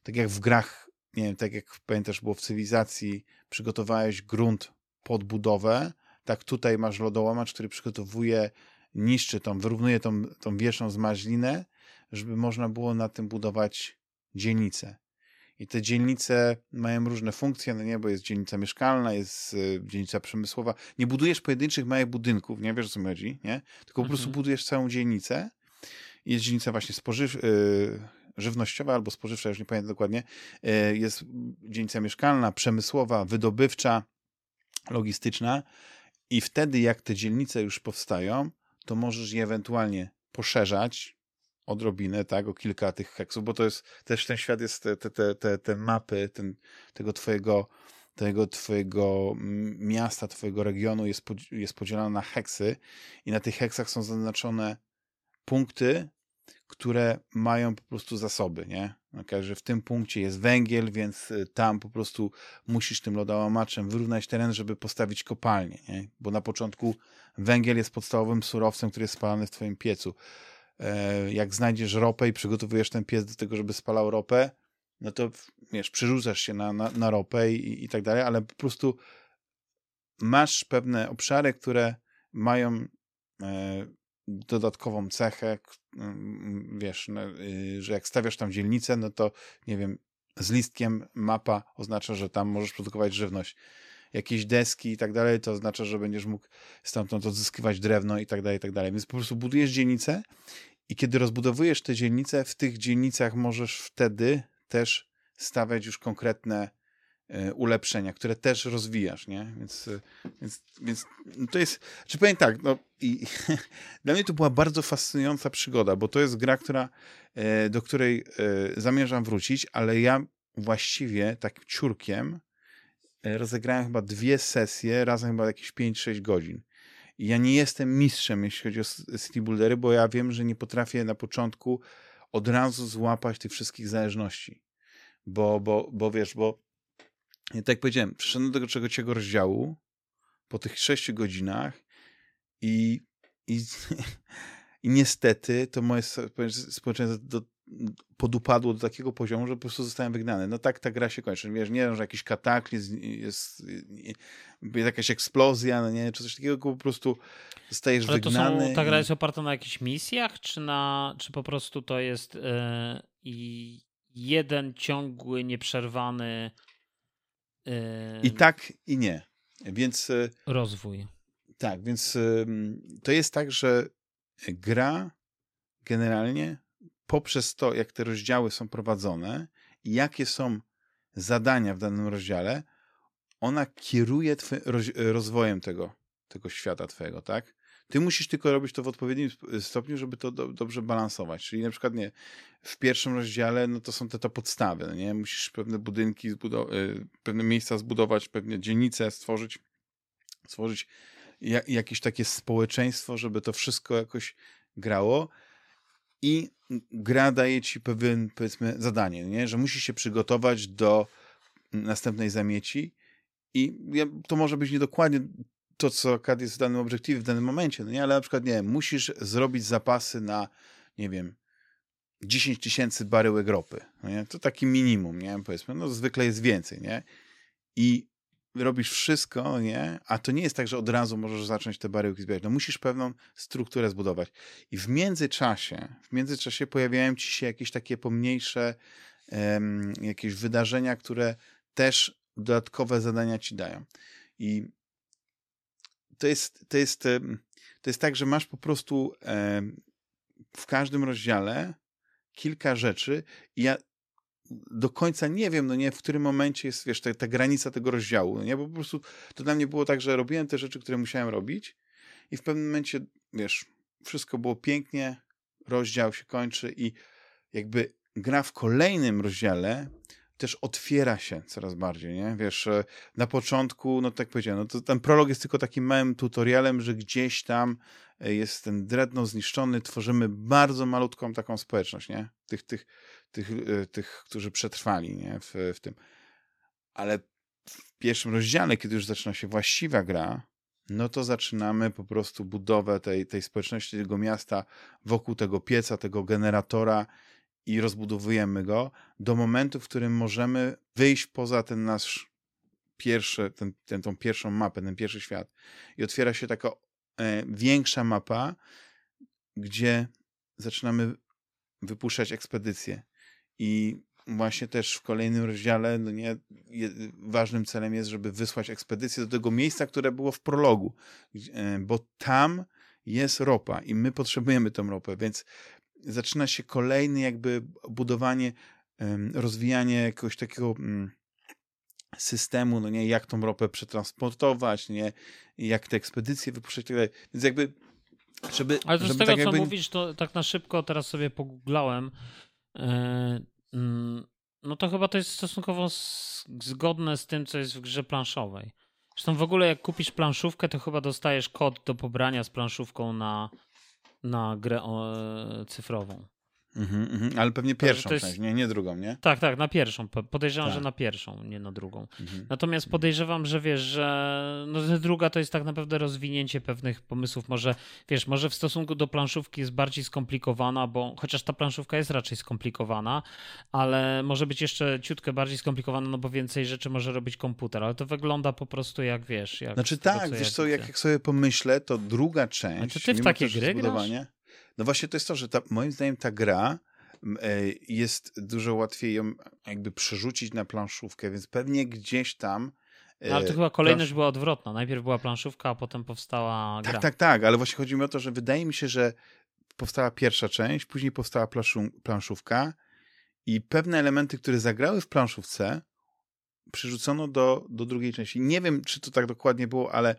tak jak w grach, nie wiem, tak jak pamiętasz, było w cywilizacji, przygotowałeś grunt pod budowę, tak tutaj masz lodołamacz, który przygotowuje, niszczy tą, wyrównuje tą, tą wieszną zmaźlinę, żeby można było na tym budować dzielnice. I te dzielnice mają różne funkcje, no nie, bo jest dzielnica mieszkalna, jest y, dzielnica przemysłowa. Nie budujesz pojedynczych małych budynków, nie wiesz o co mi chodzi, nie? Tylko po prostu mhm. budujesz całą dzielnicę. Jest dzielnica właśnie spożyw, y, żywnościowa albo spożywcza, już nie pamiętam dokładnie. Y, jest dzielnica mieszkalna, przemysłowa, wydobywcza, logistyczna i wtedy, jak te dzielnice już powstają, to możesz je ewentualnie poszerzać odrobinę, tak, o kilka tych heksów, bo to jest, też ten świat jest, te, te, te, te mapy ten, tego twojego tego twojego miasta, twojego regionu jest, jest podzielona na heksy i na tych heksach są zaznaczone punkty, które mają po prostu zasoby, nie? Okay, że w tym punkcie jest węgiel, więc y, tam po prostu musisz tym lodałamaczem wyrównać teren, żeby postawić kopalnię, nie? Bo na początku węgiel jest podstawowym surowcem, który jest spalany w twoim piecu. E, jak znajdziesz ropę i przygotowujesz ten piec do tego, żeby spalał ropę, no to wiesz, przerzucasz się na, na, na ropę i, i tak dalej, ale po prostu masz pewne obszary, które mają e, dodatkową cechę, mm, wiesz, no, y, że jak stawiasz tam dzielnicę, no to nie wiem, z listkiem mapa oznacza, że tam możesz produkować żywność. Jakieś deski i tak dalej, to oznacza, że będziesz mógł stamtąd odzyskiwać drewno i tak dalej, i tak dalej. Więc po prostu budujesz dzielnicę i kiedy rozbudowujesz te dzielnice, w tych dzielnicach możesz wtedy też stawiać już konkretne ulepszenia, które też rozwijasz, nie? Więc, e, więc, więc to jest, czy powiem tak, no i [LAUGHS] dla mnie to była bardzo fascynująca przygoda, bo to jest gra, która, e, do której zamierzam wrócić, ale ja właściwie tak ciurkiem e, rozegrałem chyba dwie sesje, razem chyba jakieś 5-6 godzin. I ja nie jestem mistrzem, jeśli chodzi o city buildery, bo ja wiem, że nie potrafię na początku od razu złapać tych wszystkich zależności. Bo, bo, bo wiesz, bo tak jak powiedziałem, przyszedłem do tego trzeciego rozdziału po tych 6 godzinach i, i, [LAUGHS] i niestety to moje społeczeństwo do, podupadło do takiego poziomu, że po prostu zostałem wygnany. No tak ta gra się kończy. Wiesz, nie wiem, że jakiś kataklizm, jest, jest jakaś eksplozja, no nie, czy coś takiego, po prostu zostajesz Ale wygnany. To są, ta gra jest oparta na jakichś misjach, czy na, czy po prostu to jest yy, i jeden ciągły, nieprzerwany i tak i nie. Więc e, rozwój. Tak, więc to jest tak, że gra generalnie poprzez to, jak te rozdziały są prowadzone i jakie są zadania w danym rozdziale, ona kieruje rozwojem tego, tego świata twojego, tak? Ty musisz tylko robić to w odpowiednim stopniu, żeby to do, dobrze balansować. Czyli na przykład nie, w pierwszym rozdziale no to są te, te podstawy, no nie? Musisz pewne budynki, y, pewne miejsca zbudować, pewne dzielnice stworzyć, stworzyć ja, jakieś takie społeczeństwo, żeby to wszystko jakoś grało i gra daje ci pewien, powiedzmy, zadanie, nie? że musisz się przygotować do następnej zamieci i to może być niedokładnie to, co kad jest w danym obiektywie w danym momencie, no nie? ale na przykład, nie musisz zrobić zapasy na, nie wiem, 10 tysięcy baryłek ropy, no nie? to taki minimum, nie? powiedzmy, no zwykle jest więcej, nie? I robisz wszystko, nie? A to nie jest tak, że od razu możesz zacząć te baryłki zbierać. No musisz pewną strukturę zbudować. I w międzyczasie, w międzyczasie pojawiają ci się jakieś takie pomniejsze um, jakieś wydarzenia, które też dodatkowe zadania ci dają. I to jest, to jest, to jest tak, że masz po prostu w każdym rozdziale kilka rzeczy i ja do końca nie wiem, no nie, w którym momencie jest, wiesz, ta, ta granica tego rozdziału, no nie, bo po prostu to dla mnie było tak, że robiłem te rzeczy, które musiałem robić i w pewnym momencie, wiesz, wszystko było pięknie, rozdział się kończy i jakby gra w kolejnym rozdziale też otwiera się coraz bardziej, nie? Wiesz, e, na początku, no tak powiedziałem, no to ten prolog jest tylko takim małym tutorialem, że gdzieś tam e, jest ten dreadnought zniszczony, tworzymy bardzo malutką taką społeczność, nie? Tych, tych, tych, e, tych którzy przetrwali, nie? W, w tym. Ale w pierwszym rozdziale, kiedy już zaczyna się właściwa gra, no to zaczynamy po prostu budowę tej, tej społeczności, tego miasta wokół tego pieca, tego generatora i rozbudowujemy go do momentu, w którym możemy wyjść poza ten nasz pierwszy, ten, ten, tą pierwszą mapę, ten pierwszy świat. I otwiera się taka e, większa mapa, gdzie zaczynamy wypuszczać ekspedycje. I właśnie też w kolejnym rozdziale no nie, je, ważnym celem jest, żeby wysłać ekspedycję do tego miejsca, które było w prologu, e, bo tam jest ropa i my potrzebujemy tą ropę, więc zaczyna się kolejny jakby budowanie, rozwijanie jakiegoś takiego mm, systemu, no nie, jak tą ropę przetransportować, nie, jak te ekspedycje wypuszczać i tak dalej. Więc jakby żeby, Ale to żeby z tego, tak jakby... co mówisz, to tak na szybko teraz sobie pogooglałem. E, mm, no to chyba to jest stosunkowo zgodne z tym, co jest w grze planszowej. Zresztą w ogóle jak kupisz planszówkę, to chyba dostajesz kod do pobrania z planszówką na, na grę cyfrową. Mhm, mhm. Ale pewnie pierwszą jest... część, nie, nie drugą, nie? Tak, tak, na pierwszą. Podejrzewam, tak. że na pierwszą, nie na drugą. Mhm. Natomiast podejrzewam, że wiesz, że no, druga to jest tak naprawdę rozwinięcie pewnych pomysłów. Może, wiesz, może w stosunku do planszówki jest bardziej skomplikowana, bo chociaż ta planszówka jest raczej skomplikowana, ale może być jeszcze ciutkę bardziej skomplikowana, no bo więcej rzeczy może robić komputer, ale to wygląda po prostu jak, wiesz... Jak znaczy tak, wiesz co, jak, jak sobie pomyślę, to druga część... A czy ty w takie gry grasz? No właśnie to jest to, że ta, moim zdaniem ta gra e, jest dużo łatwiej ją jakby przerzucić na planszówkę, więc pewnie gdzieś tam no, ale to e, chyba kolejność była odwrotna. Najpierw była planszówka, a potem powstała tak, gra. Tak, tak, tak, ale właśnie chodzi mi o to, że wydaje mi się, że powstała pierwsza część, później powstała planszówka i pewne elementy, które zagrały w planszówce, przerzucono do, do drugiej części. Nie wiem, czy to tak dokładnie było, ale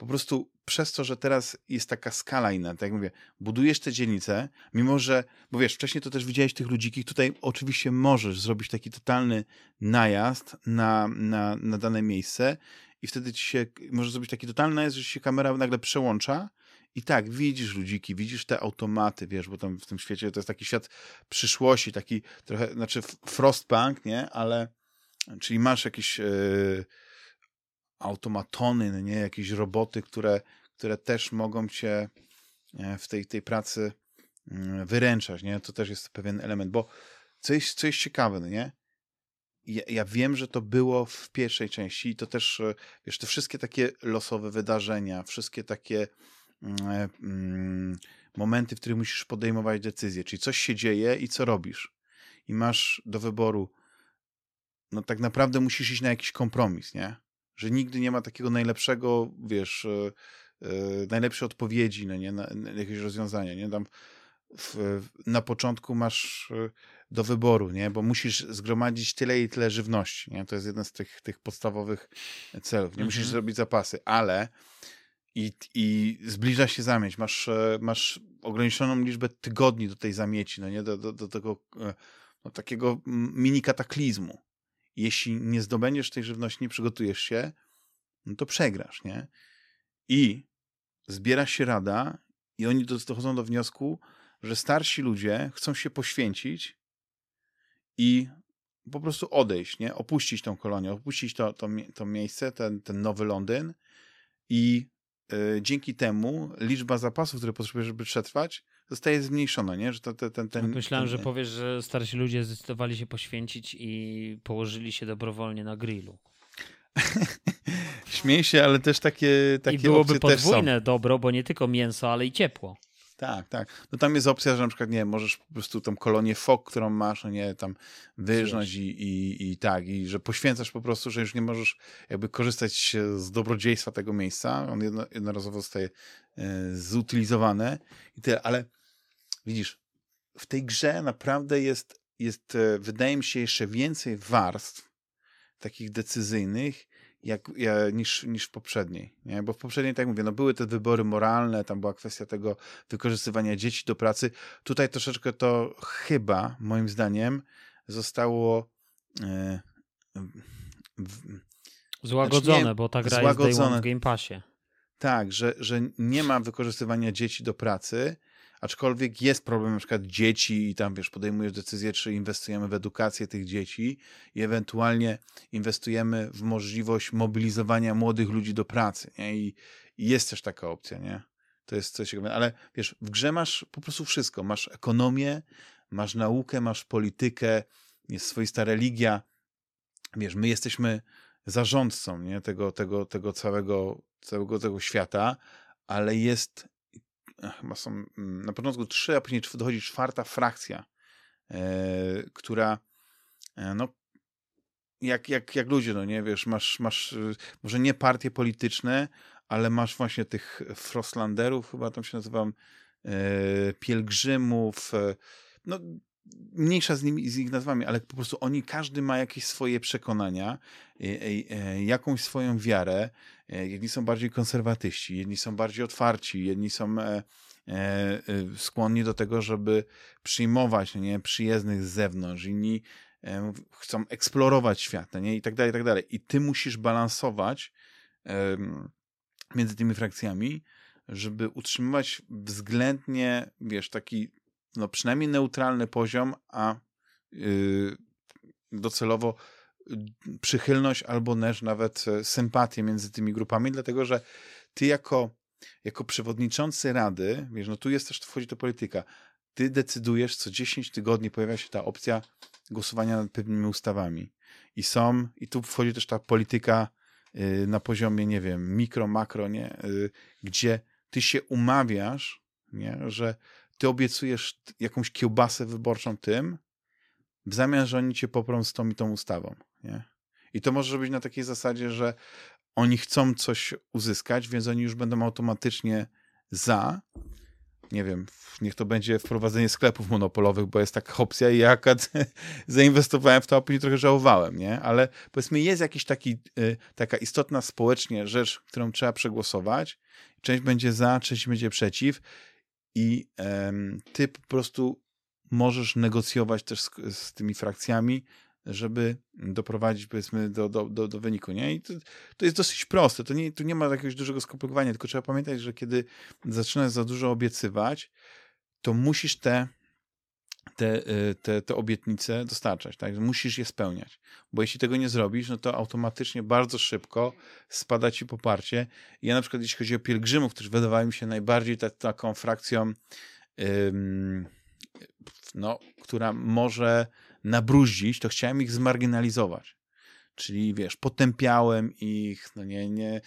po prostu przez to, że teraz jest taka skala inna, tak jak mówię, budujesz te dzielnice, mimo że, bo wiesz, wcześniej to też widziałeś tych ludziki, tutaj oczywiście możesz zrobić taki totalny najazd na, na, na dane miejsce i wtedy ci się, możesz zrobić taki totalny najazd, że się kamera nagle przełącza i tak, widzisz ludziki, widzisz te automaty, wiesz, bo tam w tym świecie to jest taki świat przyszłości, taki trochę, znaczy frostpunk, nie, ale, czyli masz jakieś... Yy, automatony, nie, jakieś roboty, które, które też mogą cię e, w tej, tej pracy mm, wyręczać, nie? To też jest pewien element, bo co jest, co jest ciekawe, no nie? Ja, ja, wiem, że to było w pierwszej części i to też, e, wiesz, te wszystkie takie losowe wydarzenia, wszystkie takie mm, e, mm, momenty, w których musisz podejmować decyzje, czyli coś się dzieje i co robisz. I masz do wyboru, no tak naprawdę musisz iść na jakiś kompromis, nie? Że nigdy nie ma takiego najlepszego, wiesz, e, najlepszej odpowiedzi no nie, na, na jakieś rozwiązania. Nie? Tam w, na początku masz e, do wyboru, nie? bo musisz zgromadzić tyle i tyle żywności. Nie? To jest jeden z tych, tych podstawowych celów. Nie musisz mhm. zrobić zapasy, ale i, i zbliża się zamieć. Masz, masz ograniczoną liczbę tygodni do tej zamieci, no nie? Do, do, do tego no, takiego mini kataklizmu jeśli nie zdobędziesz tej żywności, nie przygotujesz się, no to przegrasz, nie? I zbiera się rada i oni dochodzą do wniosku, że starsi ludzie chcą się poświęcić i po prostu odejść, nie? Opuścić tą kolonię, opuścić to, to, to miejsce, ten, ten nowy Londyn i y, dzięki temu liczba zapasów, które potrzebujesz, żeby przetrwać, zostaje zmniejszona, nie? Że to, to, ten, ten, Myślałem, ten... że powiesz, że starsi ludzie zdecydowali się poświęcić i położyli się dobrowolnie na grillu. [LAUGHS] Śmiej się, ale też takie, takie I byłoby podwójne dobro, bo nie tylko mięso, ale i ciepło. Tak, tak. No tam jest opcja, że na przykład, nie możesz po prostu tą kolonię fok, którą masz, no nie, tam wyżnąć i, i, i tak, i że poświęcasz po prostu, że już nie możesz jakby korzystać z dobrodziejstwa tego miejsca, on jedno, jednorazowo zostaje e, zutilizowane i tyle, ale Widzisz, w tej grze naprawdę jest, jest e, wydaje mi się, jeszcze więcej warstw takich decyzyjnych, jak, jak, niż, niż w poprzedniej. Nie? Bo w poprzedniej, tak jak mówię, no były te wybory moralne, tam była kwestia tego wykorzystywania dzieci do pracy. Tutaj troszeczkę to chyba, moim zdaniem, zostało e, w, złagodzone, znaczy nie, bo ta gra złagodzone. jest w Game Passie. Tak, że, że nie ma wykorzystywania dzieci do pracy, aczkolwiek jest problem na przykład dzieci i tam, wiesz, podejmujesz decyzję, czy inwestujemy w edukację tych dzieci i ewentualnie inwestujemy w możliwość mobilizowania młodych ludzi do pracy, nie? I, i jest też taka opcja, nie? To jest coś ale wiesz, w grze masz po prostu wszystko. Masz ekonomię, masz naukę, masz politykę, jest swoista religia. Wiesz, my jesteśmy zarządcą nie? Tego, tego, tego całego, całego tego świata, ale jest chyba są mm, na początku trzy, a później dochodzi czwarta frakcja, e, która e, no jak, jak, jak ludzie, no nie, wiesz, masz, masz może nie partie polityczne, ale masz właśnie tych Frostlanderów, chyba tam się nazywam, e, pielgrzymów, no mniejsza z nimi, z ich nazwami, ale po prostu oni, każdy ma jakieś swoje przekonania, jakąś swoją wiarę, jedni są bardziej konserwatyści, jedni są bardziej otwarci, jedni są e, e, skłonni do tego, żeby przyjmować nie, przyjezdnych z zewnątrz, inni e, chcą eksplorować świat, nie, i tak dalej, i tak dalej. I ty musisz balansować między tymi frakcjami, żeby utrzymywać względnie, wiesz, taki no przynajmniej neutralny poziom, a yy, docelowo przychylność albo też nawet e, sympatię między tymi grupami, dlatego że ty jako, jako przewodniczący rady, wiesz, no tu jest też, wchodzi to polityka, ty decydujesz, co 10 tygodni pojawia się ta opcja głosowania nad pewnymi ustawami. I są, i tu wchodzi też ta polityka y, na poziomie, nie wiem, mikro, makro, nie, y, gdzie ty się umawiasz, nie, że ty obiecujesz jakąś kiełbasę wyborczą tym, w zamian, że oni cię poprą z tą i tą ustawą. Nie? I to może być na takiej zasadzie, że oni chcą coś uzyskać, więc oni już będą automatycznie za, nie wiem, niech to będzie wprowadzenie sklepów monopolowych, bo jest taka opcja i ja [LAUGHS] zainwestowałem w to, a później trochę żałowałem, nie? Ale powiedzmy jest jakiś taki, y, taka istotna społecznie rzecz, którą trzeba przegłosować. Część będzie za, część będzie przeciw i ty po prostu możesz negocjować też z, z tymi frakcjami, żeby doprowadzić, powiedzmy, do, do, do, do wyniku, nie? I to, to jest dosyć proste, to nie, tu nie ma jakiegoś dużego skomplikowania, tylko trzeba pamiętać, że kiedy zaczynasz za dużo obiecywać, to musisz te, te, y, te, te obietnice dostarczać, tak? Musisz je spełniać, bo jeśli tego nie zrobisz, no to automatycznie bardzo szybko spada ci poparcie. Ja na przykład, jeśli chodzi o pielgrzymów, którzy wydawały mi się najbardziej ta, taką frakcją, ym, no, która może nabruździć, to chciałem ich zmarginalizować. Czyli wiesz, potępiałem ich, no nie, nie,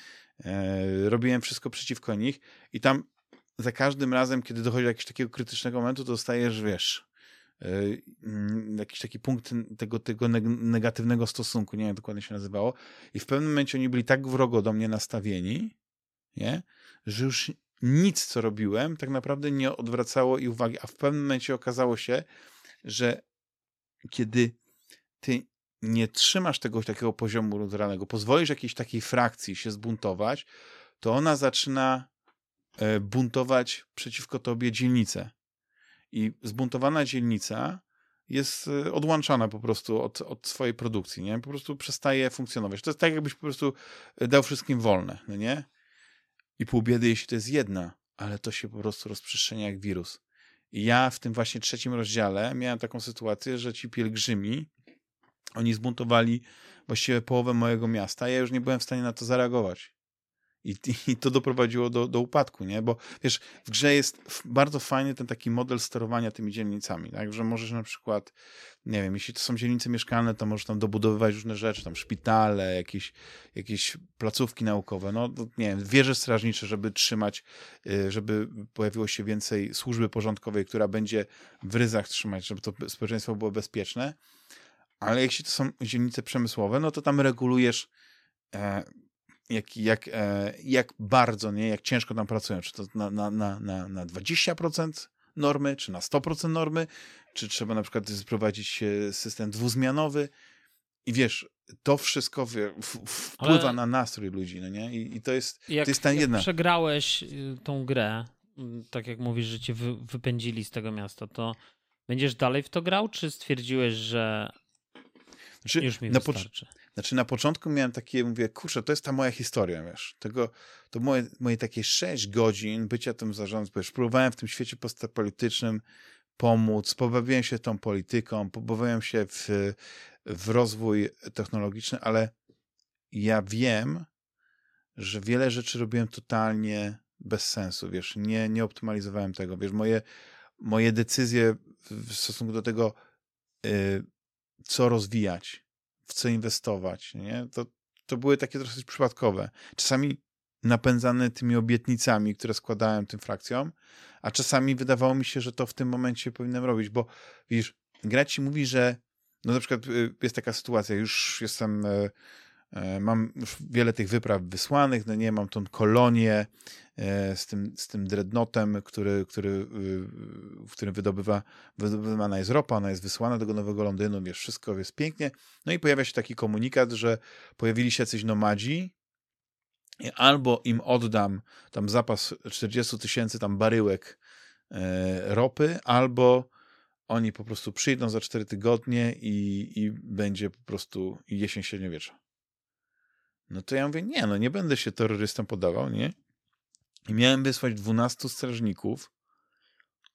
e, robiłem wszystko przeciwko nich i tam za każdym razem, kiedy dochodzi do jakiegoś takiego krytycznego momentu, to dostajesz, wiesz, jakiś taki punkt tego, tego negatywnego stosunku, nie wiem jak dokładnie się nazywało. I w pewnym momencie oni byli tak wrogo do mnie nastawieni, nie, że już nic, co robiłem, tak naprawdę nie odwracało ich uwagi. A w pewnym momencie okazało się, że kiedy ty nie trzymasz tego takiego poziomu ludzranego, pozwolisz jakiejś takiej frakcji się zbuntować, to ona zaczyna e, buntować przeciwko tobie dzielnicę. I zbuntowana dzielnica jest e, odłączana po prostu od, od swojej produkcji, nie? Po prostu przestaje funkcjonować. To jest tak, jakbyś po prostu e, dał wszystkim wolne, no nie? I pół biedy, jeśli to jest jedna, ale to się po prostu rozprzestrzenia jak wirus. I ja w tym właśnie trzecim rozdziale miałem taką sytuację, że ci pielgrzymi, oni zbuntowali właściwie połowę mojego miasta, ja już nie byłem w stanie na to zareagować. I, I, to doprowadziło do, do upadku, nie? Bo wiesz, w grze jest bardzo fajny ten taki model sterowania tymi dzielnicami, tak? Że możesz na przykład, nie wiem, jeśli to są dzielnice mieszkalne, to możesz tam dobudowywać różne rzeczy, tam szpitale, jakieś, jakieś placówki naukowe, no nie wiem, wieże strażnicze, żeby trzymać, y, żeby pojawiło się więcej służby porządkowej, która będzie w ryzach trzymać, żeby to społeczeństwo było bezpieczne. Ale jeśli to są dzielnice przemysłowe, no to tam regulujesz e, jak, jak, e, jak bardzo, nie, jak ciężko tam pracują. Czy to na, na, na, na 20% normy, czy na 100% normy, czy trzeba na przykład wprowadzić system dwuzmianowy. I wiesz, to wszystko wpływa Ale na nastrój ludzi, no nie? I, i to jest, jak, to jest ta jedna. Jak przegrałeś y, tą grę, mm, tak jak mówisz, że cię wy, wypędzili z tego miasta, to będziesz dalej w to grał, czy stwierdziłeś, że znaczy, już mi wystarczy? Znaczy na początku miałem takie, mówię, kurczę, to jest ta moja historia, wiesz. Tego, to moje, moje takie sześć godzin bycia tym zarządcą, wiesz, próbowałem w tym świecie postpolitycznym pomóc, pobawiłem się tą polityką, pobawiłem się w, w rozwój technologiczny, ale ja wiem, że wiele rzeczy robiłem totalnie bez sensu, wiesz, nie, nie optymalizowałem tego, wiesz, moje, moje decyzje w stosunku do tego, yy, co rozwijać, co inwestować, nie? To, to były takie dosyć przypadkowe. Czasami napędzane tymi obietnicami, które składałem tym frakcjom, a czasami wydawało mi się, że to w tym momencie powinienem robić, bo widzisz, gra ci mówi, że no na przykład y, jest taka sytuacja, już jestem E, mam już wiele tych wypraw wysłanych, no nie, mam tą kolonię e, z tym, z tym dreadnoughtem, który, który, w którym wydobywa, wydobywana jest ropa, ona jest wysłana do Nowego Londynu, wiesz, wszystko jest pięknie. No i pojawia się taki komunikat, że pojawili się jacyś nomadzi, albo im oddam tam zapas 40 tysięcy tam baryłek e, ropy, albo oni po prostu przyjdą za 4 tygodnie i, i będzie po prostu jesień średniowiecza. No to ja mówię, nie, no nie będę się terrorystom podawał, nie? I miałem wysłać 12 strażników,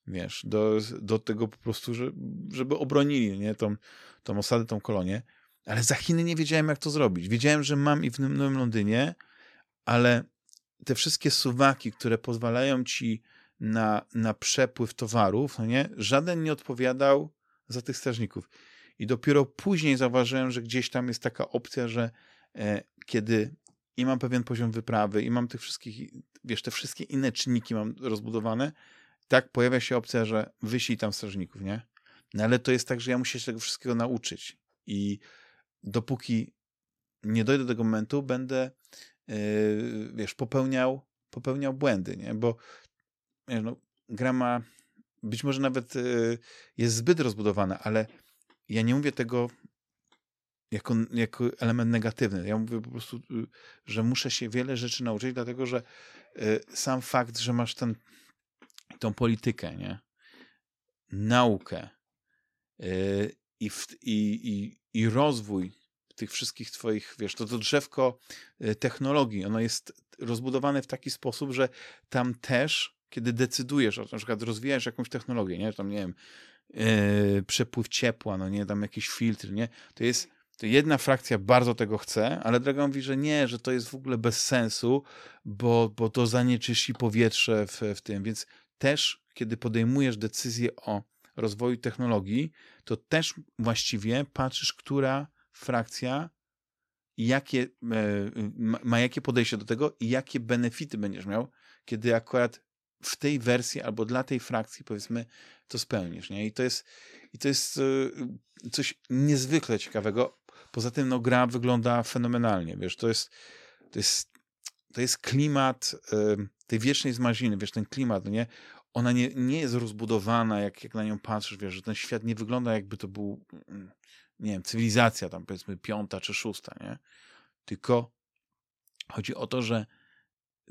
wiesz, do, do tego po prostu, że, żeby obronili, nie, tą, tą osadę, tą kolonię. Ale za Chiny nie wiedziałem, jak to zrobić. Wiedziałem, że mam i w Nowym Londynie, ale te wszystkie suwaki, które pozwalają ci na, na przepływ towarów, no nie, żaden nie odpowiadał za tych strażników. I dopiero później zauważyłem, że gdzieś tam jest taka opcja, że E, kiedy i mam pewien poziom wyprawy, i mam tych wszystkich, wiesz, te wszystkie inne czynniki mam rozbudowane, tak pojawia się opcja, że wyślij tam strażników, nie? No ale to jest tak, że ja muszę się tego wszystkiego nauczyć. I dopóki nie dojdę do tego momentu, będę, yy, wiesz, popełniał, popełniał błędy, nie? Bo wiesz, no, gra ma, być może nawet y, jest zbyt rozbudowana, ale ja nie mówię tego jako, jako element negatywny. Ja mówię po prostu, y, że muszę się wiele rzeczy nauczyć, dlatego że y, sam fakt, że masz ten, tą politykę, nie? naukę y, i, w, i, i, i rozwój tych wszystkich twoich, wiesz, to to drzewko technologii, ono jest rozbudowane w taki sposób, że tam też, kiedy decydujesz, na przykład rozwijasz jakąś technologię, nie, tam nie wiem, yy, przepływ ciepła, no nie, tam jakiś filtr, nie, to jest to jedna frakcja bardzo tego chce, ale druga mówi, że nie, że to jest w ogóle bez sensu, bo, bo to zanieczyści powietrze w, w tym. Więc też, kiedy podejmujesz decyzję o rozwoju technologii, to też właściwie patrzysz, która frakcja jakie, e, ma, ma jakie podejście do tego i jakie benefity będziesz miał, kiedy akurat w tej wersji albo dla tej frakcji, powiedzmy, to spełnisz. Nie? I to jest, i to jest e, coś niezwykle ciekawego. Poza tym no, gra wygląda fenomenalnie, wiesz, to jest, to jest, to jest klimat y, tej wiecznej zmaziny, wiesz, ten klimat, no nie? Ona nie, nie jest rozbudowana, jak, jak na nią patrzysz, wiesz, że ten świat nie wygląda jakby to był, mm, nie wiem, cywilizacja tam powiedzmy piąta czy szósta, nie? Tylko chodzi o to, że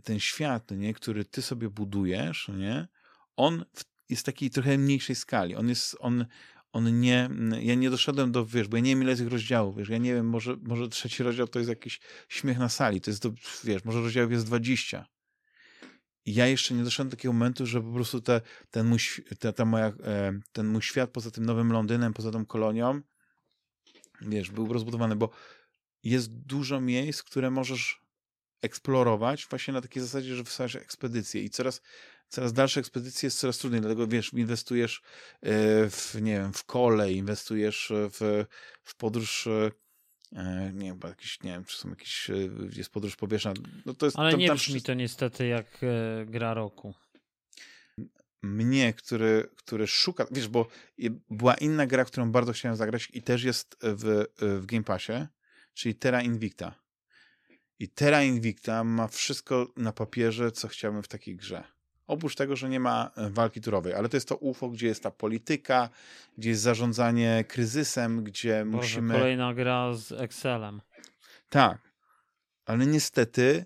ten świat, no nie, który ty sobie budujesz, no nie, on jest takiej trochę mniejszej skali. On jest, on, on nie, ja nie doszedłem do, wiesz, bo ja nie wiem ile tych rozdziałów, wiesz, ja nie wiem, może, może trzeci rozdział to jest jakiś śmiech na sali, to jest, do, wiesz, może rozdziałów jest 20. I ja jeszcze nie doszedłem do takiego momentu, że po prostu te, ten, mój, ta, ta moja, e, ten mój świat poza tym Nowym Londynem, poza tą kolonią, wiesz, był rozbudowany, bo jest dużo miejsc, które możesz eksplorować właśnie na takiej zasadzie, że wysyłasz ekspedycje i coraz coraz dalsze ekspedycje jest coraz trudniej, dlatego wiesz, inwestujesz e, w, nie wiem, w kolej, inwestujesz w, w podróż e, nie wiem, jakieś, nie wiem, czy są jakieś, e, jest podróż powietrzna. No to jest, Ale tam, nie tam brzmi to niestety jak gra roku. Mnie, który, który szuka, wiesz, bo była inna gra, którą bardzo chciałem zagrać i też jest w, w Game Passie, czyli Terra Invicta. I Terra Invicta ma wszystko na papierze, co chciałbym w takiej grze. Oprócz tego, że nie ma e, walki turowej, ale to jest to UFO, gdzie jest ta polityka, gdzie jest zarządzanie kryzysem, gdzie Boże, musimy. Kolejna gra z Excelem. Tak. Ale niestety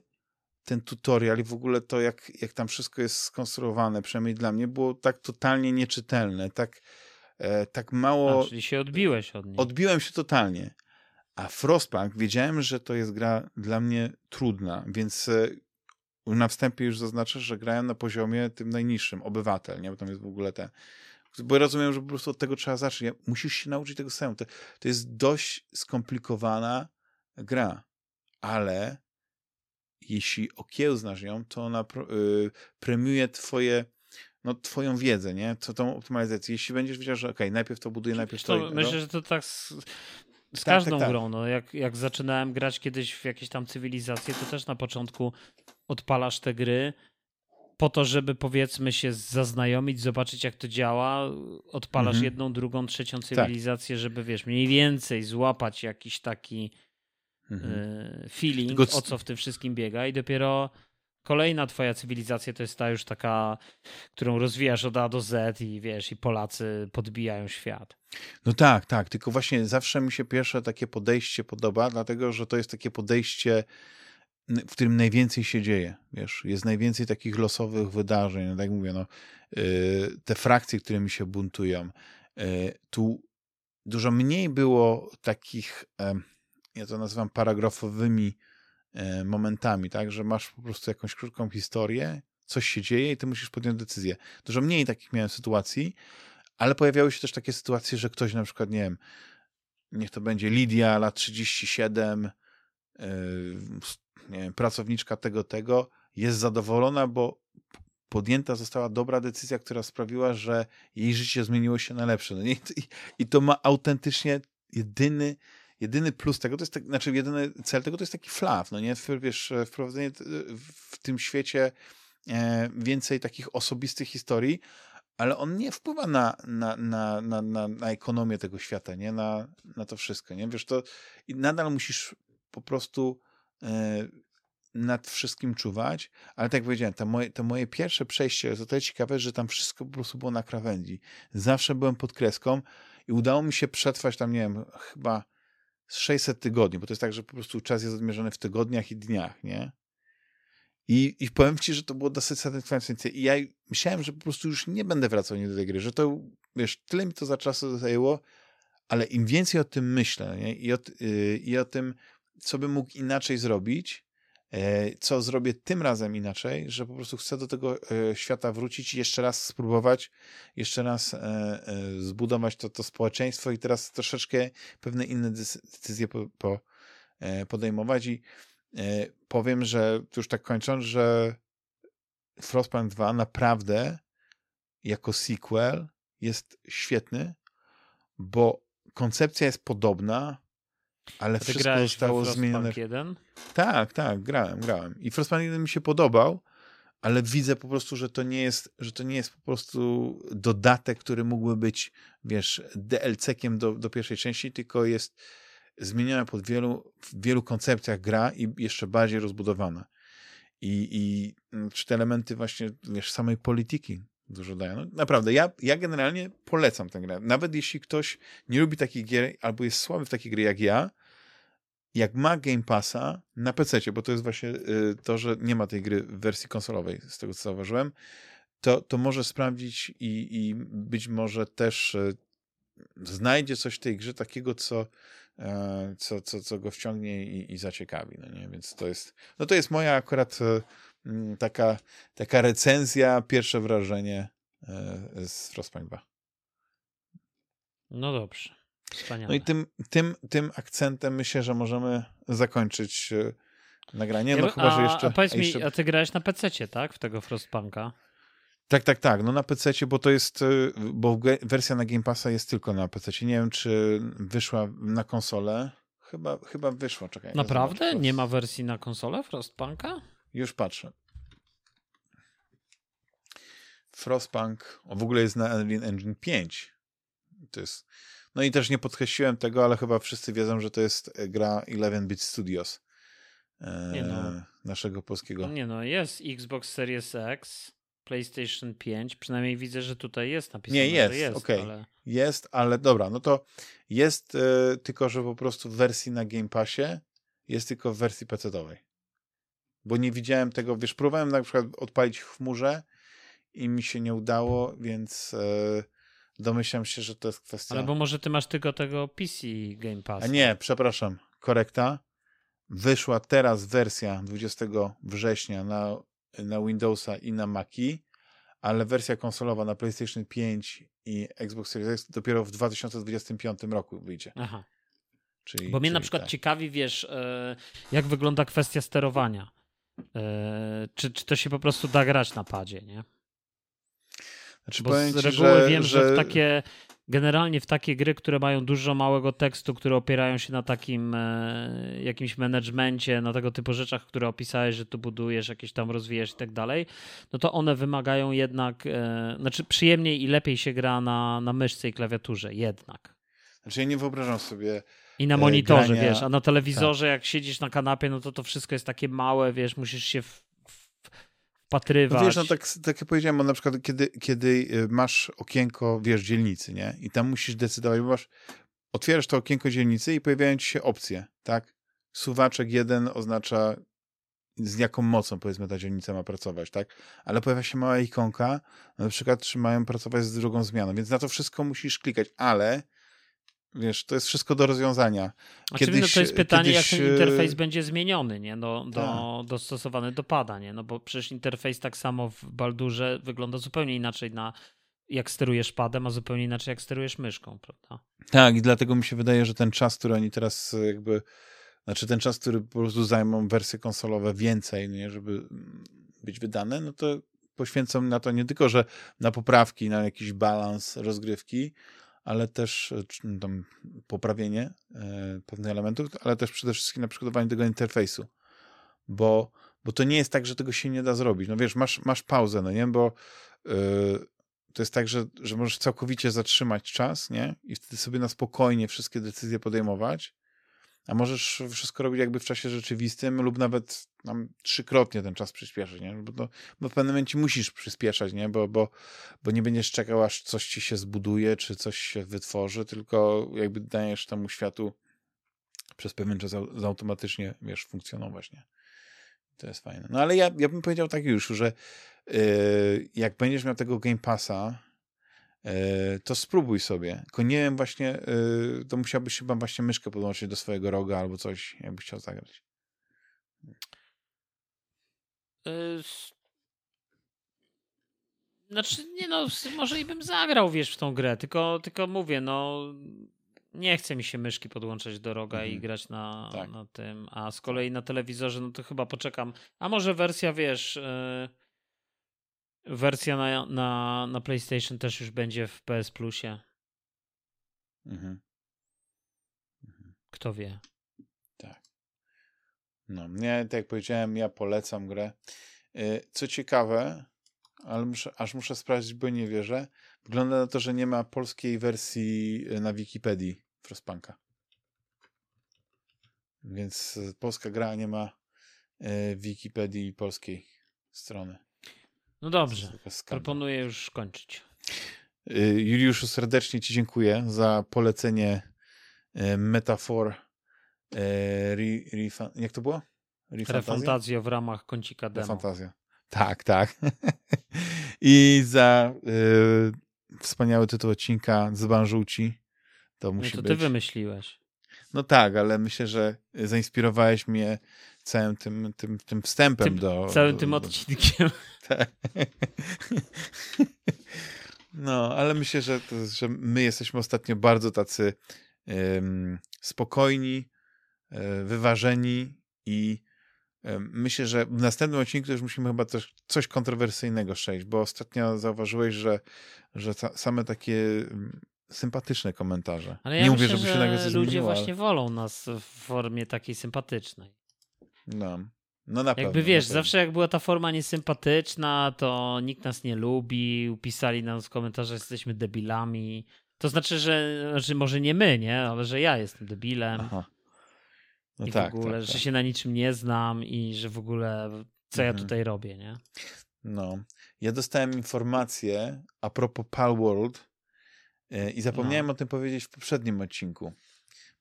ten tutorial i w ogóle to, jak, jak tam wszystko jest skonstruowane, przynajmniej dla mnie, było tak totalnie nieczytelne, tak, e, tak mało. A, czyli się odbiłeś od niej. Odbiłem się totalnie. A Frostpunk wiedziałem, że to jest gra dla mnie trudna, więc e, na wstępie już zaznaczę, że grają na poziomie tym najniższym, obywatel, nie? Bo tam jest w ogóle te... Bo rozumiem, że po prostu od tego trzeba zacząć. Musisz się nauczyć tego samemu. To, to jest dość skomplikowana gra, ale jeśli okiełznasz ją, to ona yy, premiuje twoje no, twoją wiedzę, nie? Co tą optymalizację. Jeśli będziesz wiedział, że ok, najpierw to buduję, najpierw to... to myślę, że to tak z, z tak, każdą tak, tak. grą. No, jak, jak zaczynałem grać kiedyś w jakieś tam cywilizacje, to też na początku odpalasz te gry po to, żeby powiedzmy się zaznajomić, zobaczyć jak to działa, odpalasz mhm. jedną, drugą, trzecią tak. cywilizację, tak. żeby wiesz, mniej więcej złapać jakiś taki mhm. y, feeling, Tylko... o co w tym wszystkim biega i dopiero kolejna twoja cywilizacja to jest ta już taka, którą rozwijasz od A do Z i wiesz, i Polacy podbijają świat. No tak, tak, tylko właśnie zawsze mi się pierwsze takie podejście podoba, dlatego, że to jest takie podejście w którym najwięcej się dzieje, wiesz, jest najwięcej takich losowych wydarzeń, no tak jak mówię, no, y, te frakcje, które mi się buntują, y, tu dużo mniej było takich, ja to nazywam paragrafowymi e, momentami, tak, że masz po prostu jakąś krótką historię, coś się dzieje i ty musisz podjąć decyzję. Dużo mniej takich miałem sytuacji, ale pojawiały się też takie sytuacje, że ktoś na przykład, nie wiem, niech to będzie Lidia, lat 37, nie wiem, pracowniczka tego, tego jest zadowolona, bo podjęta została dobra decyzja, która sprawiła, że jej życie zmieniło się na lepsze. No nie? I, to ma autentycznie jedyny, jedyny plus tego, to jest tak, znaczy jedyny cel tego to jest taki flaw, no nie? Wiesz, wprowadzenie w tym świecie e, więcej takich osobistych historii, ale on nie wpływa na, na, na, na, na, na ekonomię tego świata, nie? Na, na to wszystko, nie? Wiesz, to i nadal musisz po prostu nad wszystkim czuwać, ale tak jak powiedziałem, to moje, to moje pierwsze przejście to tyle ciekawe, że tam wszystko po prostu było na krawędzi. Zawsze byłem pod kreską i udało mi się przetrwać tam, nie wiem, chyba 600 tygodni, bo to jest tak, że po prostu czas jest odmierzony w tygodniach i dniach, nie? I, I powiem ci, że to było dosyć satysfakcjonujące. I ja myślałem, że po prostu już nie będę wracał nie do tej gry, że to, wiesz, tyle mi to za czasu zajęło, ale im więcej o tym myślę nie? I, o, yy, i o tym, co bym mógł inaczej zrobić, yy, co zrobię tym razem inaczej, że po prostu chcę do tego yy, świata wrócić i jeszcze raz spróbować, jeszcze raz e, e, zbudować to, to społeczeństwo i teraz troszeczkę pewne inne decyzje po, po, e, podejmować. I powiem, że już tak kończąc, że Frostpunk 2 naprawdę jako sequel jest świetny, bo koncepcja jest podobna, ale wszystko zostało zmienione. 1? Tak, tak, grałem, grałem. I Frostpunk 1 mi się podobał, ale widzę po prostu, że to nie jest, że to nie jest po prostu dodatek, który mógłby być, wiesz, DLC-kiem do, do pierwszej części, tylko jest zmieniona pod wielu, w wielu koncepcjach gra i jeszcze bardziej rozbudowana. I, i mm, czy te elementy właśnie, wiesz, samej polityki dużo dają. No, naprawdę, ja, ja generalnie polecam tę grę. Nawet jeśli ktoś nie lubi takich gier albo jest słaby w takiej gry jak ja, jak ma Game Passa na PC, bo to jest właśnie y, to, że nie ma tej gry w wersji konsolowej, z tego co zauważyłem, to, to może sprawdzić i, i być może też y, znajdzie coś w tej grze takiego, co, e, co, co, co go wciągnie i, i zaciekawi. No nie? Więc to jest, no to jest moja akurat e, taka, taka recenzja, pierwsze wrażenie e, z Frostpunk 2. No dobrze. Wspaniale. No i tym, tym, tym akcentem myślę, że możemy zakończyć nagranie. No ja, chyba, a, że jeszcze. A powiedz a jeszcze... mi, a ty grałeś na PC, tak? W tego Frostpunka? Tak, tak, tak. No na PC, bo to jest, y, bo wersja na Game Passa jest tylko na PC. Nie wiem, czy wyszła na konsolę. Chyba, chyba wyszła, czekaj. Naprawdę? Nie ma wersji na konsolę Frostpunka? Już patrzę. Frostpunk o, w ogóle jest na Unreal Engine 5. To jest, no i też nie podkreśliłem tego, ale chyba wszyscy wiedzą, że to jest gra 11-bit Studios. E, no. Naszego polskiego. Nie no, jest Xbox Series X PlayStation 5, przynajmniej widzę, że tutaj jest napisane, Nie, jest, jest. Okay. Ale... Jest, ale dobra, no to jest y, tylko, że po prostu w wersji na Game Passie jest tylko w wersji PC-owej. Bo nie widziałem tego, wiesz, próbowałem na przykład odpalić w chmurze i mi się nie udało, więc y, domyślam się, że to jest kwestia... Ale bo może ty masz tylko tego PC Game Pass. Nie, przepraszam, korekta. Wyszła teraz wersja 20 września na na Windowsa i na Maci, ale wersja konsolowa na PlayStation 5 i Xbox Series X dopiero w 2025 roku wyjdzie. Aha. Czyli, Bo mnie czyli na przykład tak. ciekawi, wiesz, e, jak wygląda kwestia sterowania. E, czy, czy to się po prostu da grać na padzie, nie? Znaczy, Bo z reguły że, wiem, że... że w takie generalnie w takie gry, które mają dużo małego tekstu, które opierają się na takim e, jakimś managemencie, na tego typu rzeczach, które opisałeś, że tu budujesz, jakieś tam rozwijasz i tak dalej, no to one wymagają jednak, e, znaczy przyjemniej i lepiej się gra na, na myszce i klawiaturze, jednak. Znaczy ja nie wyobrażam sobie i na monitorze, grania... wiesz, a na telewizorze, tak. jak siedzisz na kanapie, no to to wszystko jest takie małe, wiesz, musisz się w, wpatrywać. No wiesz, no tak, tak jak powiedziałem, bo na przykład kiedy, kiedy y, masz okienko, wiesz, dzielnicy, nie? I tam musisz decydować, bo masz, otwierasz to okienko dzielnicy i pojawiają ci się opcje, tak? Suwaczek jeden oznacza z jaką mocą, powiedzmy, ta dzielnica ma pracować, tak? Ale pojawia się mała ikonka, na przykład, czy mają pracować z drugą zmianą, więc na to wszystko musisz klikać, ale Wiesz, to jest wszystko do rozwiązania. Kiedyś, no to jest pytanie, kiedyś... jak ten interfejs będzie zmieniony, nie? Do, do, tak. dostosowany do pada, nie? No bo przecież interfejs tak samo w Baldurze wygląda zupełnie inaczej na jak sterujesz padem, a zupełnie inaczej jak sterujesz myszką, prawda? Tak, i dlatego mi się wydaje, że ten czas, który oni teraz jakby, znaczy ten czas, który po prostu zajmą wersje konsolowe więcej, nie, żeby być wydane, no to poświęcą na to nie tylko, że na poprawki, na jakiś balans rozgrywki, ale też e, tam poprawienie e, pewnych elementów, ale też przede wszystkim na przygotowanie tego interfejsu, bo, bo to nie jest tak, że tego się nie da zrobić. No wiesz, masz, masz pauzę, no nie, bo yy, to jest tak, że, że możesz całkowicie zatrzymać czas, nie, i wtedy sobie na spokojnie wszystkie decyzje podejmować, a możesz wszystko robić jakby w czasie rzeczywistym lub nawet tam trzykrotnie ten czas przyspieszyć, nie? Bo, to, bo w pewnym momencie musisz przyspieszać, nie? Bo, bo, bo nie będziesz czekał, aż coś ci się zbuduje, czy coś się wytworzy, tylko jakby dajesz temu światu przez pewien czas automatycznie, wiesz, funkcjonować, nie? To jest fajne. No ale ja, ja bym powiedział tak już, że yy, jak będziesz miał tego Game Passa, to spróbuj sobie. Tylko nie wiem właśnie, yy, to musiałbyś chyba właśnie myszkę podłączyć do swojego roga albo coś, jakbyś chciał zagrać. Yy, znaczy, nie no, może i bym zagrał, wiesz, w tą grę, tylko, tylko mówię, no nie chce mi się myszki podłączać do roga mhm. i grać na, tak. na tym, a z kolei na telewizorze, no to chyba poczekam. A może wersja, wiesz, yy, wersja na, na, na PlayStation też już będzie w PS Plusie. Mhm. mhm. Kto wie. Tak. No, mnie, tak jak powiedziałem, ja polecam grę. Yy, co ciekawe, ale muszę, aż muszę sprawdzić, bo nie wierzę. Wygląda na to, że nie ma polskiej wersji e, na Wikipedii Frostpunka. Więc e, polska gra nie ma Wikipedii polskiej strony. No dobrze, proponuję już kończyć. Juliuszu, serdecznie Ci dziękuję za polecenie metafor jak to było? Refantazja w ramach kącika demo. Refantazja. Tak, tak. [LAUGHS] I za y, wspaniały tytuł odcinka Dzban Żółci. To musi no to ty wymyśliłeś. No tak, ale myślę, że zainspirowałeś mnie całym tym, tym, tym wstępem tym, do... Całym tym do, odcinkiem. [LAUGHS] Tak. No, ale myślę, że, że my jesteśmy ostatnio bardzo tacy um, spokojni, um, wyważeni i Myślę, że w następnym odcinku już musimy chyba też coś kontrowersyjnego przejść, bo ostatnio zauważyłeś, że, że ta, same takie sympatyczne komentarze. Ale ja Nie myślę, mówię, żeby się nagle ludzie zmieniło, właśnie ale... wolą nas w formie takiej sympatycznej. No. No na pewno. Jakby wiesz, zawsze jak była ta forma niesympatyczna, to nikt nas nie lubi, pisali nam w komentarzach, że jesteśmy debilami. To znaczy, że znaczy może nie my, nie? Ale że ja jestem debilem. Aha. No I tak, w ogóle, tak, że tak. się na niczym nie znam i że w ogóle co mhm. ja tutaj robię, nie? No. Ja dostałem informację a propos Palworld i zapomniałem no. o tym powiedzieć w poprzednim odcinku.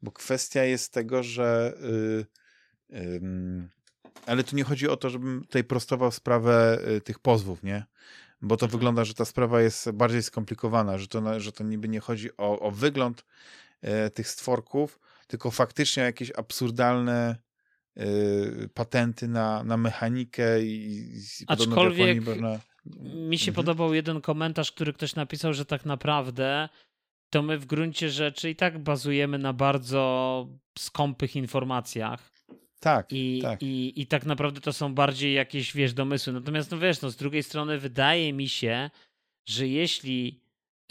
Bo kwestia jest tego, że yy, yy, ale tu nie chodzi o to, żebym tutaj prostował sprawę y, tych pozwów, nie? Bo to mhm. wygląda, że ta sprawa jest bardziej skomplikowana, że to, że to niby nie chodzi o, o wygląd y, tych stworków, tylko faktycznie jakieś absurdalne y, patenty na, na mechanikę i, i Aczkolwiek na... mi się mhm. podobał jeden komentarz, który ktoś napisał, że tak naprawdę to my w gruncie rzeczy i tak bazujemy na bardzo skąpych informacjach. Tak, I, tak. I, I tak naprawdę to są bardziej jakieś, wiesz, domysły. Natomiast, no wiesz, no z drugiej strony wydaje mi się, że jeśli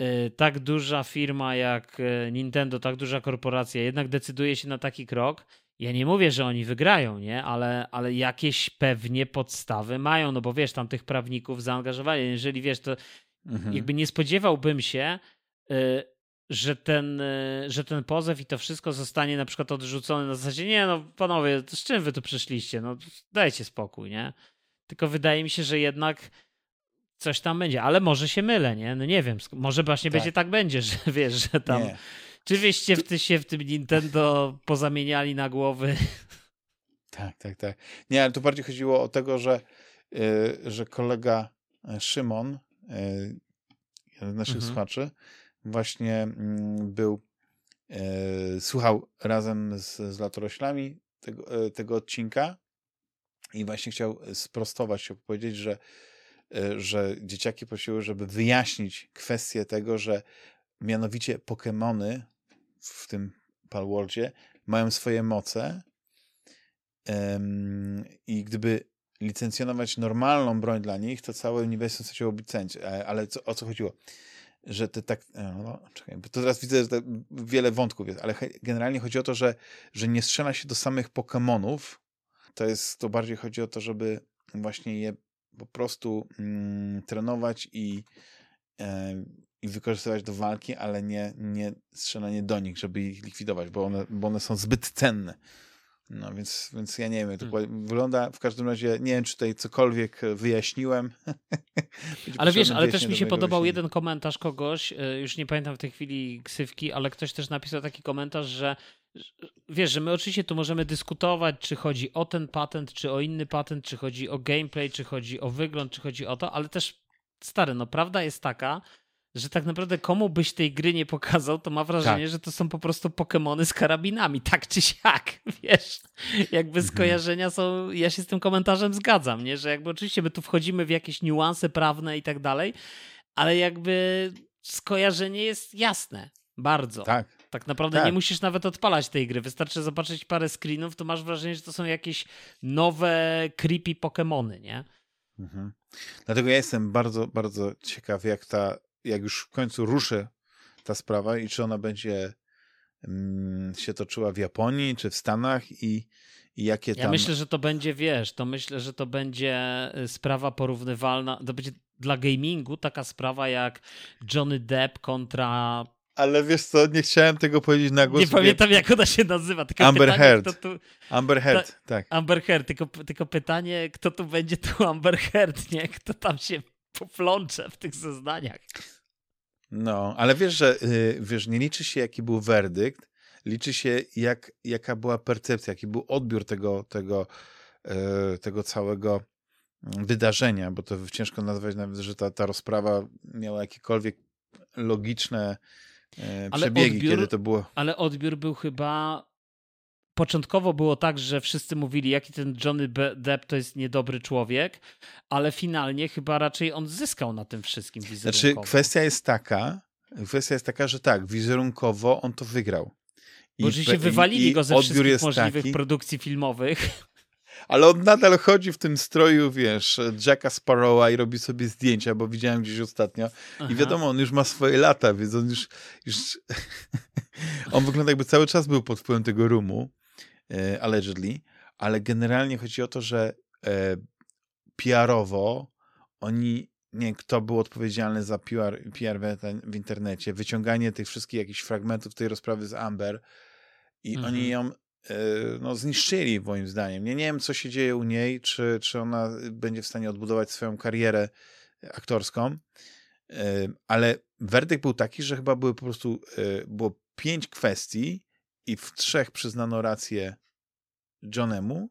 Y, tak duża firma jak y, Nintendo, tak duża korporacja jednak decyduje się na taki krok, ja nie mówię, że oni wygrają, nie? Ale, ale jakieś pewnie podstawy mają, no bo wiesz, tam tych prawników zaangażowali. Jeżeli wiesz, to mhm. jakby nie spodziewałbym się, y, że ten, że ten pozew i to wszystko zostanie na przykład odrzucone na zasadzie, nie no panowie, z czym wy tu przyszliście? No dajcie spokój, nie? Tylko wydaje mi się, że jednak coś tam będzie, ale może się mylę, nie? No nie wiem, może właśnie tak. będzie tak [LAUGHS] będzie, że wiesz, że tam... Nie. Czy wyście w, ty się w tym Nintendo pozamieniali na głowy? Tak, tak, tak. Nie, ale tu bardziej chodziło o tego, że, yy, że kolega e, Szymon, yy, jeden z naszych mhm. słuchaczy, właśnie yy, był, e, słuchał razem z, z latoroślami tego, tego odcinka i właśnie chciał sprostować się, powiedzieć, że E, że dzieciaki prosiły, żeby wyjaśnić kwestię tego, że mianowicie Pokémony w tym Palworldzie mają swoje moce i gdyby licencjonować normalną broń dla nich, to całe uniwersum straciło licencję. E, ale co, o co chodziło? Że te tak... E, no, czekaj, bo to teraz widzę, że wiele wątków jest, ale generalnie chodzi o to, że, że nie strzela się do samych Pokémonów, to jest, to bardziej chodzi o to, żeby właśnie je po prostu mm, trenować i i wykorzystywać do walki, ale nie, nie strzelanie do nich, żeby ich likwidować, bo one, bo one są zbyt cenne. No więc, więc ja nie wiem, to hmm. wygląda. W każdym razie nie wiem, czy tutaj cokolwiek wyjaśniłem. [LAUGHS] ale wiesz, ale też mi się podobał jeden komentarz kogoś, e, już nie pamiętam w tej chwili ksywki, ale ktoś też napisał taki komentarz, że wiesz, że my oczywiście tu możemy dyskutować, czy chodzi o ten patent, czy o inny patent, czy chodzi o gameplay, czy chodzi o wygląd, czy chodzi o to, ale też stary, no prawda jest taka, że tak naprawdę komu byś tej gry nie pokazał, to ma wrażenie, tak. że to są po prostu Pokémony z karabinami, tak czy siak, [LAUGHS] wiesz. Jakby mhm. skojarzenia są, ja się z tym komentarzem zgadzam, nie? Że jakby oczywiście my tu wchodzimy w jakieś niuanse prawne i tak dalej, ale jakby skojarzenie jest jasne, bardzo. Tak. Tak naprawdę tak. nie musisz nawet odpalać tej gry. Wystarczy zobaczyć parę screenów, to masz wrażenie, że to są jakieś nowe, creepy Pokémony, nie? Mhm. Dlatego ja jestem bardzo, bardzo ciekaw, jak ta jak już w końcu ruszy ta sprawa i czy ona będzie mm, się toczyła w Japonii czy w Stanach i, i jakie tam... Ja myślę, że to będzie, wiesz, to myślę, że to będzie y, sprawa porównywalna, to będzie dla gamingu taka sprawa jak Johnny Depp kontra ale wiesz co, nie chciałem tego powiedzieć na głos. Nie pamiętam, jak ona się nazywa. Tylko Amber pytanie, Heard. Tu... Amber Heard, Ta... tak. Amber Heard, tylko, tylko pytanie, kto tu będzie tu Amber Heard, nie? Kto tam się poplącze w tych zeznaniach. No, ale wiesz, że yy, wiesz, nie liczy się, jaki był werdykt, liczy się, jak, jaka była percepcja, jaki był odbiór tego, tego, yy, tego całego mm, wydarzenia, bo to ciężko nazwać nawet, że ta, ta rozprawa miała jakiekolwiek logiczne yy, przebiegi, odbiór, kiedy to było. Ale odbiór był chyba początkowo było tak, że wszyscy mówili, jaki ten Johnny Depp to jest niedobry człowiek, ale finalnie chyba raczej on zyskał na tym wszystkim wizerunkowo. Znaczy, kwestia jest taka, kwestia jest taka, że tak, wizerunkowo on to wygrał. I Bo oczywiście wywalili i, go ze wszystkich możliwych taki, produkcji filmowych. [LAUGHS] Ale on nadal chodzi w tym stroju, wiesz, Jacka Sparrowa i robi sobie zdjęcia, bo widziałem gdzieś ostatnio. Aha. I wiadomo, on już ma swoje lata, więc on już... już [LAUGHS] on wygląda jakby cały czas był pod wpływem tego rumu. E, allegedly, ale generalnie chodzi o to, że e, PR-owo oni, nie wiem, kto był odpowiedzialny za PR, PR w, internecie, wyciąganie tych wszystkich jakichś fragmentów tej rozprawy z Amber i mhm. oni ją e, no, zniszczyli moim zdaniem. Nie, nie wiem, co się dzieje u niej, czy, czy ona będzie w stanie odbudować swoją karierę aktorską, ale werdykt był taki, że chyba były po prostu było pięć kwestii, i w trzech przyznano rację Johnemu,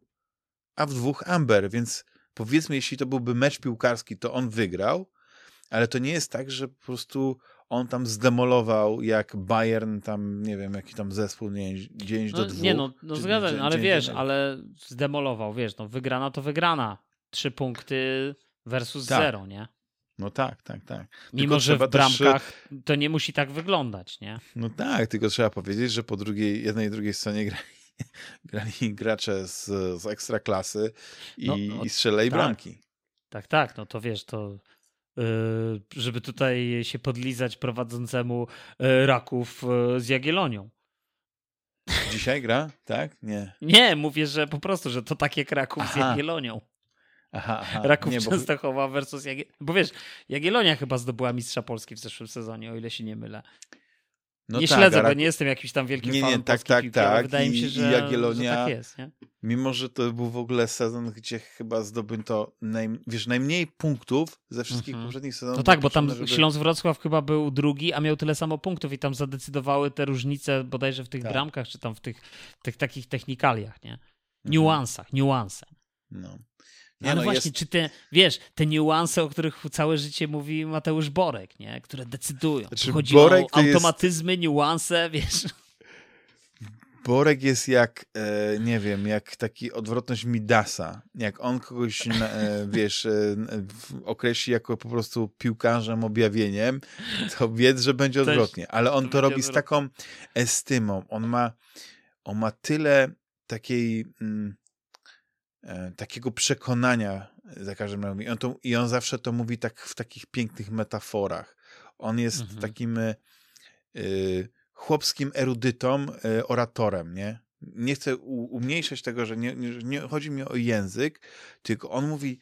a w dwóch Amber, więc powiedzmy, jeśli to byłby mecz piłkarski, to on wygrał, ale to nie jest tak, że po prostu on tam zdemolował jak Bayern, tam nie wiem, jaki tam zespół, nie 9 no, do 2. Nie no, no zgadzam, ale wiesz, ale zdemolował, wiesz, no wygrana to wygrana. Trzy punkty versus tak. zero, nie? No tak, tak, tak. Mimo, że w bramkach też... to nie musi tak wyglądać, nie? No tak, tylko trzeba powiedzieć, że po drugiej, jednej i drugiej stronie grali, [LAUGHS] grali gracze z, z ekstraklasy i, no, no, i strzelali tak. bramki. Tak, tak, no to wiesz, to yy, żeby tutaj się podlizać prowadzącemu yy, raków yy, z Jagielonią. Dzisiaj gra? Tak? Nie. Nie, mówię, że po prostu, że to takie Kraków Aha. z Jagielonią. Aha, aha. Raków nie, Częstochowa bo... versus Jagiellonia. Bo wiesz, Jagiellonia chyba zdobyła mistrza Polski w zeszłym sezonie, o ile się nie mylę. No nie tak, śledzę, bo nie jestem jakimś tam wielkim nie, nie, fanem tak, tak, piłki, tak. wydaje I, mi się, że, Jagiellonia, że tak jest. Nie? Mimo, że to był w ogóle sezon, gdzie chyba zdobęto naj, wiesz, najmniej punktów ze wszystkich mm -hmm. poprzednich sezonów. No tak, bo tam żeby... Śląsk Wrocław chyba był drugi, a miał tyle samo punktów i tam zadecydowały te różnice bodajże w tych tak. bramkach, czy tam w tych, tych takich technikaliach, nie? Mhm. Niuansach, niuanse. No. Nie, ale no właśnie, jest... czy te, wiesz, te niuanse, o których całe życie mówi Mateusz Borek, nie? które decydują. Znaczy, Chodzi Borek o automatyzmy, jest... niuanse, wiesz. Borek jest jak, e, nie wiem, jak taki odwrotność Midasa. Jak on kogoś, e, wiesz, e, określi jako po prostu piłkarzem, objawieniem, to wiedz, że będzie odwrotnie. Ale on to, to robi z taką estymą. On ma, on ma tyle takiej... Mm, takiego przekonania za każdym razem. I on, to, I on zawsze to mówi tak w takich pięknych metaforach. On jest mhm. takim y, chłopskim erudytą, y, oratorem, nie? Nie chcę u, umniejszać tego, że nie, nie, nie, chodzi mi o język, tylko on mówi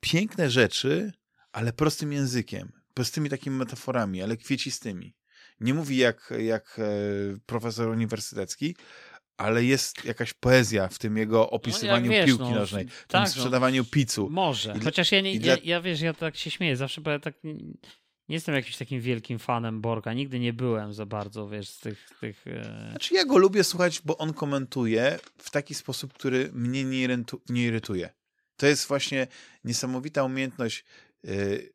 piękne rzeczy, ale prostym językiem. prostymi takimi metaforami, ale kwiecistymi. Nie mówi jak, jak e, profesor uniwersytecki, ale jest jakaś poezja w tym jego opisywaniu no, wiesz, piłki no, nożnej, w tak, tym sprzedawaniu no. Może, chociaż ja, nie, ja, ja, wiesz, ja tak się śmieję zawsze, bo ja tak nie, nie jestem jakimś takim wielkim fanem Borka, nigdy nie byłem za bardzo, wiesz, z tych... tych e... Znaczy ja go lubię słuchać, bo on komentuje w taki sposób, który mnie nie, irytu, nie irytuje. To jest właśnie niesamowita umiejętność yy,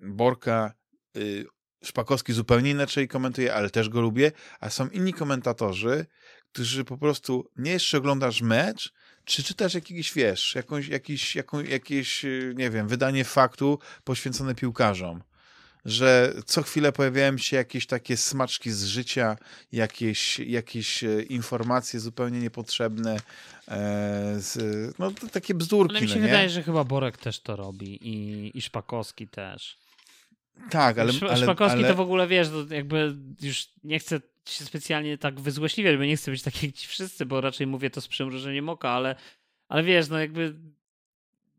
Borka, yy, Szpakowski zupełnie inaczej komentuje, ale też go lubię, a są inni komentatorzy, którzy po prostu nie jeszcze oglądasz mecz, czy czytasz jakiś, wiesz, jakąś, jakiś, jaką, jakieś, nie wiem, wydanie faktu poświęcone piłkarzom że co chwilę pojawiają się jakieś takie smaczki z życia, jakieś, jakieś e, informacje zupełnie niepotrzebne, e, z, no takie bzdurki. Ale mi się no, wydaje, że chyba Borek też to robi i, i Szpakowski też. Tak, ale... ale Szpakowski ale... to w ogóle, wiesz, to jakby już nie chcę się specjalnie tak wyzłośliwiać, bo nie chcę być tak jak ci wszyscy, bo raczej mówię to z przymrużeniem oka, ale, ale wiesz, no jakby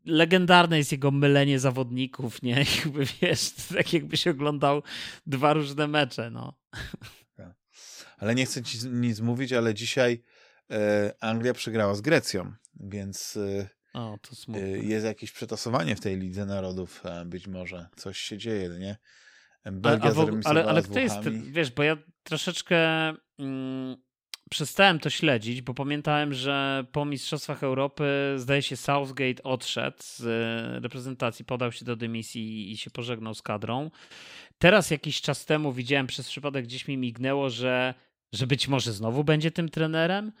legendarne jest jego mylenie zawodników, nie? [LAUGHS] Jakby wiesz, tak jakbyś oglądał dwa różne mecze, no. Tak. Ale nie chcę ci nic mówić, ale dzisiaj e, Anglia przegrała z Grecją, więc e, o, to e, jest jakieś przetasowanie w tej Lidze Narodów, e, być może. Coś się dzieje, nie? Belgia a, a w, ale, ale kto jest, wiesz, bo ja troszeczkę mm, przestałem to śledzić, bo pamiętałem, że po Mistrzostwach Europy zdaje się Southgate odszedł z reprezentacji, podał się do dymisji i się pożegnał z kadrą. Teraz jakiś czas temu widziałem przez przypadek gdzieś mi mignęło, że, że być może znowu będzie tym trenerem.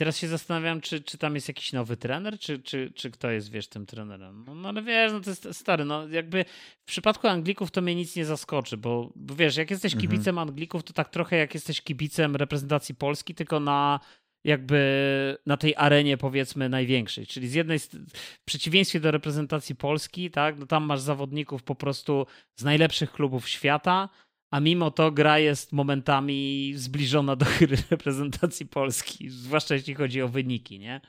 Teraz się zastanawiam, czy, czy tam jest jakiś nowy trener, czy, czy, czy kto jest, wiesz, tym trenerem. No, no ale wiesz, no to jest stary, no jakby w przypadku Anglików to mnie nic nie zaskoczy, bo, bo wiesz, jak jesteś mhm. kibicem mhm. Anglików, to tak trochę jak jesteś kibicem reprezentacji Polski, tylko na jakby na tej arenie powiedzmy największej, czyli z jednej w przeciwieństwie do reprezentacji Polski, tak, no tam masz zawodników po prostu z najlepszych klubów świata, a mimo to gra jest momentami zbliżona do gry [LAUGHS] reprezentacji Polski, zwłaszcza jeśli chodzi o wyniki, nie?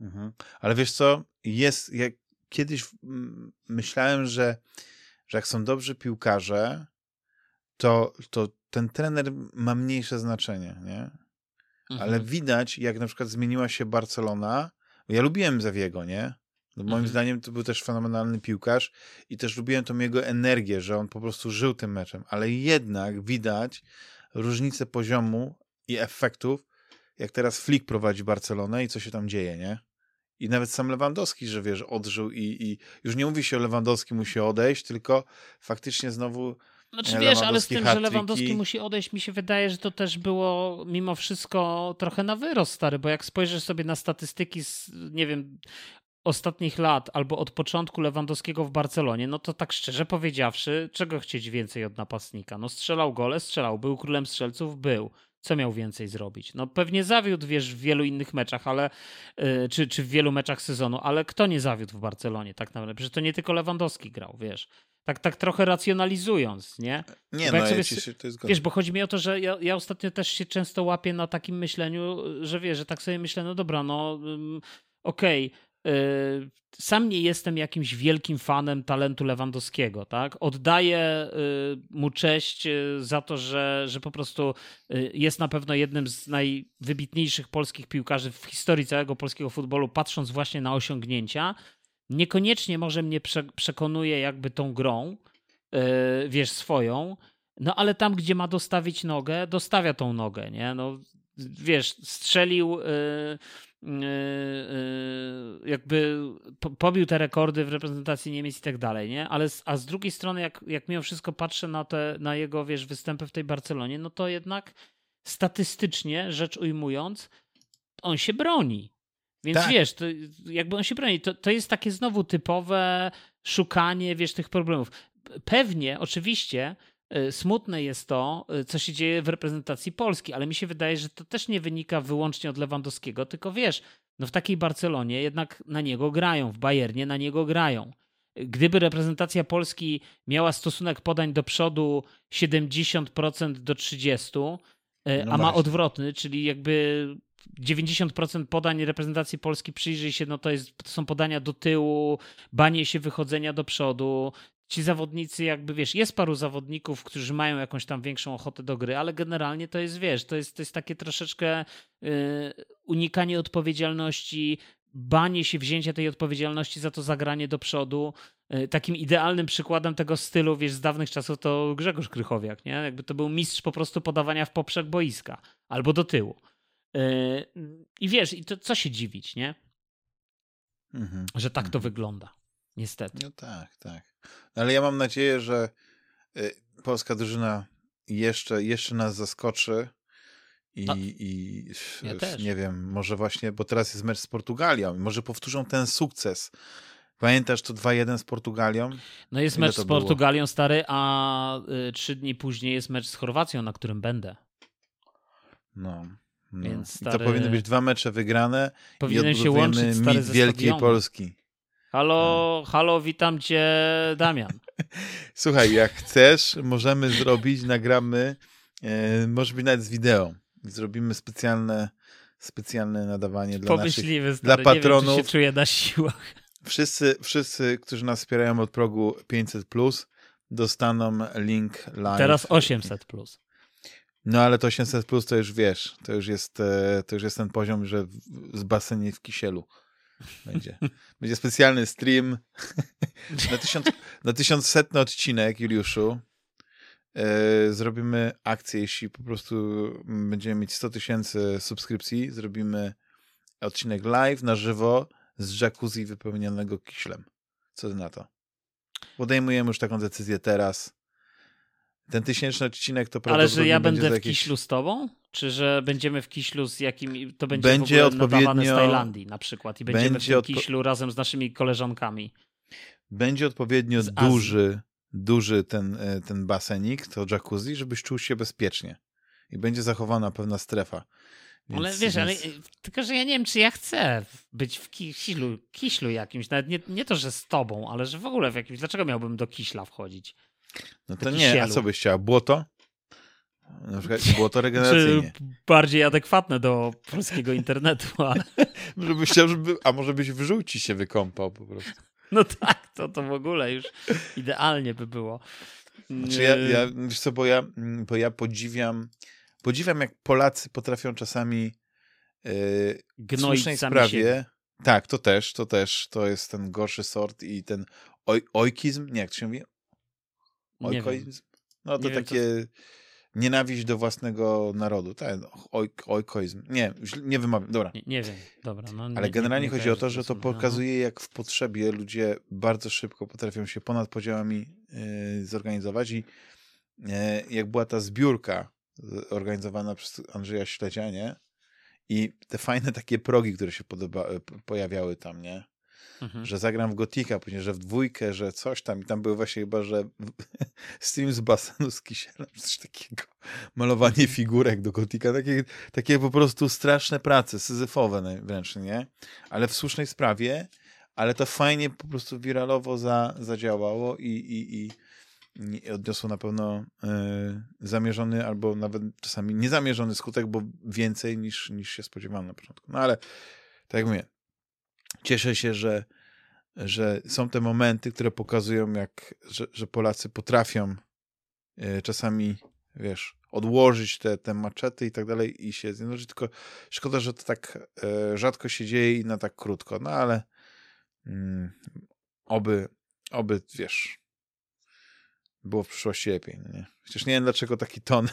Mhm. Ale wiesz co, jest, jak kiedyś myślałem, że, że jak są dobrzy piłkarze, to, to ten trener ma mniejsze znaczenie, nie? Mhm. Ale widać, jak na przykład zmieniła się Barcelona, ja lubiłem Zawiego, nie? No moim mhm. zdaniem to był też fenomenalny piłkarz i też lubiłem tą jego energię, że on po prostu żył tym meczem, ale jednak widać różnicę poziomu i efektów, jak teraz Flick prowadzi Barcelonę i co się tam dzieje, nie? I nawet sam Lewandowski, że wiesz, odżył i, i już nie mówi się o Lewandowski musi odejść, tylko faktycznie znowu znaczy wiesz, ale z tym, że Lewandowski musi odejść, mi się wydaje, że to też było mimo wszystko trochę na wyrost, stary, bo jak spojrzysz sobie na statystyki z, nie wiem, ostatnich lat albo od początku Lewandowskiego w Barcelonie, no to tak szczerze powiedziawszy, czego chcieć więcej od napastnika? No strzelał gole, strzelał, był królem strzelców, był. Co miał więcej zrobić? No pewnie zawiódł, wiesz, w wielu innych meczach, ale yy, czy, czy w wielu meczach sezonu, ale kto nie zawiódł w Barcelonie tak naprawdę? Przecież to nie tylko Lewandowski grał, wiesz. Tak, tak trochę racjonalizując, nie? Nie, bo no, sobie, ja się, to jest Wiesz, bo chodzi mi o to, że ja, ja ostatnio też się często łapię na takim myśleniu, że wiesz, że tak sobie myślę, no dobra, no okej, okay, sam nie jestem jakimś wielkim fanem talentu Lewandowskiego, tak? Oddaję y, mu cześć y, za to, że, że po prostu jest na pewno jednym z najwybitniejszych polskich piłkarzy w historii całego polskiego futbolu, patrząc właśnie na osiągnięcia. Niekoniecznie może mnie przekonuje jakby tą grą, wiesz, swoją, no ale tam, gdzie ma dostawić nogę, dostawia tą nogę, nie? No, wiesz, strzelił Yy, yy, jakby pobił te rekordy w reprezentacji Niemiec i tak dalej, nie? Ale a z drugiej strony, jak, jak mimo wszystko patrzę na, te, na jego, wiesz, występy w tej Barcelonie, no to jednak statystycznie rzecz ujmując, on się broni. Więc tak. wiesz, to, jakby on się broni. To, to jest takie znowu typowe szukanie, wiesz, tych problemów. Pewnie, oczywiście, smutne jest to, e, co się dzieje w reprezentacji Polski, ale mi się wydaje, że to też nie wynika wyłącznie od Lewandowskiego, tylko wiesz, no w takiej Barcelonie jednak na niego grają, w Bayernie na niego grają. Gdyby reprezentacja Polski miała stosunek podań do przodu 70% do 30%, e, no a ma odwrotny, czyli jakby 90% podań reprezentacji Polski przyjrzyj się, no to, jest, to są podania do tyłu, banie się wychodzenia do przodu, ci zawodnicy jakby, wiesz, jest paru zawodników, którzy mają jakąś tam większą ochotę do gry, ale generalnie to jest, wiesz, to jest, to jest takie troszeczkę yy, unikanie odpowiedzialności, banie się wzięcia tej odpowiedzialności za to zagranie do przodu. Yy, takim idealnym przykładem tego stylu, wiesz, z dawnych czasów to Grzegorz Krychowiak, nie? Jakby to był mistrz po prostu podawania w poprzek boiska albo do tyłu. Yy, I wiesz, i to co się dziwić, nie? Mhm. Że tak to mhm. wygląda. Niestety. No tak, tak. Ale ja mam nadzieję, że y, polska drużyna jeszcze, jeszcze nas zaskoczy. I, no. i ja nie wiem, może właśnie, bo teraz jest mecz z Portugalią, może powtórzą ten sukces. Pamiętasz to 2-1 z Portugalią? No jest Ile mecz z Portugalią było? stary, a y, trzy dni później jest mecz z Chorwacją, na którym będę. No. no. Więc stary... I to powinny być dwa mecze wygrane Powinien i się łączyć stary mit Wielkiej Polski. Halo, no. halo, witam cię, Damian. [LAUGHS] Słuchaj, jak chcesz, możemy zrobić, nagramy, e, może być nawet z wideo. Zrobimy specjalne, specjalne nadawanie dla Pomyśliwy, naszych, stary, dla patronów. Nie wiem, czy się czuję na siłach. Wszyscy, wszyscy, którzy nas wspierają od progu 500+, plus, dostaną link live. Teraz 800+. Plus. No ale to 800 plus to już wiesz, to już jest, e, to już jest ten poziom, że z basenie w kisielu. Będzie. Będzie specjalny stream [LAUGHS] na, tysiąc, na tysiącsetny odcinek, Juliuszu. E, zrobimy akcję, jeśli po prostu będziemy mieć 100 tysięcy subskrypcji, zrobimy odcinek live na żywo z jacuzzi wypełnionego kiślem. Co ty na to? Podejmujemy już taką decyzję teraz. Ten tysięczny odcinek to Ale że ja będę w jakieś... Kiślu z tobą? Czy że będziemy w Kiślu z jakim... To będzie, będzie w ogóle odpowiednio... z Tajlandii na przykład i będziemy będzie w tym Kiślu razem z naszymi koleżankami. Będzie odpowiednio duży, duży ten, e, ten basenik, to jacuzzi, żebyś czuł się bezpiecznie. I będzie zachowana pewna strefa. Więc, ale wiesz, ale tylko, że ja nie wiem, czy ja chcę być w kiślu, kiślu jakimś. Nawet nie, nie to, że z tobą, ale że w ogóle w jakimś. Dlaczego miałbym do kiśla wchodzić? No to nie, a co byś chciała? Błoto? Na przykład błoto regeneracyjnie. Czy [LAUGHS] bardziej adekwatne do polskiego [LAUGHS] internetu, ale... Żebyś chciał, żeby, a może byś w żółci się wykąpał po prostu. No tak, to, to w ogóle już idealnie by było. Znaczy ja, ja, wiesz co, bo ja, bo ja podziwiam, podziwiam jak Polacy potrafią czasami yy, w słusznej sprawie... Siebie. Tak, to też, to też, to jest ten gorszy sort i ten oj, ojkizm, nie, jak to się mówi? Ojkoizm? No to nie takie wiem, nienawiść do własnego narodu. Tak, oj, ojkoizm. Nie, nie wymawiam, dobra. Nie, nie wiem, dobra. No, Ale generalnie chodzi o to, że to pokazuje, jak w potrzebie ludzie bardzo szybko potrafią się ponad podziałami yy, zorganizować i yy, jak była ta zbiórka organizowana przez Andrzeja Śledzia, nie? I te fajne takie progi, które się podoba, pojawiały tam, nie? Mhm. że zagram w Gotika, później, że w dwójkę, że coś tam i tam były właśnie chyba, że [LAUGHS] stream z basenu z kisielem, coś takiego, malowanie figurek do Gotika, takie, takie po prostu straszne prace, syzyfowe wręcz, nie? Ale w słusznej sprawie, ale to fajnie po prostu wiralowo za, zadziałało i, i, i odniosło na pewno y, zamierzony albo nawet czasami niezamierzony skutek, bo więcej niż, niż się spodziewano na początku. No ale tak jak mówię, cieszę się, że, że są te momenty, które pokazują, jak, że, że Polacy potrafią e, czasami, wiesz, odłożyć te, te maczety i tak dalej i się zjednoczyć, tylko szkoda, że to tak e, rzadko się dzieje i na tak krótko, no ale mm, oby, oby, wiesz, było w przyszłości lepiej, nie? Chociaż nie wiem, dlaczego taki ton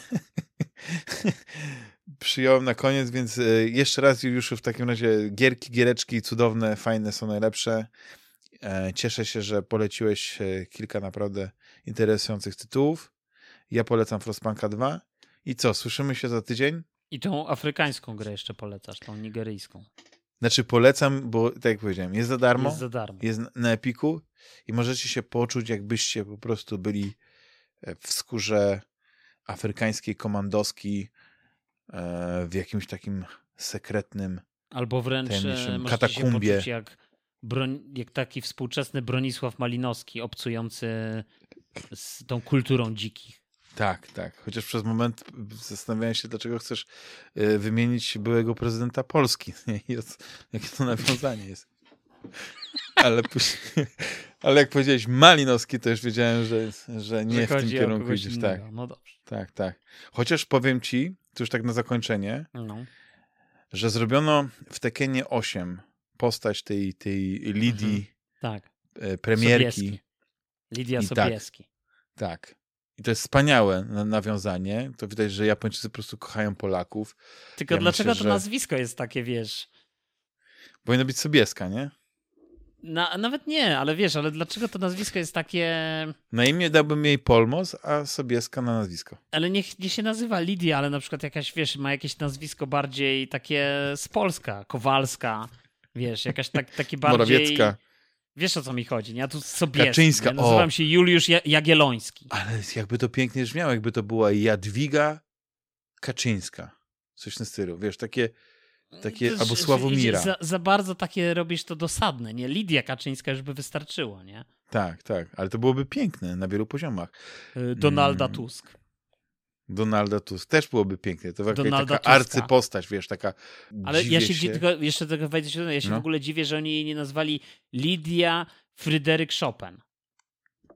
[LAUGHS] przyjąłem na koniec, więc e, jeszcze raz już w takim razie gierki, giereczki cudowne, fajne są najlepsze. E, cieszę się, że poleciłeś e, kilka naprawdę interesujących tytułów. Ja polecam Frostpunka 2. I co, słyszymy się za tydzień? I tą afrykańską grę jeszcze polecasz, tą nigeryjską. Znaczy polecam, bo tak jak powiedziałem, jest za darmo. Jest za darmo. Jest na Epiku i możecie się poczuć, jakbyście po prostu byli w skórze afrykańskiej komandoski e, w jakimś takim sekretnym Albo wręcz e, katakumbie. Się jak, broń, jak taki współczesny Bronisław Malinowski, obcujący z tą kulturą dzikich. Tak, tak. Chociaż przez moment zastanawiałem się, dlaczego chcesz e, wymienić byłego prezydenta Polski. [LAUGHS] Jakie to nawiązanie jest. Ale później, [LAUGHS] Ale jak powiedziałeś Malinowski, to już wiedziałem, że, że nie Że w tym kierunku idziesz. innego. Tak, No dobrze. tak, tak. Chociaż powiem ci, to już tak na zakończenie, No. że zrobiono w Tekenie 8 postać tej, tej Lidii, Tak. e, premierki. Sobieski. Lidia I tak. Sobieski. Tak. I to jest wspaniałe na- nawiązanie. To widać, że Japończycy po prostu kochają Polaków. Tylko Ja dlaczego myślę, to że- nazwisko jest takie, wiesz... Powinno być Sobieska, nie? Na, nawet nie, ale wiesz, ale dlaczego to nazwisko jest takie... Na imię dałbym jej Polmos, a Sobieska na nazwisko. Ale niech nie się nazywa Lidia, ale na przykład jakaś, wiesz, ma jakieś nazwisko bardziej takie z Polska, Kowalska, wiesz, jakaś tak, takie bardziej... Morawiecka. Wiesz o co mi chodzi, nie? A tu Sobieski, Kaczyńska, nie? Nazywam o. się Juliusz Ja- Jagielloński. Ale jakby to pięknie brzmiało, jakby to była Jadwiga Kaczyńska. Coś tym stylu. Wiesz, takie, takie To, albo Sławomira. Za, za bardzo takie robisz to dosadne, nie? Lidia Kaczyńska już by wystarczyło, nie? Tak, tak. Ale to byłoby piękne na wielu poziomach. Y, Donalda Mm. Tusk. Donalda Tusk też byłoby pięknie. To taka, Tuska. arcypostać, wiesz, taka Ale ja się, się. Tylko, jeszcze tego wejdę się, ja się No. w ogóle dziwię, że oni jej nie nazwali Lidia Fryderyk Chopin.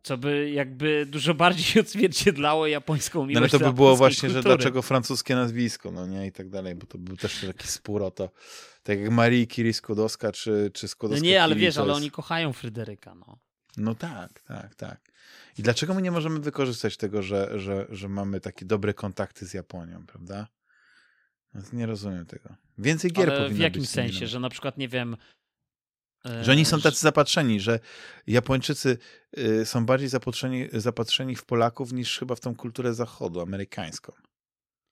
Co by jakby dużo bardziej [LAUGHS] odzwierciedlało japońską No ale miłość to by było właśnie, że kultury. dlaczego francuskie nazwisko, no nie, i tak dalej, bo to był też taki spór o to. Tak jak Marii Curie Skłodowska, czy, czy No Skłodowska nie, ale wiesz, ale jest... oni kochają Fryderyka, no. No tak, tak, tak. I dlaczego my nie możemy wykorzystać tego, że, że, że mamy takie dobre kontakty z Japonią, prawda? No, nie rozumiem tego. Więcej gier Ale powinno w jakim być sensie, że na przykład, nie wiem... e, Że oni są że- tacy zapatrzeni, że Japończycy y, są bardziej zapatrzeni, zapatrzeni w Polaków niż chyba w tą kulturę zachodu, amerykańską.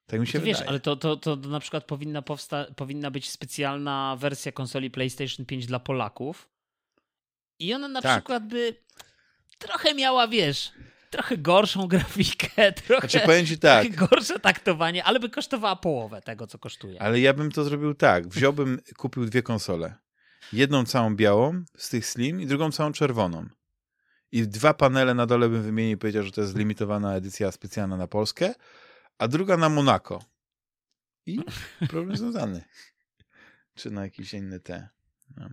Tak mi się To wiesz, wydaje. ale to, to, to na przykład powinna, powsta- powinna być specjalna wersja konsoli PlayStation 5 dla Polaków i ona na Tak. przykład by trochę miała, wiesz, trochę gorszą [LAUGHS] grafikę, trochę, Znaczy powiem ci tak, [LAUGHS] gorsze taktowanie, ale by kosztowała połowę tego, co kosztuje. ale ja bym to zrobił tak. Wziąłbym, kupił dwie konsole. Jedną całą białą z tych Slim i drugą całą czerwoną. I dwa panele na dole bym wymienił i powiedział, że to jest limitowana edycja specjalna na Polskę, a druga na Monako. I problem rozwiązany. Czy na jakiś inny te. No.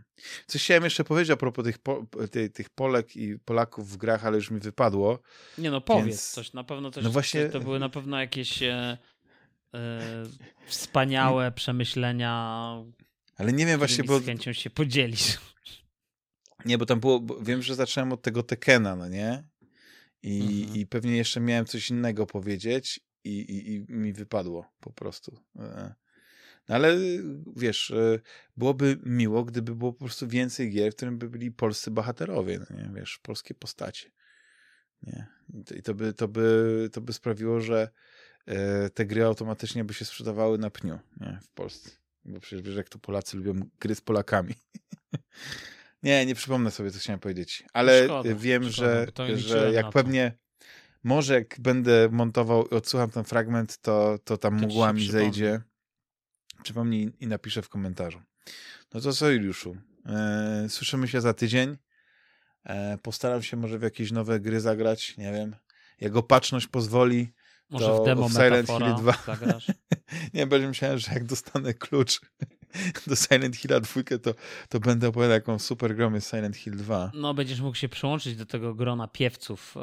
Coś chciałem jeszcze powiedzieć a propos tych, po, tych, tych Polek i Polaków w grach, ale już mi wypadło. Nie no, powiedz Więc- coś, na pewno coś, No właśnie- to były na pewno jakieś e, e, wspaniałe przemyślenia, Ale nie wiem właśnie, bo z chęcią się podzielisz. Nie, bo tam było, bo wiem, że zacząłem od tego Tekena, no nie? I, Mhm. i pewnie jeszcze miałem coś innego powiedzieć i, i, i mi wypadło po prostu. E, No ale wiesz, e, byłoby miło, gdyby było po prostu więcej gier, w którym by byli polscy bohaterowie, no nie? Wiesz, polskie postacie. Nie? I to, i to, by, to, by, to by sprawiło, że e, te gry automatycznie by się sprzedawały na pniu, nie? W Polsce. Bo przecież wiesz, jak to Polacy lubią gry z Polakami. [LAUGHS] Nie, nie przypomnę sobie, co chciałem powiedzieć, ale Szkoda, wiem, szkoda, że, że jak pewnie może jak będę montował i odsłucham ten fragment, to, to tam To mgła mi przypomni. zejdzie. Przypomnij i napiszę w komentarzu. No to co, Juliuszu? E, słyszymy się za tydzień. E, postaram się może w jakieś nowe gry zagrać, nie wiem. Jak opatrzność pozwoli. Może w demo w Silent Hill 2. zagrasz? [LAUGHS] Nie, będzie myślałem, że jak dostanę klucz [LAUGHS] do Silent Hilla 2, to, to będę opowiadał, jaką super grą jest Silent Hill 2. No, będziesz mógł się przyłączyć do tego grona piewców.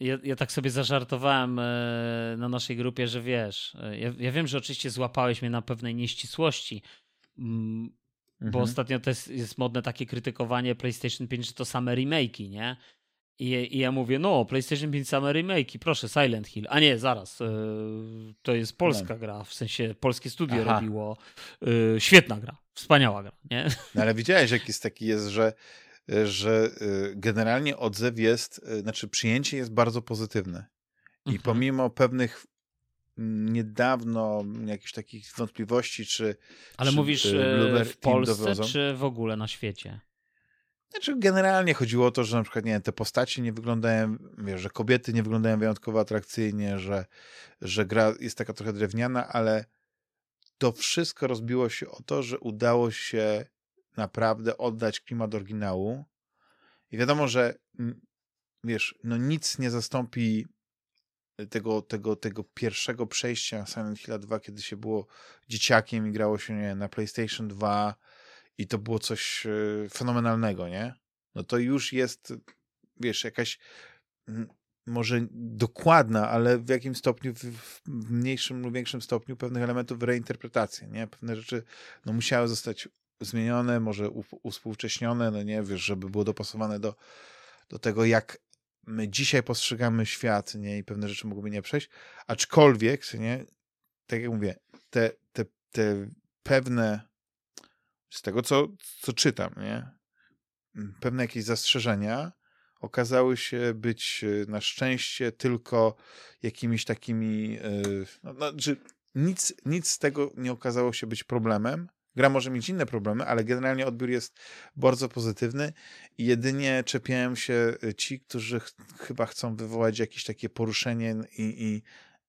Ja, ja tak sobie zażartowałem e, na naszej grupie, że wiesz, e, ja, ja wiem, że oczywiście złapałeś mnie na pewnej nieścisłości, mm, bo Mhm. ostatnio też jest modne takie krytykowanie PlayStation 5, że to same remake'i, nie? I, I ja mówię, no, PlayStation 5 same remake'i, proszę, Silent Hill. A nie, zaraz, e, to jest polska gra, w sensie polskie studio Aha. robiło. Świetna gra, wspaniała gra, nie? No ale widziałeś, jaki jest taki jest, że, że y, generalnie odzew jest, y, znaczy przyjęcie jest bardzo pozytywne. I Mhm. pomimo pewnych mm, niedawno jakichś takich wątpliwości, czy Ale czy, mówisz y, w Polsce, dowiozą? czy w ogóle na świecie? Znaczy generalnie chodziło o to, że na przykład nie wiem, te postacie nie wyglądają, wiesz, że kobiety nie wyglądają wyjątkowo atrakcyjnie, że, że gra jest taka trochę drewniana, ale to wszystko rozbiło się o to, że udało się naprawdę oddać klimat oryginału. I wiadomo, że wiesz, no nic nie zastąpi tego, tego, tego pierwszego przejścia Silent Hill 2, kiedy się było dzieciakiem i grało się nie, na PlayStation 2 i to było coś e, fenomenalnego, nie? no to już jest, wiesz, jakaś może dokładna, ale w jakim stopniu, w mniejszym lub większym stopniu pewnych elementów reinterpretacji, nie? Pewne rzeczy no, musiały zostać zmienione, może uspółcześnione, no nie, wiesz, żeby było dopasowane do, do tego, jak my dzisiaj postrzegamy świat, nie, i pewne rzeczy mogłyby nie przejść, aczkolwiek, nie, tak jak mówię, te, te, te pewne, z tego, co, co czytam, nie, pewne jakieś zastrzeżenia okazały się być e, na szczęście tylko jakimiś takimi, e, no, znaczy nic, nic z tego nie okazało się być problemem, Gra może mieć inne problemy, ale generalnie odbiór jest bardzo pozytywny. I jedynie czepiają się e, ci, którzy ch chyba chcą wywołać jakieś takie poruszenie i, i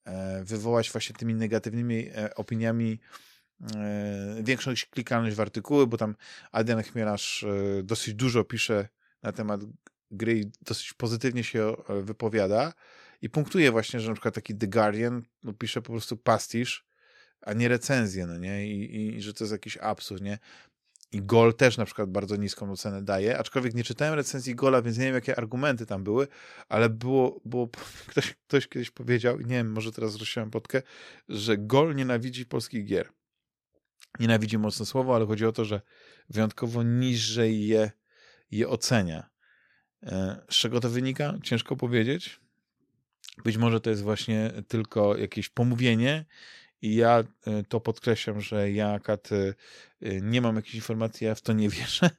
e, wywołać właśnie tymi negatywnymi e, opiniami e, większą klikalność w artykuły, bo tam Adrian Chmielarz e, dosyć dużo pisze na temat gry i dosyć pozytywnie się e, wypowiada i punktuje właśnie, że na przykład taki The Guardian no, pisze po prostu pastisz, a nie recenzję, no nie? I, i, I, że to jest jakiś absurd, nie? I Gol też na przykład bardzo niską ocenę daje, aczkolwiek nie czytałem recenzji Gola, więc nie wiem, jakie argumenty tam były, ale było, było [LAUGHS] ktoś, ktoś kiedyś powiedział, nie wiem, może teraz rozsiałem podkę, że Gol nienawidzi polskich gier. Nienawidzi mocne słowo, ale chodzi o to, że wyjątkowo niżej je, je ocenia. E, z czego to wynika? Ciężko powiedzieć. Być może to jest właśnie tylko jakieś pomówienie i ja e, to podkreślam, że ja, Kat, e, nie mam jakichś informacji, ja w to nie [LAUGHS] wierzę,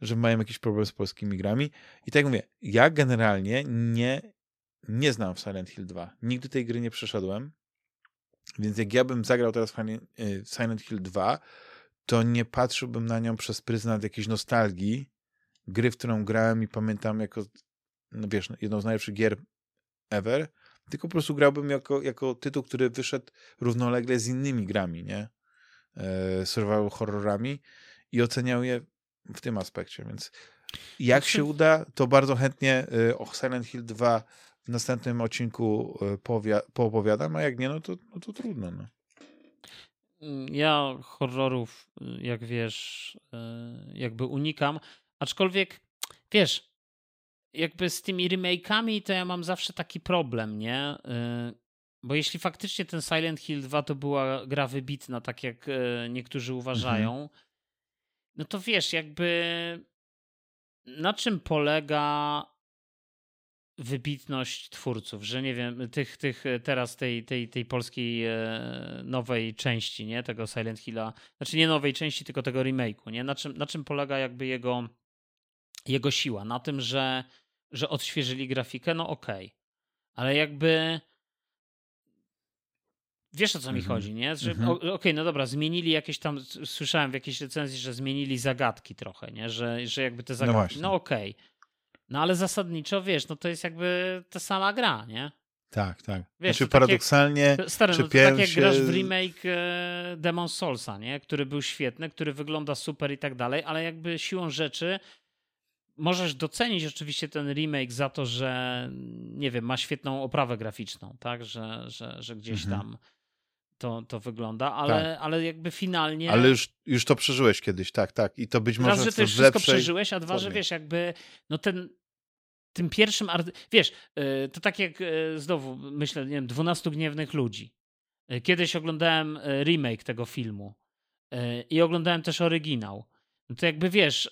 że mają jakiś problem z polskimi grami. I tak mówię, ja generalnie nie, nie znam w Silent Hill 2. Nigdy tej gry nie przeszedłem, więc jak ja bym zagrał teraz w Silent Hill 2, to nie patrzyłbym na nią przez pryzmat jakiejś nostalgii gry, w którą grałem i pamiętam jako, no wiesz, jedną z najlepszych gier ever, tylko po prostu grałbym jako, jako tytuł, który wyszedł równolegle z innymi grami, nie? E, survival horrorami i oceniał je w tym aspekcie, więc jak znaczy... się uda, to bardzo chętnie e, o Silent Hill 2 w następnym odcinku e, poopowiadam, a jak nie, no to, no to trudno. No. Ja horrorów, jak wiesz, e, jakby unikam, aczkolwiek, wiesz, jakby z tymi remake'ami to ja mam zawsze taki problem, nie? Y, bo jeśli faktycznie ten Silent Hill 2 to była gra wybitna, tak jak y, niektórzy uważają, mhm. no to wiesz, jakby na czym polega wybitność twórców, że nie wiem, tych, tych teraz tej, tej, tej polskiej nowej części, nie, tego Silent Hilla, znaczy nie nowej części, tylko tego remake'u, nie, na czym, na czym polega jakby jego, jego siła? Na tym, że że odświeżyli grafikę, no okej. Okay. Ale jakby wiesz o co mi mhm. chodzi, nie? Że mhm. okej, okay, no dobra, zmienili jakieś tam, słyszałem w jakiejś recenzji, że zmienili zagadki trochę, nie? Że, że jakby te no zagadki, no, no okej. Okay. No ale zasadniczo, wiesz, no to jest jakby ta sama gra, nie? Tak, tak. Wiesz, znaczy paradoksalnie jak, stary, no to tak jak grasz w remake e, Demon Soulsa, nie? Który był świetny, który wygląda super i tak dalej, ale jakby siłą rzeczy możesz docenić oczywiście ten remake za to, że nie wiem, ma świetną oprawę graficzną, tak, że, że, że gdzieś mhm. tam to, to wygląda, ale, tak. ale jakby finalnie... Ale już, już to przeżyłeś kiedyś, tak, tak. I to być może Raz, że to już wszystko przeżyłeś, a dwa, że wiesz, jakby no ten tym pierwszym... Wiesz, y, to tak jak y, znowu, myślę, nie wiem, 12 Gniewnych Ludzi. Y, kiedyś oglądałem remake tego filmu i oglądałem też oryginał. No to jakby wiesz,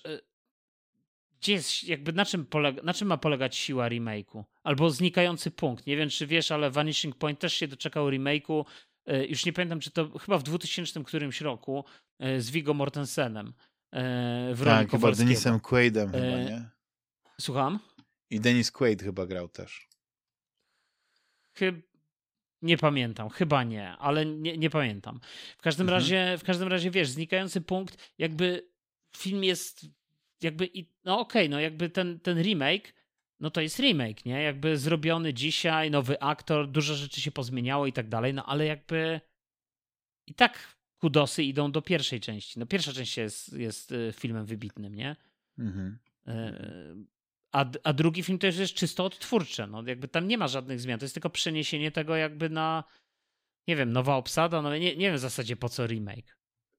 gdzie jest, jakby na czym, polega, na czym ma polegać siła remake'u? Albo znikający punkt. Nie wiem, czy wiesz, ale Vanishing Point też się doczekał remake'u. E, już nie pamiętam, czy to chyba w 2000 którymś roku e, z Viggo Mortensenem e, w roli Tak, chyba Denisem Quaidem chyba, nie? Słucham? I Denis Quaid chyba grał też. Chyba nie pamiętam, chyba nie, ale nie, nie pamiętam. W każdym mhm. razie, w każdym razie wiesz, znikający punkt, jakby film jest jakby i, no okej, okay, no jakby ten, ten remake, no to jest remake, nie? Jakby zrobiony dzisiaj, nowy aktor, dużo rzeczy się pozmieniało i tak dalej, no ale jakby i tak kudosy idą do pierwszej części. No pierwsza część jest, jest y, filmem wybitnym, nie? Mhm. Y, a, a drugi film to jest czysto odtwórcze, no jakby tam nie ma żadnych zmian, to jest tylko przeniesienie tego jakby na, nie wiem, nowa obsada, no nie, nie wiem w zasadzie po co remake.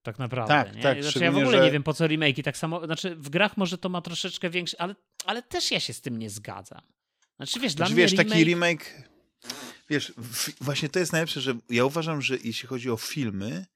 Tak naprawdę. Tak, nie? tak, Znaczy ja w ogóle że... nie wiem po co remake tak samo, znaczy w grach może to ma troszeczkę większy, ale, ale też ja się z tym nie zgadzam. Znaczy wiesz, dla znaczy, mnie wiesz, remake... taki remake, wiesz, w, właśnie to jest najlepsze, że ja uważam, że jeśli chodzi o filmy,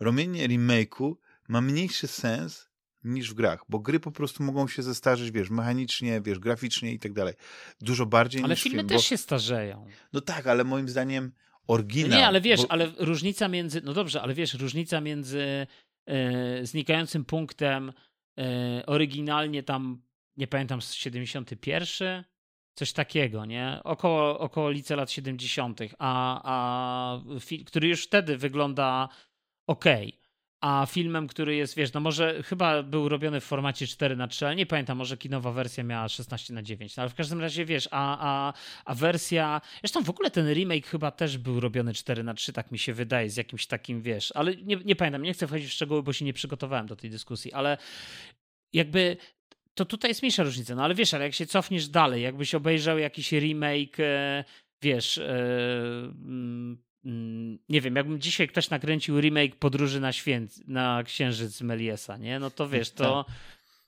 robienie remake'u ma mniejszy sens niż w grach, bo gry po prostu mogą się zestarzeć, wiesz, mechanicznie, wiesz, graficznie i tak dalej. Dużo bardziej Ale niż filmy film, też bo... się starzeją. No tak, ale moim zdaniem oryginał... Nie, ale wiesz, bo... ale różnica między, no dobrze, ale wiesz, różnica między e, znikającym punktem e, oryginalnie tam, nie pamiętam, z 71, coś takiego, nie? Około, okolice lat 70., a, a film, który już wtedy wygląda ok. A filmem, który jest, wiesz, no może chyba był robiony w formacie 4 na 3 ale nie pamiętam, może kinowa wersja miała 16 na 9 no ale w każdym razie, wiesz, a, a, a wersja, zresztą w ogóle ten remake chyba też był robiony 4 na 3 tak mi się wydaje, z jakimś takim, wiesz, ale nie, nie pamiętam, nie chcę wchodzić w szczegóły, bo się nie przygotowałem do tej dyskusji, ale jakby to tutaj jest mniejsza różnica, no ale wiesz, ale jak się cofniesz dalej, jakbyś obejrzał jakiś remake, e, wiesz, e, mm, nie wiem, jakbym dzisiaj ktoś nakręcił remake Podróży na, święc, na Księżyc Meliesa, nie? No to wiesz, to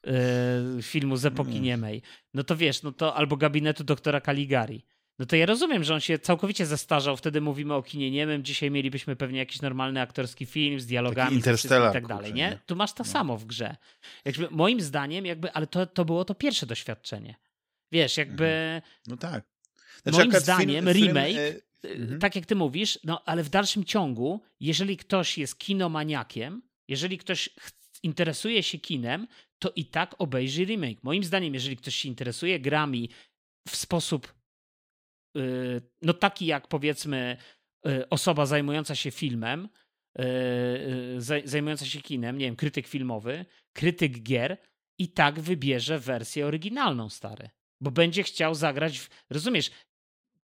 e, filmu z epoki Mm. niemej. No to wiesz, no to albo gabinetu doktora Caligari. No to ja rozumiem, że on się całkowicie zestarzał, wtedy mówimy o kinie niemym, dzisiaj mielibyśmy pewnie jakiś normalny aktorski film z dialogami Interstellar, i tak dalej, kurczę, nie? nie? Tu masz to No. samo w grze. Jakby, moim zdaniem, jakby, ale to, to było to pierwsze doświadczenie. Wiesz, jakby No tak. Moim akurat zdaniem remake, e, Mhm. tak jak ty mówisz, no ale w dalszym ciągu, jeżeli ktoś jest kinomaniakiem, jeżeli ktoś interesuje się kinem, to i tak obejrzy remake. Moim zdaniem, jeżeli ktoś się interesuje grami w sposób y, no taki jak powiedzmy y, osoba zajmująca się filmem, y, y, zaj- zajmująca się kinem, nie wiem, krytyk filmowy, krytyk gier i tak wybierze wersję oryginalną, stary. Bo będzie chciał zagrać, w, rozumiesz,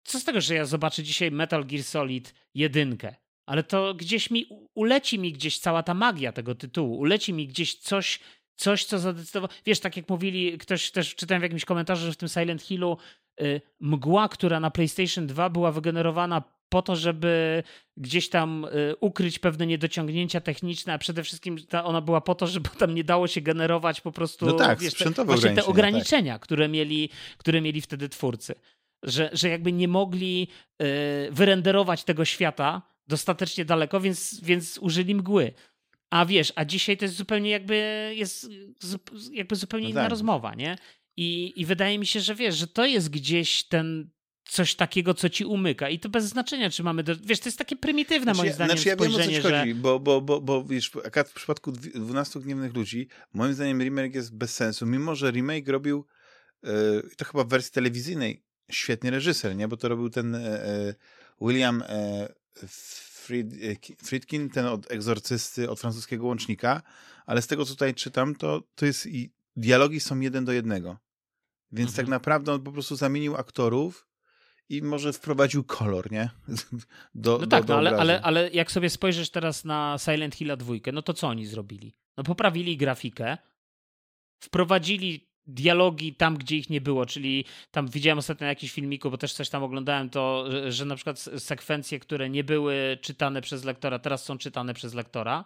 co z tego, że ja zobaczę dzisiaj Metal Gear Solid jedynkę, ale to gdzieś mi, uleci mi gdzieś cała ta magia tego tytułu, uleci mi gdzieś coś, coś co zadecydowało. Wiesz, tak jak mówili, ktoś też czytałem w jakimś komentarzu, że w tym Silent Hillu y, mgła, która na PlayStation 2 była wygenerowana po to, żeby gdzieś tam y, ukryć pewne niedociągnięcia techniczne, a przede wszystkim ta, ona była po to, żeby tam nie dało się generować po prostu No tak, wiesz, te, właśnie te ograniczenia, tak. które, mieli, które mieli wtedy twórcy. Że, że jakby nie mogli y, wyrenderować tego świata dostatecznie daleko, więc, więc użyli mgły. A wiesz, a dzisiaj to jest zupełnie jakby jest jakby zupełnie No inna tak. rozmowa, nie? I, I wydaje mi się, że wiesz, że to jest gdzieś ten coś takiego, co ci umyka. I to bez znaczenia, czy mamy. Do... Wiesz, to jest takie prymitywne moim zdaniem znaczy ja wiem o co ci że. chodzi, bo, bo, bo, bo wiesz, w przypadku dwi- 12 gniewnych ludzi, moim zdaniem remake jest bez sensu, mimo że remake robił, e, to chyba w wersji telewizyjnej, świetny reżyser, nie? Bo to robił ten e, e, William e, Fried, e, Ki- Friedkin, ten od egzorcysty, od francuskiego łącznika, ale z tego, co tutaj czytam, to, to jest i dialogi są jeden do jednego. Więc Mhm. tak naprawdę on po prostu zamienił aktorów i może wprowadził kolor, nie? [LAUGHS] Do, No do, tak, do no ale, ale, ale jak sobie spojrzysz teraz na Silent Hilla 2, no to co oni zrobili? No poprawili grafikę, wprowadzili dialogi tam, gdzie ich nie było, czyli tam widziałem ostatnio na jakimś filmiku, bo też coś tam oglądałem, to, że, że na przykład sekwencje, które nie były czytane przez lektora, teraz są czytane przez lektora.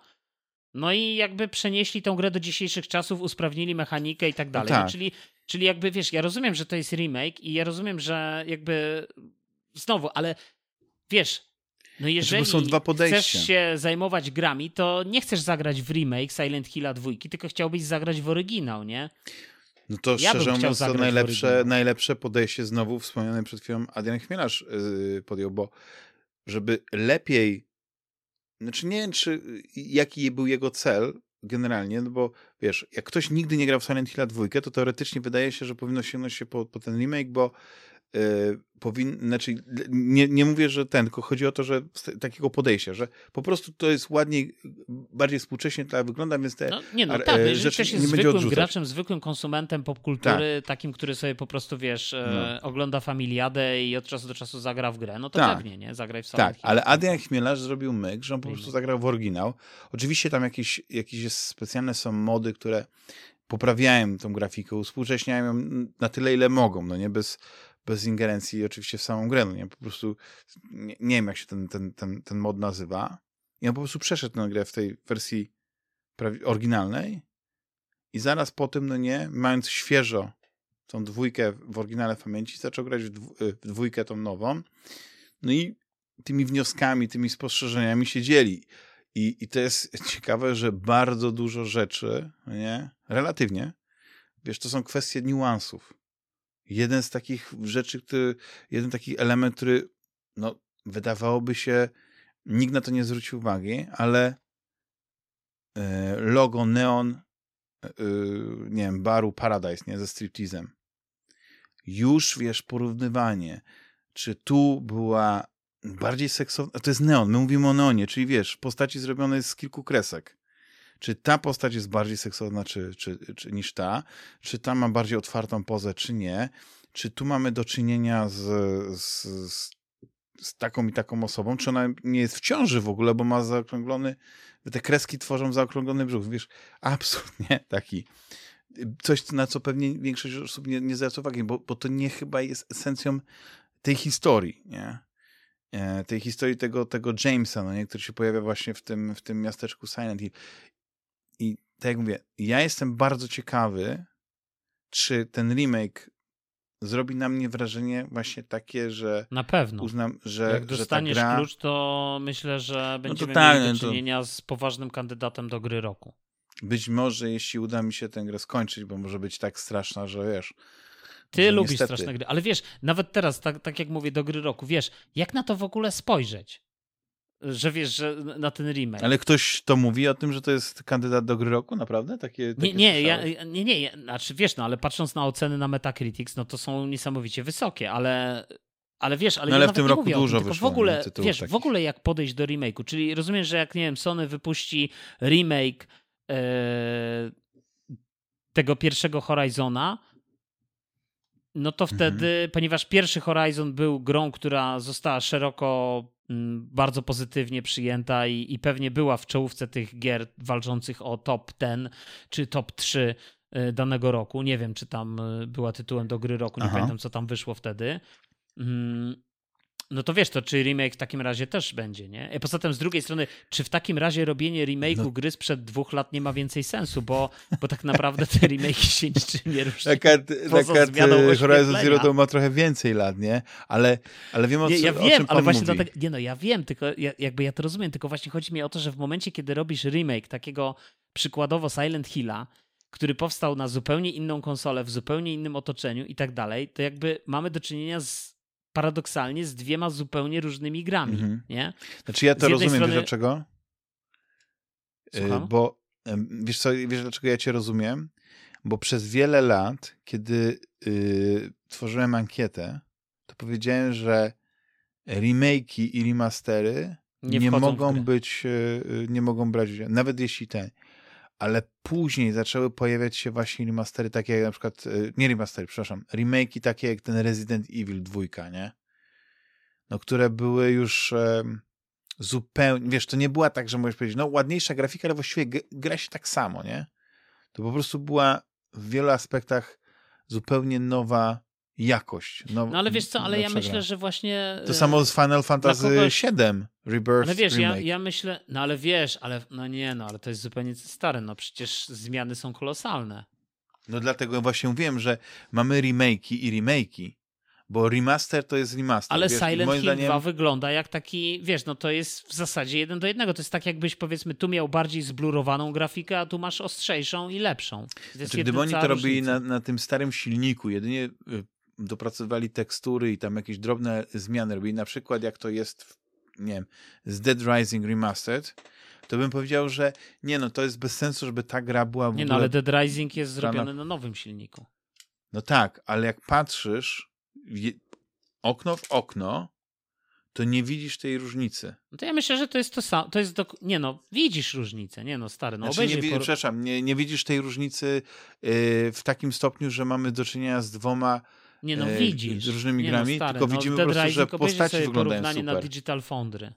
No i jakby przenieśli tą grę do dzisiejszych czasów, usprawnili mechanikę i tak dalej. No, tak. czyli, czyli jakby wiesz, ja rozumiem, że to jest remake i ja rozumiem, że jakby znowu, ale wiesz, no jeżeli dwa podejścia. chcesz się zajmować grami, to nie chcesz zagrać w remake Silent Hilla 2, tylko chciałbyś zagrać w oryginał, nie? No to Ja szczerze mówiąc, to najlepsze, najlepsze podejście znowu wspomniany przed chwilą Adrian Chmielarz yy, podjął, bo żeby lepiej, znaczy nie wiem, czy jaki był jego cel generalnie, no bo wiesz, jak ktoś nigdy nie grał w Silent Hilla 2, to teoretycznie wydaje się, że powinno sięgnąć się po, po ten remake, bo yy, powin, znaczy nie, nie mówię, że ten, tylko chodzi o to, że takiego podejścia, że po prostu to jest ładniej, bardziej współcześnie to wygląda, więc te No, nie no, tak, e, rzeczy ktoś nie jest zwykłym odrzucać. graczem, zwykłym konsumentem popkultury, takim, który sobie po prostu, wiesz, e, No. ogląda Familiadę i od czasu do czasu zagra w grę, no to Tak. pewnie, nie? Zagraj w Silent Tak, ale Adrian Chmielarz zrobił myk, że on po prostu zagrał w oryginał. Oczywiście tam jakieś, jakieś specjalne są mody, które poprawiają tą grafikę, uspółcześniają ją na tyle, ile mogą, no nie bez, bez ingerencji oczywiście w samą grę, no nie, po prostu nie, nie wiem, jak się ten, ten, ten, ten mod nazywa. I on po prostu przeszedł tę grę w tej wersji oryginalnej i zaraz po tym, no nie, mając świeżo tą dwójkę w oryginale w pamięci, zaczął grać w, w dwójkę tą nową. No i tymi wnioskami, tymi spostrzeżeniami się dzieli. I, I to jest ciekawe, że bardzo dużo rzeczy, no nie, relatywnie, wiesz, to są kwestie niuansów. Jeden z takich rzeczy, który, jeden taki element, który, no, wydawałoby się, nikt na to nie zwrócił uwagi, ale e, logo neon, e, nie wiem, baru Paradise, nie, ze stripteasem. Już, wiesz, porównywanie, czy tu była bardziej seksowna, to jest neon, my mówimy o neonie, czyli wiesz, postaci zrobione z kilku kresek. Czy ta postać jest bardziej seksowna czy, czy, czy, niż ta? Czy ta ma bardziej otwartą pozę, czy nie? Czy tu mamy do czynienia z, z, z z taką i taką osobą, czy ona nie jest w ciąży w ogóle, bo ma zaokrąglony, te kreski tworzą zaokrąglony brzuch, wiesz, absolutnie [LAUGHS] taki, coś, na co pewnie większość osób nie, nie zwraca uwagi, bo, bo to nie chyba jest esencją tej historii, nie? E, tej historii tego, tego Jamesa, no nie? który się pojawia właśnie w tym, w tym miasteczku Silent Hill. I tak jak mówię, ja jestem bardzo ciekawy, czy ten remake zrobi na mnie wrażenie właśnie takie, że na pewno uznam, że jak dostaniesz że gra... klucz, to myślę, że będziemy no mieli do no czynienia to... z poważnym kandydatem do gry roku. Być może, jeśli uda mi się tę grę skończyć, bo może być tak straszna, że wiesz. Ty że lubisz niestety... straszne gry, ale wiesz, nawet teraz, tak, tak jak mówię, do gry roku, wiesz, jak na to w ogóle spojrzeć? Że wiesz, że na ten remake. Ale ktoś to mówi o tym, że to jest kandydat do gry roku, naprawdę? Takie, takie nie, nie, ja, nie, nie, ja, znaczy wiesz, no ale patrząc na oceny na Metacritics, no to są niesamowicie wysokie, ale ale wiesz, ale, no, ale ja w tym roku dużo tym, wyszło. W ogóle, wiesz, takich. w ogóle jak podejść do remake'u, czyli rozumiesz, że jak, nie wiem, Sony wypuści remake e, tego pierwszego Horizona, no to wtedy, mhm. ponieważ pierwszy Horizon był grą, która została szeroko bardzo pozytywnie przyjęta i, i pewnie była w czołówce tych gier walczących o top 10 czy top 3 y, danego roku. Nie wiem, czy tam y, była tytułem do gry roku, nie Aha. pamiętam, co tam wyszło wtedy. No to wiesz, to czy remake w takim razie też będzie, nie? I poza tym z drugiej strony, czy w takim razie robienie remake'u no. gry sprzed dwóch lat nie ma więcej sensu, bo, bo tak naprawdę te [LAUGHS] remake'i się niczym nie różnią. Na Horizon Zero to ma trochę więcej lat, nie? Ale, ale wiem o, nie, ja wiem, o czym ale właśnie mówi. dlatego, nie no, ja wiem, tylko ja, jakby ja to rozumiem, tylko właśnie chodzi mi o to, że w momencie, kiedy robisz remake takiego przykładowo Silent Hilla, który powstał na zupełnie inną konsolę, w zupełnie innym otoczeniu i tak dalej, to jakby mamy do czynienia z paradoksalnie z dwiema zupełnie różnymi grami, mhm. nie? Znaczy ja to rozumiem, strony... wiesz dlaczego? Y, Słucham? Bo wiesz co, wiesz dlaczego ja cię rozumiem? Bo przez wiele lat, kiedy yy, tworzyłem ankietę, to powiedziałem, że remake'i i remastery nie, nie mogą być, yy, nie mogą brać udziału, nawet jeśli te ale później zaczęły pojawiać się właśnie remastery takie jak na przykład, e, nie remastery, przepraszam, remake'i takie jak ten Resident Evil 2, nie? No, które były już zupełnie, wiesz, to nie była tak, że możesz powiedzieć, no ładniejsza grafika, ale właściwie gra się tak samo, nie? To po prostu była w wielu aspektach zupełnie nowa jakość. No, no ale wiesz co, ale ja myślę, że właśnie... To samo z Final Fantasy kogoś... VII Rebirth Ale wiesz, ja, ja myślę, no ale wiesz, ale no nie, no ale to jest zupełnie stare, no przecież zmiany są kolosalne. No dlatego właśnie wiem, że mamy remake'i i remake'i, bo remaster to jest remaster. Ale wiesz, Silent Hill zdaniem... 2 wygląda jak taki, wiesz, no to jest w zasadzie jeden do jednego. To jest tak jakbyś powiedzmy tu miał bardziej zblurowaną grafikę, a tu masz ostrzejszą i lepszą. Znaczy, gdyby oni to robili na, na, tym starym silniku, jedynie dopracowali tekstury i tam jakieś drobne zmiany robili, na przykład jak to jest, w, nie wiem, z Dead Rising Remastered, to bym powiedział, że nie no, to jest bez sensu, żeby ta gra była w Nie no, ale Dead Rising jest zrobiony na nowym silniku. No tak, ale jak patrzysz okno w okno, to nie widzisz tej różnicy. No to ja myślę, że to jest to samo. To jest do... Nie no, widzisz różnicę, nie no, stary, no znaczy, nie, por... Przepraszam, nie, nie widzisz tej różnicy yy, w takim stopniu, że mamy do czynienia z dwoma nie no, widzisz. różnymi nie grami, no, stary, tylko no, widzimy po prostu, że postaci sobie wyglądają porównanie super. na Digital Foundry.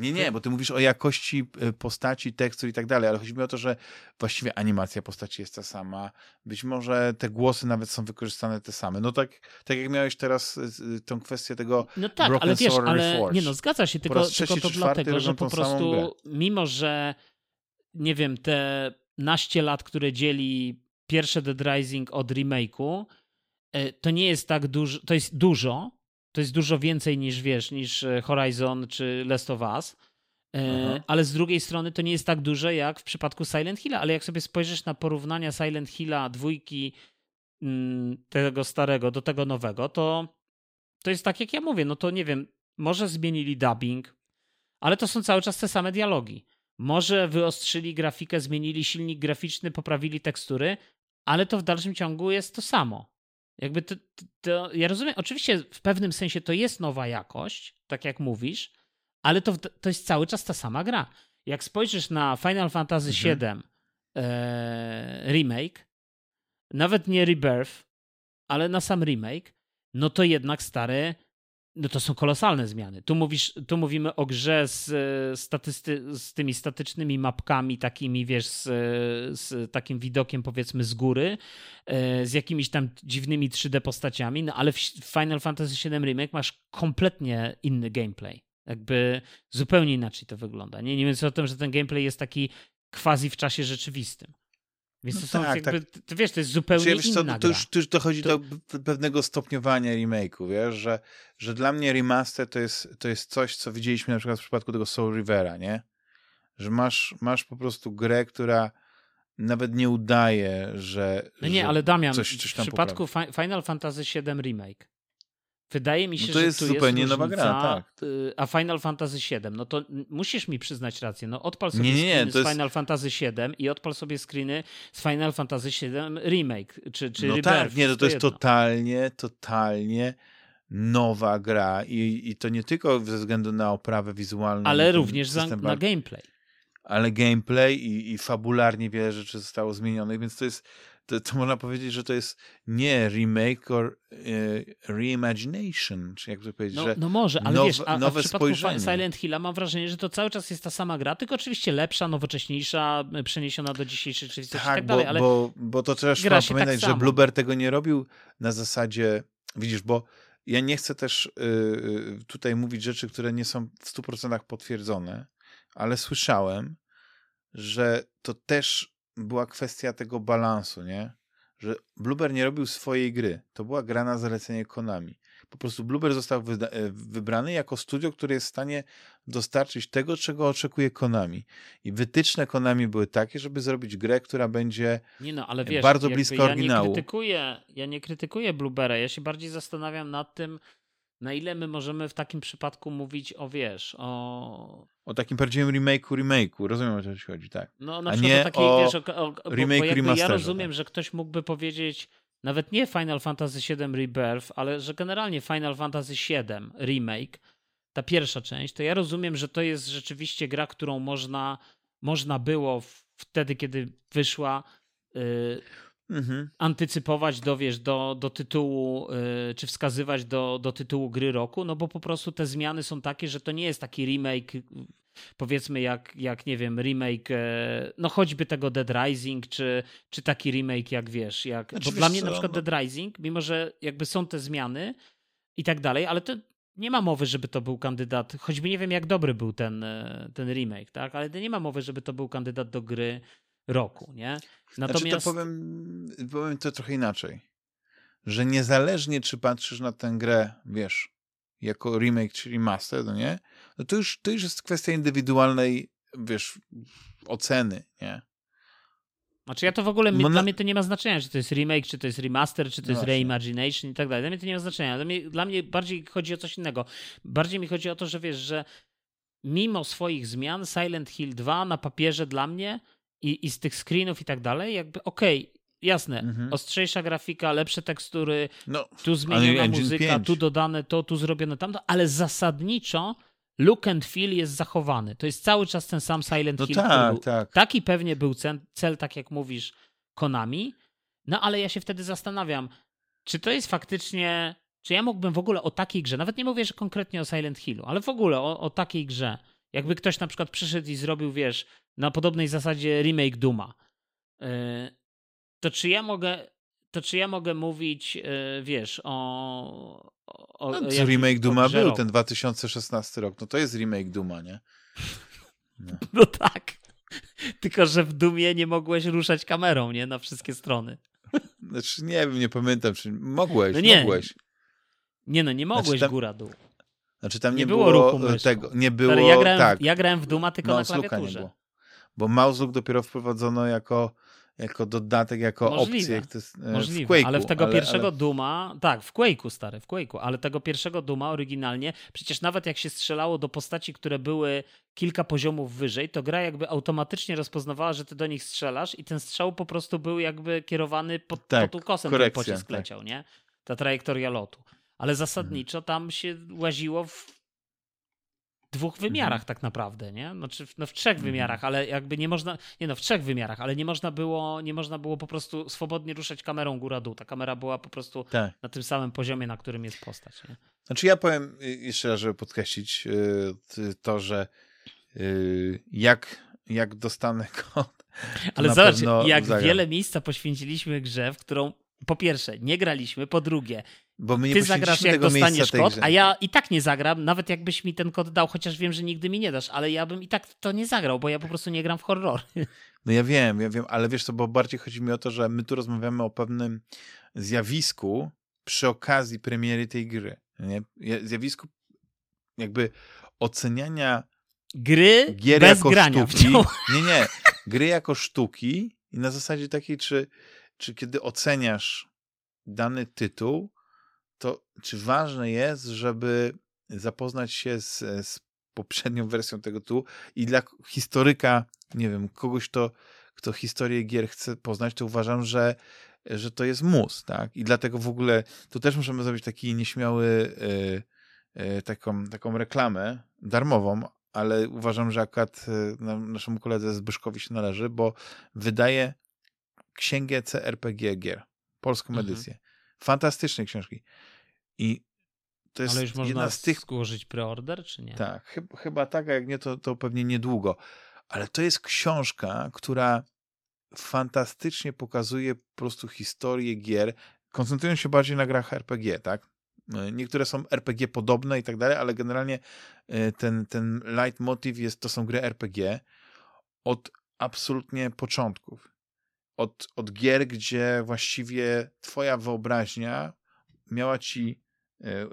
Nie, nie, bo ty mówisz o jakości e, postaci, tekstur i tak dalej, ale chodzi mi o to, że właściwie animacja postaci jest ta sama. Być może te głosy nawet są wykorzystane te same. No tak, tak jak miałeś teraz e, tą kwestię tego No tak, Broken ale wiesz, Sword ale Reforged. nie no, zgadza się, tylko, tylko to dlatego, że po prostu mimo, że nie wiem, te naście lat, które dzieli pierwsze Dead Rising od remake'u, e, to nie jest tak dużo, to jest dużo, to jest dużo więcej niż wiesz, niż e, Horizon czy Last of Us, e, ale z drugiej strony to nie jest tak duże jak w przypadku Silent Hilla, ale jak sobie spojrzysz na porównania Silent Hilla dwójki mm, tego starego do tego nowego, to to jest tak jak ja mówię, no to nie wiem, może zmienili dubbing, ale to są cały czas te same dialogi. Może wyostrzyli grafikę, zmienili silnik graficzny, poprawili tekstury, ale to w dalszym ciągu jest to samo. Jakby to, to, ja rozumiem, oczywiście w pewnym sensie to jest nowa jakość, tak jak mówisz, ale to, to jest cały czas ta sama gra. Jak spojrzysz na Final Fantasy VII mhm. e, remake, nawet nie Rebirth, ale na sam remake, no to jednak stary no to są kolosalne zmiany. Tu, mówisz, tu mówimy o grze z, statysty, z tymi statycznymi mapkami, takimi, wiesz, z, z, takim widokiem, powiedzmy, z góry, e, z jakimiś tam dziwnymi 3D postaciami, no ale w Final Fantasy VII Remake masz kompletnie inny gameplay. Jakby zupełnie inaczej to wygląda. Nie, nie mówiąc o tym, że ten gameplay jest taki quasi w czasie rzeczywistym. Więc no to są tak, jakby, tak. to wiesz, to jest zupełnie Czyli, inna co, to, już, to już dochodzi to... do pewnego stopniowania remake'u, wiesz, że, że dla mnie remaster to jest, to jest coś, co widzieliśmy na przykład w przypadku tego Soul Rivera, nie? Że masz, masz po prostu grę, która nawet nie udaje, że. No nie, że ale Damian, coś, coś w przypadku poprawi. Final Fantasy VII Remake Wydaje mi się, no to jest że tu zupełnie jest nowa gra, tak. A Final Fantasy VII, no to musisz mi przyznać rację. No odpal sobie nie, nie, screeny z jest... Final Fantasy VII i odpal sobie screeny z Final Fantasy VII Remake, czy, czy no Rebirth. tak, nie, to, to jest jedno. totalnie, totalnie nowa gra I, i to nie tylko ze względu na oprawę wizualną. Ale również za, na gameplay. Ale gameplay i, i fabularnie wiele rzeczy zostało zmienionych, więc to jest to, to, można powiedzieć, że to jest nie remake or e, reimagination, czy jak to powiedzieć, no, że no może, ale nowe, wiesz, a, nowe a w przypadku spojrzenie. Silent Hilla mam wrażenie, że to cały czas jest ta sama gra, tylko oczywiście lepsza, nowocześniejsza, przeniesiona do dzisiejszej rzeczywistości tak, i tak dalej, ale bo, bo to trzeba tak pamiętać, tak że Bluebird tego nie robił na zasadzie, widzisz, bo ja nie chcę też yy, tutaj mówić rzeczy, które nie są w 100% potwierdzone, ale słyszałem, że to też była kwestia tego balansu, nie? Że Blueber nie robił swojej gry. To była gra na zalecenie Konami. Po prostu Blueber został e, wybrany jako studio, które jest w stanie dostarczyć tego, czego oczekuje Konami. I wytyczne Konami były takie, żeby zrobić grę, która będzie nie no, ale wiesz, bardzo blisko ja oryginału. Nie krytykuję, ja nie krytykuję Bluebera. Ja się bardziej zastanawiam nad tym, na ile my możemy w takim przypadku mówić o, wiesz, o... O takim prawdziwym remake'u remake'u, rozumiem o co ci chodzi, tak. No na A przykład nie o takiej, o wiesz, o, o, remake, bo ja rozumiem, tak. że ktoś mógłby powiedzieć, nawet nie Final Fantasy VII Rebirth, ale że generalnie Final Fantasy VII Remake, ta pierwsza część, to ja rozumiem, że to jest rzeczywiście gra, którą można, można było wtedy, kiedy wyszła... Yy, mhm. antycypować do, wiesz, do, do tytułu, yy, czy wskazywać do, do tytułu gry roku, no bo po prostu te zmiany są takie, że to nie jest taki remake, powiedzmy jak, jak nie wiem, remake, e, no choćby tego Dead Rising, czy, czy taki remake jak, wiesz, jak, znaczy, bo dla mnie co? na przykład no- Dead Rising, mimo że jakby są te zmiany i tak dalej, ale to nie ma mowy, żeby to był kandydat, choćby nie wiem jak dobry był ten, e, ten remake, tak, ale nie ma mowy, żeby to był kandydat do gry roku, nie? Natomiast... Znaczy to powiem, powiem to trochę inaczej. Że niezależnie, czy patrzysz na tę grę, wiesz, jako remake czy remaster, no nie? No to już, to już jest kwestia indywidualnej, wiesz, oceny, nie? Znaczy ja to w ogóle, Mona... dla mnie to nie ma znaczenia, czy to jest remake, czy to jest remaster, czy to no jest reimagination i tak dalej. Dla mnie to nie ma znaczenia. Dla mnie, dla mnie bardziej chodzi o coś innego. Bardziej mi chodzi o to, że wiesz, że mimo swoich zmian Silent Hill 2 na papierze dla mnie i, i z tych screenów i tak dalej, jakby okej, okay, jasne, mhm. ostrzejsza grafika, lepsze tekstury, no, tu zmieniona muzyka, 5. tu dodane to, tu zrobione tamto, ale zasadniczo look and feel jest zachowany. To jest cały czas ten sam Silent no Hill. Tak, był, tak. Taki pewnie był cel, cel, tak jak mówisz, Konami. No ale ja się wtedy zastanawiam, czy to jest faktycznie, czy ja mógłbym w ogóle o takiej grze, nawet nie mówię, że konkretnie o Silent Hillu, ale w ogóle o, o takiej grze, jakby ktoś na przykład przyszedł i zrobił, wiesz, na podobnej zasadzie remake Duma, yy, to czy ja mogę, to czy ja mogę mówić, yy, wiesz, o... o, no, o remake Duma był, rok. ten 2016 rok, no to jest remake Duma, nie? [LAUGHS] No, no tak. [LAUGHS] Tylko, że w Dumie nie mogłeś ruszać kamerą, nie? Na wszystkie strony. [LAUGHS] Znaczy, nie wiem, nie pamiętam, czy mogłeś, no nie, mogłeś. Nie no, nie mogłeś znaczy, tam, góra-dół. Znaczy tam nie, nie było, było tego, nie było, ja grałem, tak. Ja grałem w Duma tylko Mouse na klawiaturze. Bo mouse look dopiero wprowadzono jako jako dodatek, jako Możliwe. opcję. To jest, e, Możliwe, w Quake'u, ale w tego ale, pierwszego ale... Duma, tak, w Quake'u stary, w Quake'u, ale tego pierwszego Duma oryginalnie, przecież nawet jak się strzelało do postaci, które były kilka poziomów wyżej, to gra jakby automatycznie rozpoznawała, że ty do nich strzelasz i ten strzał po prostu był jakby kierowany pod, tak, pod ukosem, korekcja, ten pocisk tak. leciał, nie? Ta trajektoria lotu. Ale zasadniczo mhm. tam się łaziło w dwóch mhm. wymiarach tak naprawdę, nie? Znaczy, no w trzech mhm. wymiarach, ale jakby nie można, nie no, w trzech wymiarach, ale nie można było, nie można było po prostu swobodnie ruszać kamerą góra-dół. Ta kamera była po prostu tak. na tym samym poziomie, na którym jest postać, nie? Znaczy ja powiem jeszcze raz, żeby podkreślić y, to, że y, jak, jak dostanę [LAUGHS] kod, ale zobacz, jak zagram. wiele miejsca poświęciliśmy grze, w którą po pierwsze nie graliśmy, po drugie bo my nie Ty zagrasz, jak dostaniesz kod, a ja i tak nie zagram, nawet jakbyś mi ten kod dał, chociaż wiem, że nigdy mi nie dasz, ale ja bym i tak to nie zagrał, bo ja po prostu nie gram w horror. [LAUGHS] No ja wiem, ja wiem, ale wiesz co, bo bardziej chodzi mi o to, że my tu rozmawiamy o pewnym zjawisku przy okazji premiery tej gry. Nie? Zjawisku jakby oceniania gry gier bez jako grania. Sztuki. Nie, nie. Gry jako sztuki i na zasadzie takiej, czy, czy kiedy oceniasz dany tytuł, to czy ważne jest, żeby zapoznać się z, z poprzednią wersją tego tu i dla historyka, nie wiem, kogoś, kto, kto historię gier chce poznać, to uważam, że, że to jest mus, tak? I dlatego w ogóle tu też możemy zrobić taki nieśmiały y, y, taką, taką reklamę darmową, ale uważam, że akurat y, naszemu koledze Zbyszkowi się należy, bo wydaje księgę CRPG gier, polską mhm. edycję. Fantastyczne książki. I to jest Ale już można z tych... złożyć preorder, czy nie? Tak, chyba, chyba tak, a jak nie, to, to pewnie niedługo. Ale to jest książka, która fantastycznie pokazuje po prostu historię gier, koncentrując się bardziej na grach RPG, tak? E, niektóre są RPG podobne i tak dalej, ale generalnie e, ten, ten leitmotiv jest, to są gry RPG od absolutnie początków od, od gier, gdzie właściwie twoja wyobraźnia miała ci e, e,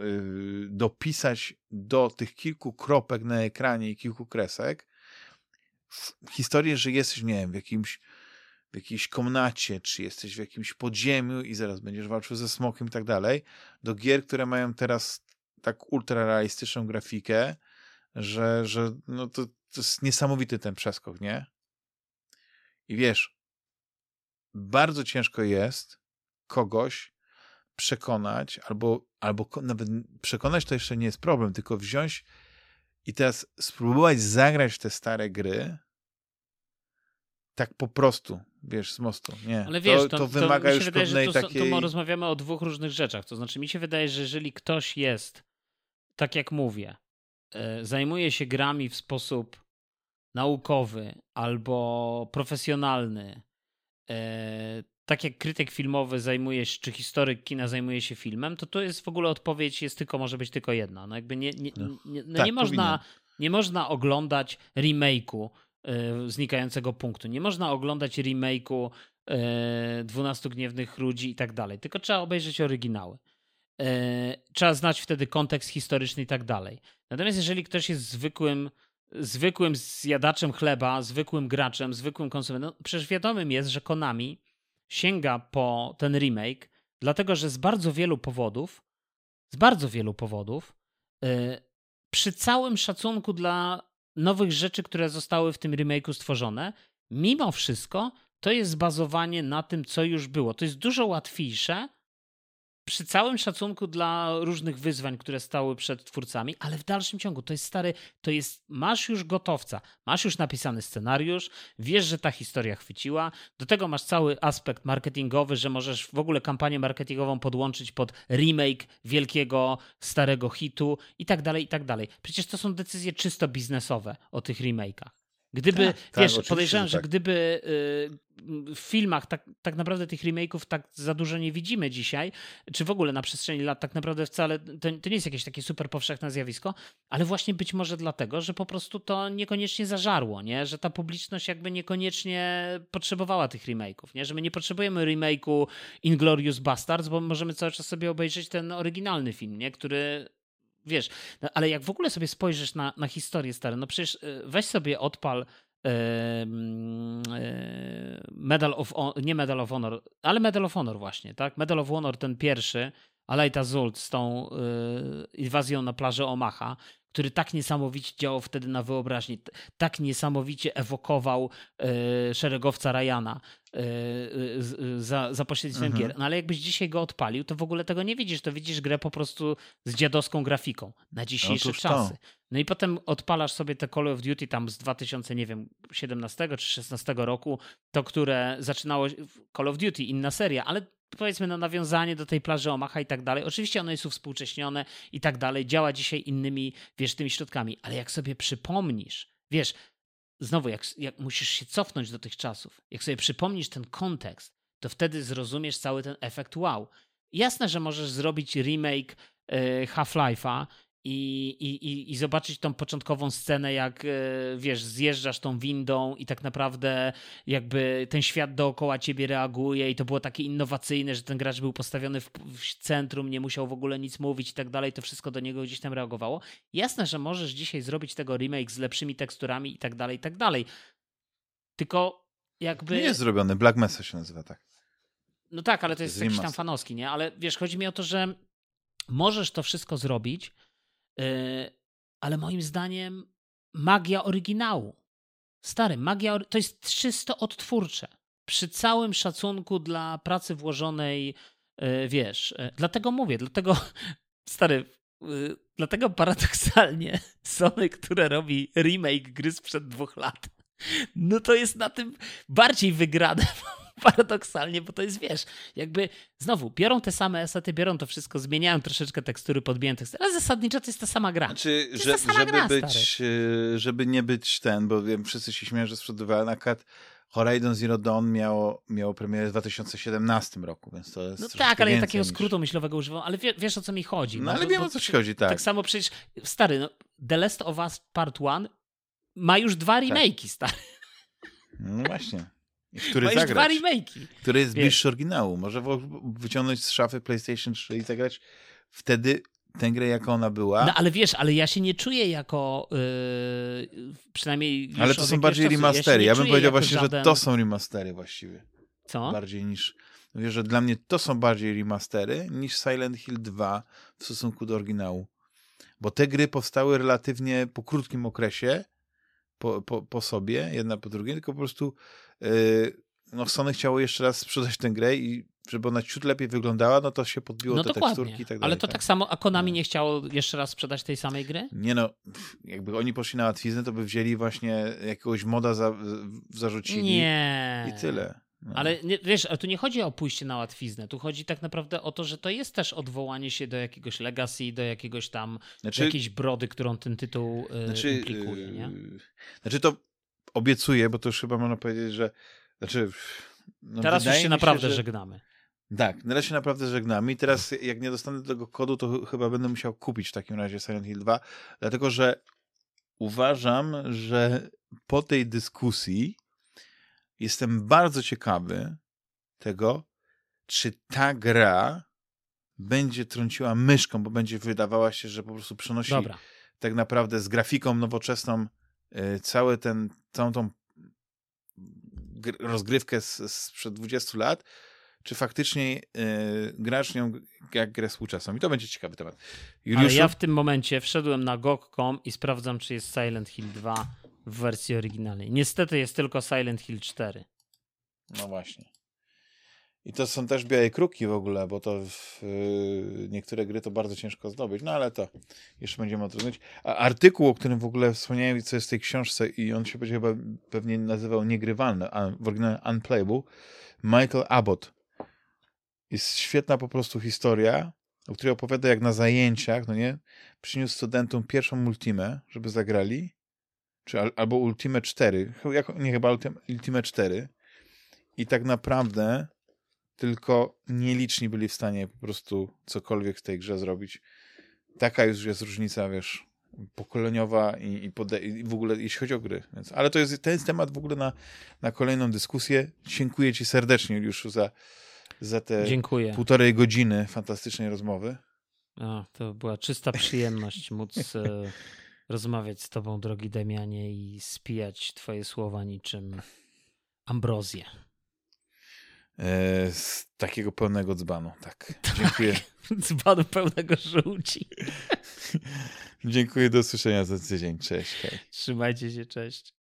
dopisać do tych kilku kropek na ekranie i kilku kresek historię, że jesteś, nie wiem, w jakimś w jakiejś komnacie, czy jesteś w jakimś podziemiu i zaraz będziesz walczył ze smokiem i tak dalej, do gier, które mają teraz tak ultra realistyczną grafikę, że, że no to, to jest niesamowity ten przeskok, nie? I wiesz, bardzo ciężko jest kogoś przekonać, albo, albo nawet przekonać to jeszcze nie jest problem, tylko wziąć i teraz spróbować zagrać te stare gry tak po prostu, wiesz, z mostu. Nie, Ale wiesz, to, to, to wymaga to już wydaje, pewnej to, takiej... To rozmawiamy o dwóch różnych rzeczach. To znaczy mi się wydaje, że jeżeli ktoś jest, tak jak mówię, e, zajmuje się grami w sposób naukowy albo profesjonalny, tak jak krytyk filmowy zajmuje się, czy historyk kina zajmuje się filmem, to to jest w ogóle odpowiedź, jest tylko, może być tylko jedna. No jakby nie, nie, no. nie, no tak, nie, można, nie można oglądać remake'u y, znikającego punktu. Nie można oglądać remake'u y, 12 Gniewnych Ludzi i tak dalej. Tylko trzeba obejrzeć oryginały. Y, trzeba znać wtedy kontekst historyczny i tak dalej. Natomiast jeżeli ktoś jest zwykłym zwykłym zjadaczem chleba, zwykłym graczem, zwykłym konsumentem, no, przecież wiadomym jest, że Konami sięga po ten remake, dlatego że z bardzo wielu powodów, z bardzo wielu powodów, yy, przy całym szacunku dla nowych rzeczy, które zostały w tym remake'u stworzone, mimo wszystko to jest zbazowanie na tym, co już było. To jest dużo łatwiejsze przy całym szacunku dla różnych wyzwań, które stały przed twórcami, ale w dalszym ciągu to jest stary, to jest, masz już gotowca, masz już napisany scenariusz, wiesz, że ta historia chwyciła, do tego masz cały aspekt marketingowy, że możesz w ogóle kampanię marketingową podłączyć pod remake wielkiego, starego hitu i tak dalej, i tak dalej. Przecież to są decyzje czysto biznesowe o tych remake'ach. Gdyby, Tak, tak, wiesz, oczywiście, podejrzewam, że że tak. gdyby y, w filmach tak, tak naprawdę tych remake'ów tak za dużo nie widzimy dzisiaj, czy w ogóle na przestrzeni lat tak naprawdę wcale, to, to nie jest jakieś takie super powszechne zjawisko, ale właśnie być może dlatego, że po prostu to niekoniecznie zażarło, nie? Że ta publiczność jakby niekoniecznie potrzebowała tych remake'ów, nie? Że my nie potrzebujemy remake'u Inglorious Bastards, bo możemy cały czas sobie obejrzeć ten oryginalny film, nie? Który wiesz, no, ale jak w ogóle sobie spojrzysz na, na historię stare, no przecież y, weź sobie odpal e, e, Medal of nie Medal of Honor, ale Medal of Honor właśnie, tak? Medal of Honor ten pierwszy, Alejta Zult z tą y, inwazją na plaży Omaha, który tak niesamowicie działał wtedy na wyobraźni, tak niesamowicie ewokował y, szeregowca Ryana y, y, z- y, za, za pośrednictwem Mhm. gier. No ale jakbyś dzisiaj go odpalił, to w ogóle tego nie widzisz, to widzisz grę po prostu z dziadowską grafiką na dzisiejsze Otóż to. czasy. No i potem odpalasz sobie te Call of Duty tam z 2000, nie wiem, 17 czy 16 roku, to które zaczynało Call of Duty, inna seria, ale powiedzmy no nawiązanie do tej plaży Omaha i tak dalej. Oczywiście one jest uwspółcześnione i tak dalej, działa dzisiaj innymi, wiesz, tymi środkami, ale jak sobie przypomnisz, wiesz, znowu, jak, jak musisz się cofnąć do tych czasów, jak sobie przypomnisz ten kontekst, to wtedy zrozumiesz cały ten efekt wow. Jasne, że możesz zrobić remake e, Half-Life'a i, i, i, zobaczyć tą początkową scenę, jak e, wiesz, zjeżdżasz tą windą i tak naprawdę jakby ten świat dookoła ciebie reaguje i to było takie innowacyjne, że ten gracz był postawiony w, w centrum, nie musiał w ogóle nic mówić i tak dalej, to wszystko do niego gdzieś tam reagowało. Jasne, że możesz dzisiaj zrobić tego remake z lepszymi teksturami i tak dalej, i tak dalej. Tylko jakby... Nie jest zrobiony, Black Mesa się nazywa tak. No tak, ale to jest jest jakiś tam fanowski, nie? Ale wiesz, chodzi mi o to, że możesz to wszystko zrobić, ale moim zdaniem magia oryginału. Stary, magia to jest czysto odtwórcze. Przy całym szacunku dla pracy włożonej, yy, wiesz, yy, dlatego mówię, dlatego, [LAUGHS] stary, dlatego paradoksalnie [LAUGHS] Sony, które robi remake gry sprzed dwóch lat, no to jest na tym bardziej wygrane [LAUGHS] paradoksalnie, bo to jest, wiesz, jakby znowu biorą te same esety, biorą to wszystko, zmieniają troszeczkę tekstury, podbijają tekstury, ale zasadniczo to jest ta sama gra. Znaczy, jest że, żeby, gra, być, e, żeby nie być ten, bo wiem, wszyscy się śmieją, że sprzedawałem akad Horizon Zero Dawn miało, miało premierę w 2017 roku, więc to jest No tak, ale ja takiego niż- skrótu myślowego używam, ale wie, wiesz o co mi chodzi. No ale bo- wiem o co ci chodzi, tak. Tak samo przecież, stary, no, The Last of Us Part 1 ma już dwa Tak. remake'i, stary. No właśnie. Który już dwa zagrać? remake'i. Który jest Wiesz. bliższy oryginału. Może wyciągnąć z szafy PlayStation 3 i zagrać wtedy tę grę, jaka ona była. No ale wiesz, ale ja się nie czuję jako yy, przynajmniej ale to są bardziej remastery. Ja, Ja, bym powiedział właśnie, żaden... że to są remastery właściwie. Co? Bardziej niż... Mówię, że dla mnie to są bardziej remastery niż Silent Hill 2 w stosunku do oryginału. Bo te gry powstały relatywnie po krótkim okresie, po, po, po sobie, jedna po drugiej, tylko po prostu no Sony chciało jeszcze raz sprzedać tę grę i żeby ona ciut lepiej wyglądała, no to się podbiło No te dokładnie. teksturki i tak dalej. ale to tak, tak. samo, a Konami No. nie chciało jeszcze raz sprzedać tej samej gry? Nie no, jakby oni poszli na łatwiznę, to by wzięli właśnie jakiegoś moda za, zarzucili Nie. i tyle. No. Ale nie, wiesz, tu nie chodzi o pójście na łatwiznę. Tu chodzi tak naprawdę o to, że to jest też odwołanie się do jakiegoś legacy, do jakiegoś tam, znaczy, do jakiejś brody, którą ten tytuł yy, znaczy, implikuje, nie? yy, znaczy to obiecuję, bo to już chyba można powiedzieć, że znaczy, no Teraz już się mi naprawdę że- żegnamy. Tak, teraz się naprawdę żegnamy i teraz jak nie dostanę tego kodu, to ch- chyba będę musiał kupić w takim razie Silent Hill 2, dlatego że uważam, że po tej dyskusji jestem bardzo ciekawy tego, czy ta gra będzie trąciła myszką, bo będzie wydawała się, że po prostu przenosi Dobra. tak naprawdę z grafiką nowoczesną cały ten, całą tą gr- rozgrywkę z, sprzed 20 lat, czy faktycznie y, grasz nią jak grę współczesną. I to będzie ciekawy temat. Ale Juliuszu, ja w tym momencie wszedłem na GOG.com i sprawdzam, czy jest Silent Hill 2 w wersji oryginalnej. Niestety jest tylko Silent Hill 4. No właśnie. I to są też białe kruki w ogóle, bo to w, y, niektóre gry to bardzo ciężko zdobyć, no ale to jeszcze będziemy o tym rozmawiać. A artykuł, o którym w ogóle wspomniałem, co jest w tej książce i on się będzie chyba pewnie nazywał Niegrywalny, a w oryginale Unplayable, Michael Abbott. Jest świetna po prostu historia, o której opowiada jak na zajęciach, no nie, przyniósł studentom pierwszą multimę, żeby zagrali czy al, albo Ultimate 4, nie chyba Ultimate 4 i tak naprawdę tylko nieliczni byli w stanie po prostu cokolwiek w tej grze zrobić. Taka już jest różnica, wiesz, pokoleniowa i, i, pode- i w ogóle jeśli chodzi o gry. Więc, ale to jest, to jest temat w ogóle na, na kolejną dyskusję. Dziękuję ci serdecznie już za, za te Dziękuję. półtorej godziny fantastycznej rozmowy. A, to była czysta przyjemność móc e, rozmawiać z tobą, drogi Damianie, i spijać twoje słowa niczym ambrozję. E, z takiego pełnego dzbanu, tak. [LAUGHS] Dziękuję. Dzbanu pełnego żółci. [LAUGHS] Dziękuję, do usłyszenia za tydzień. Cześć. Hej. Trzymajcie się, cześć.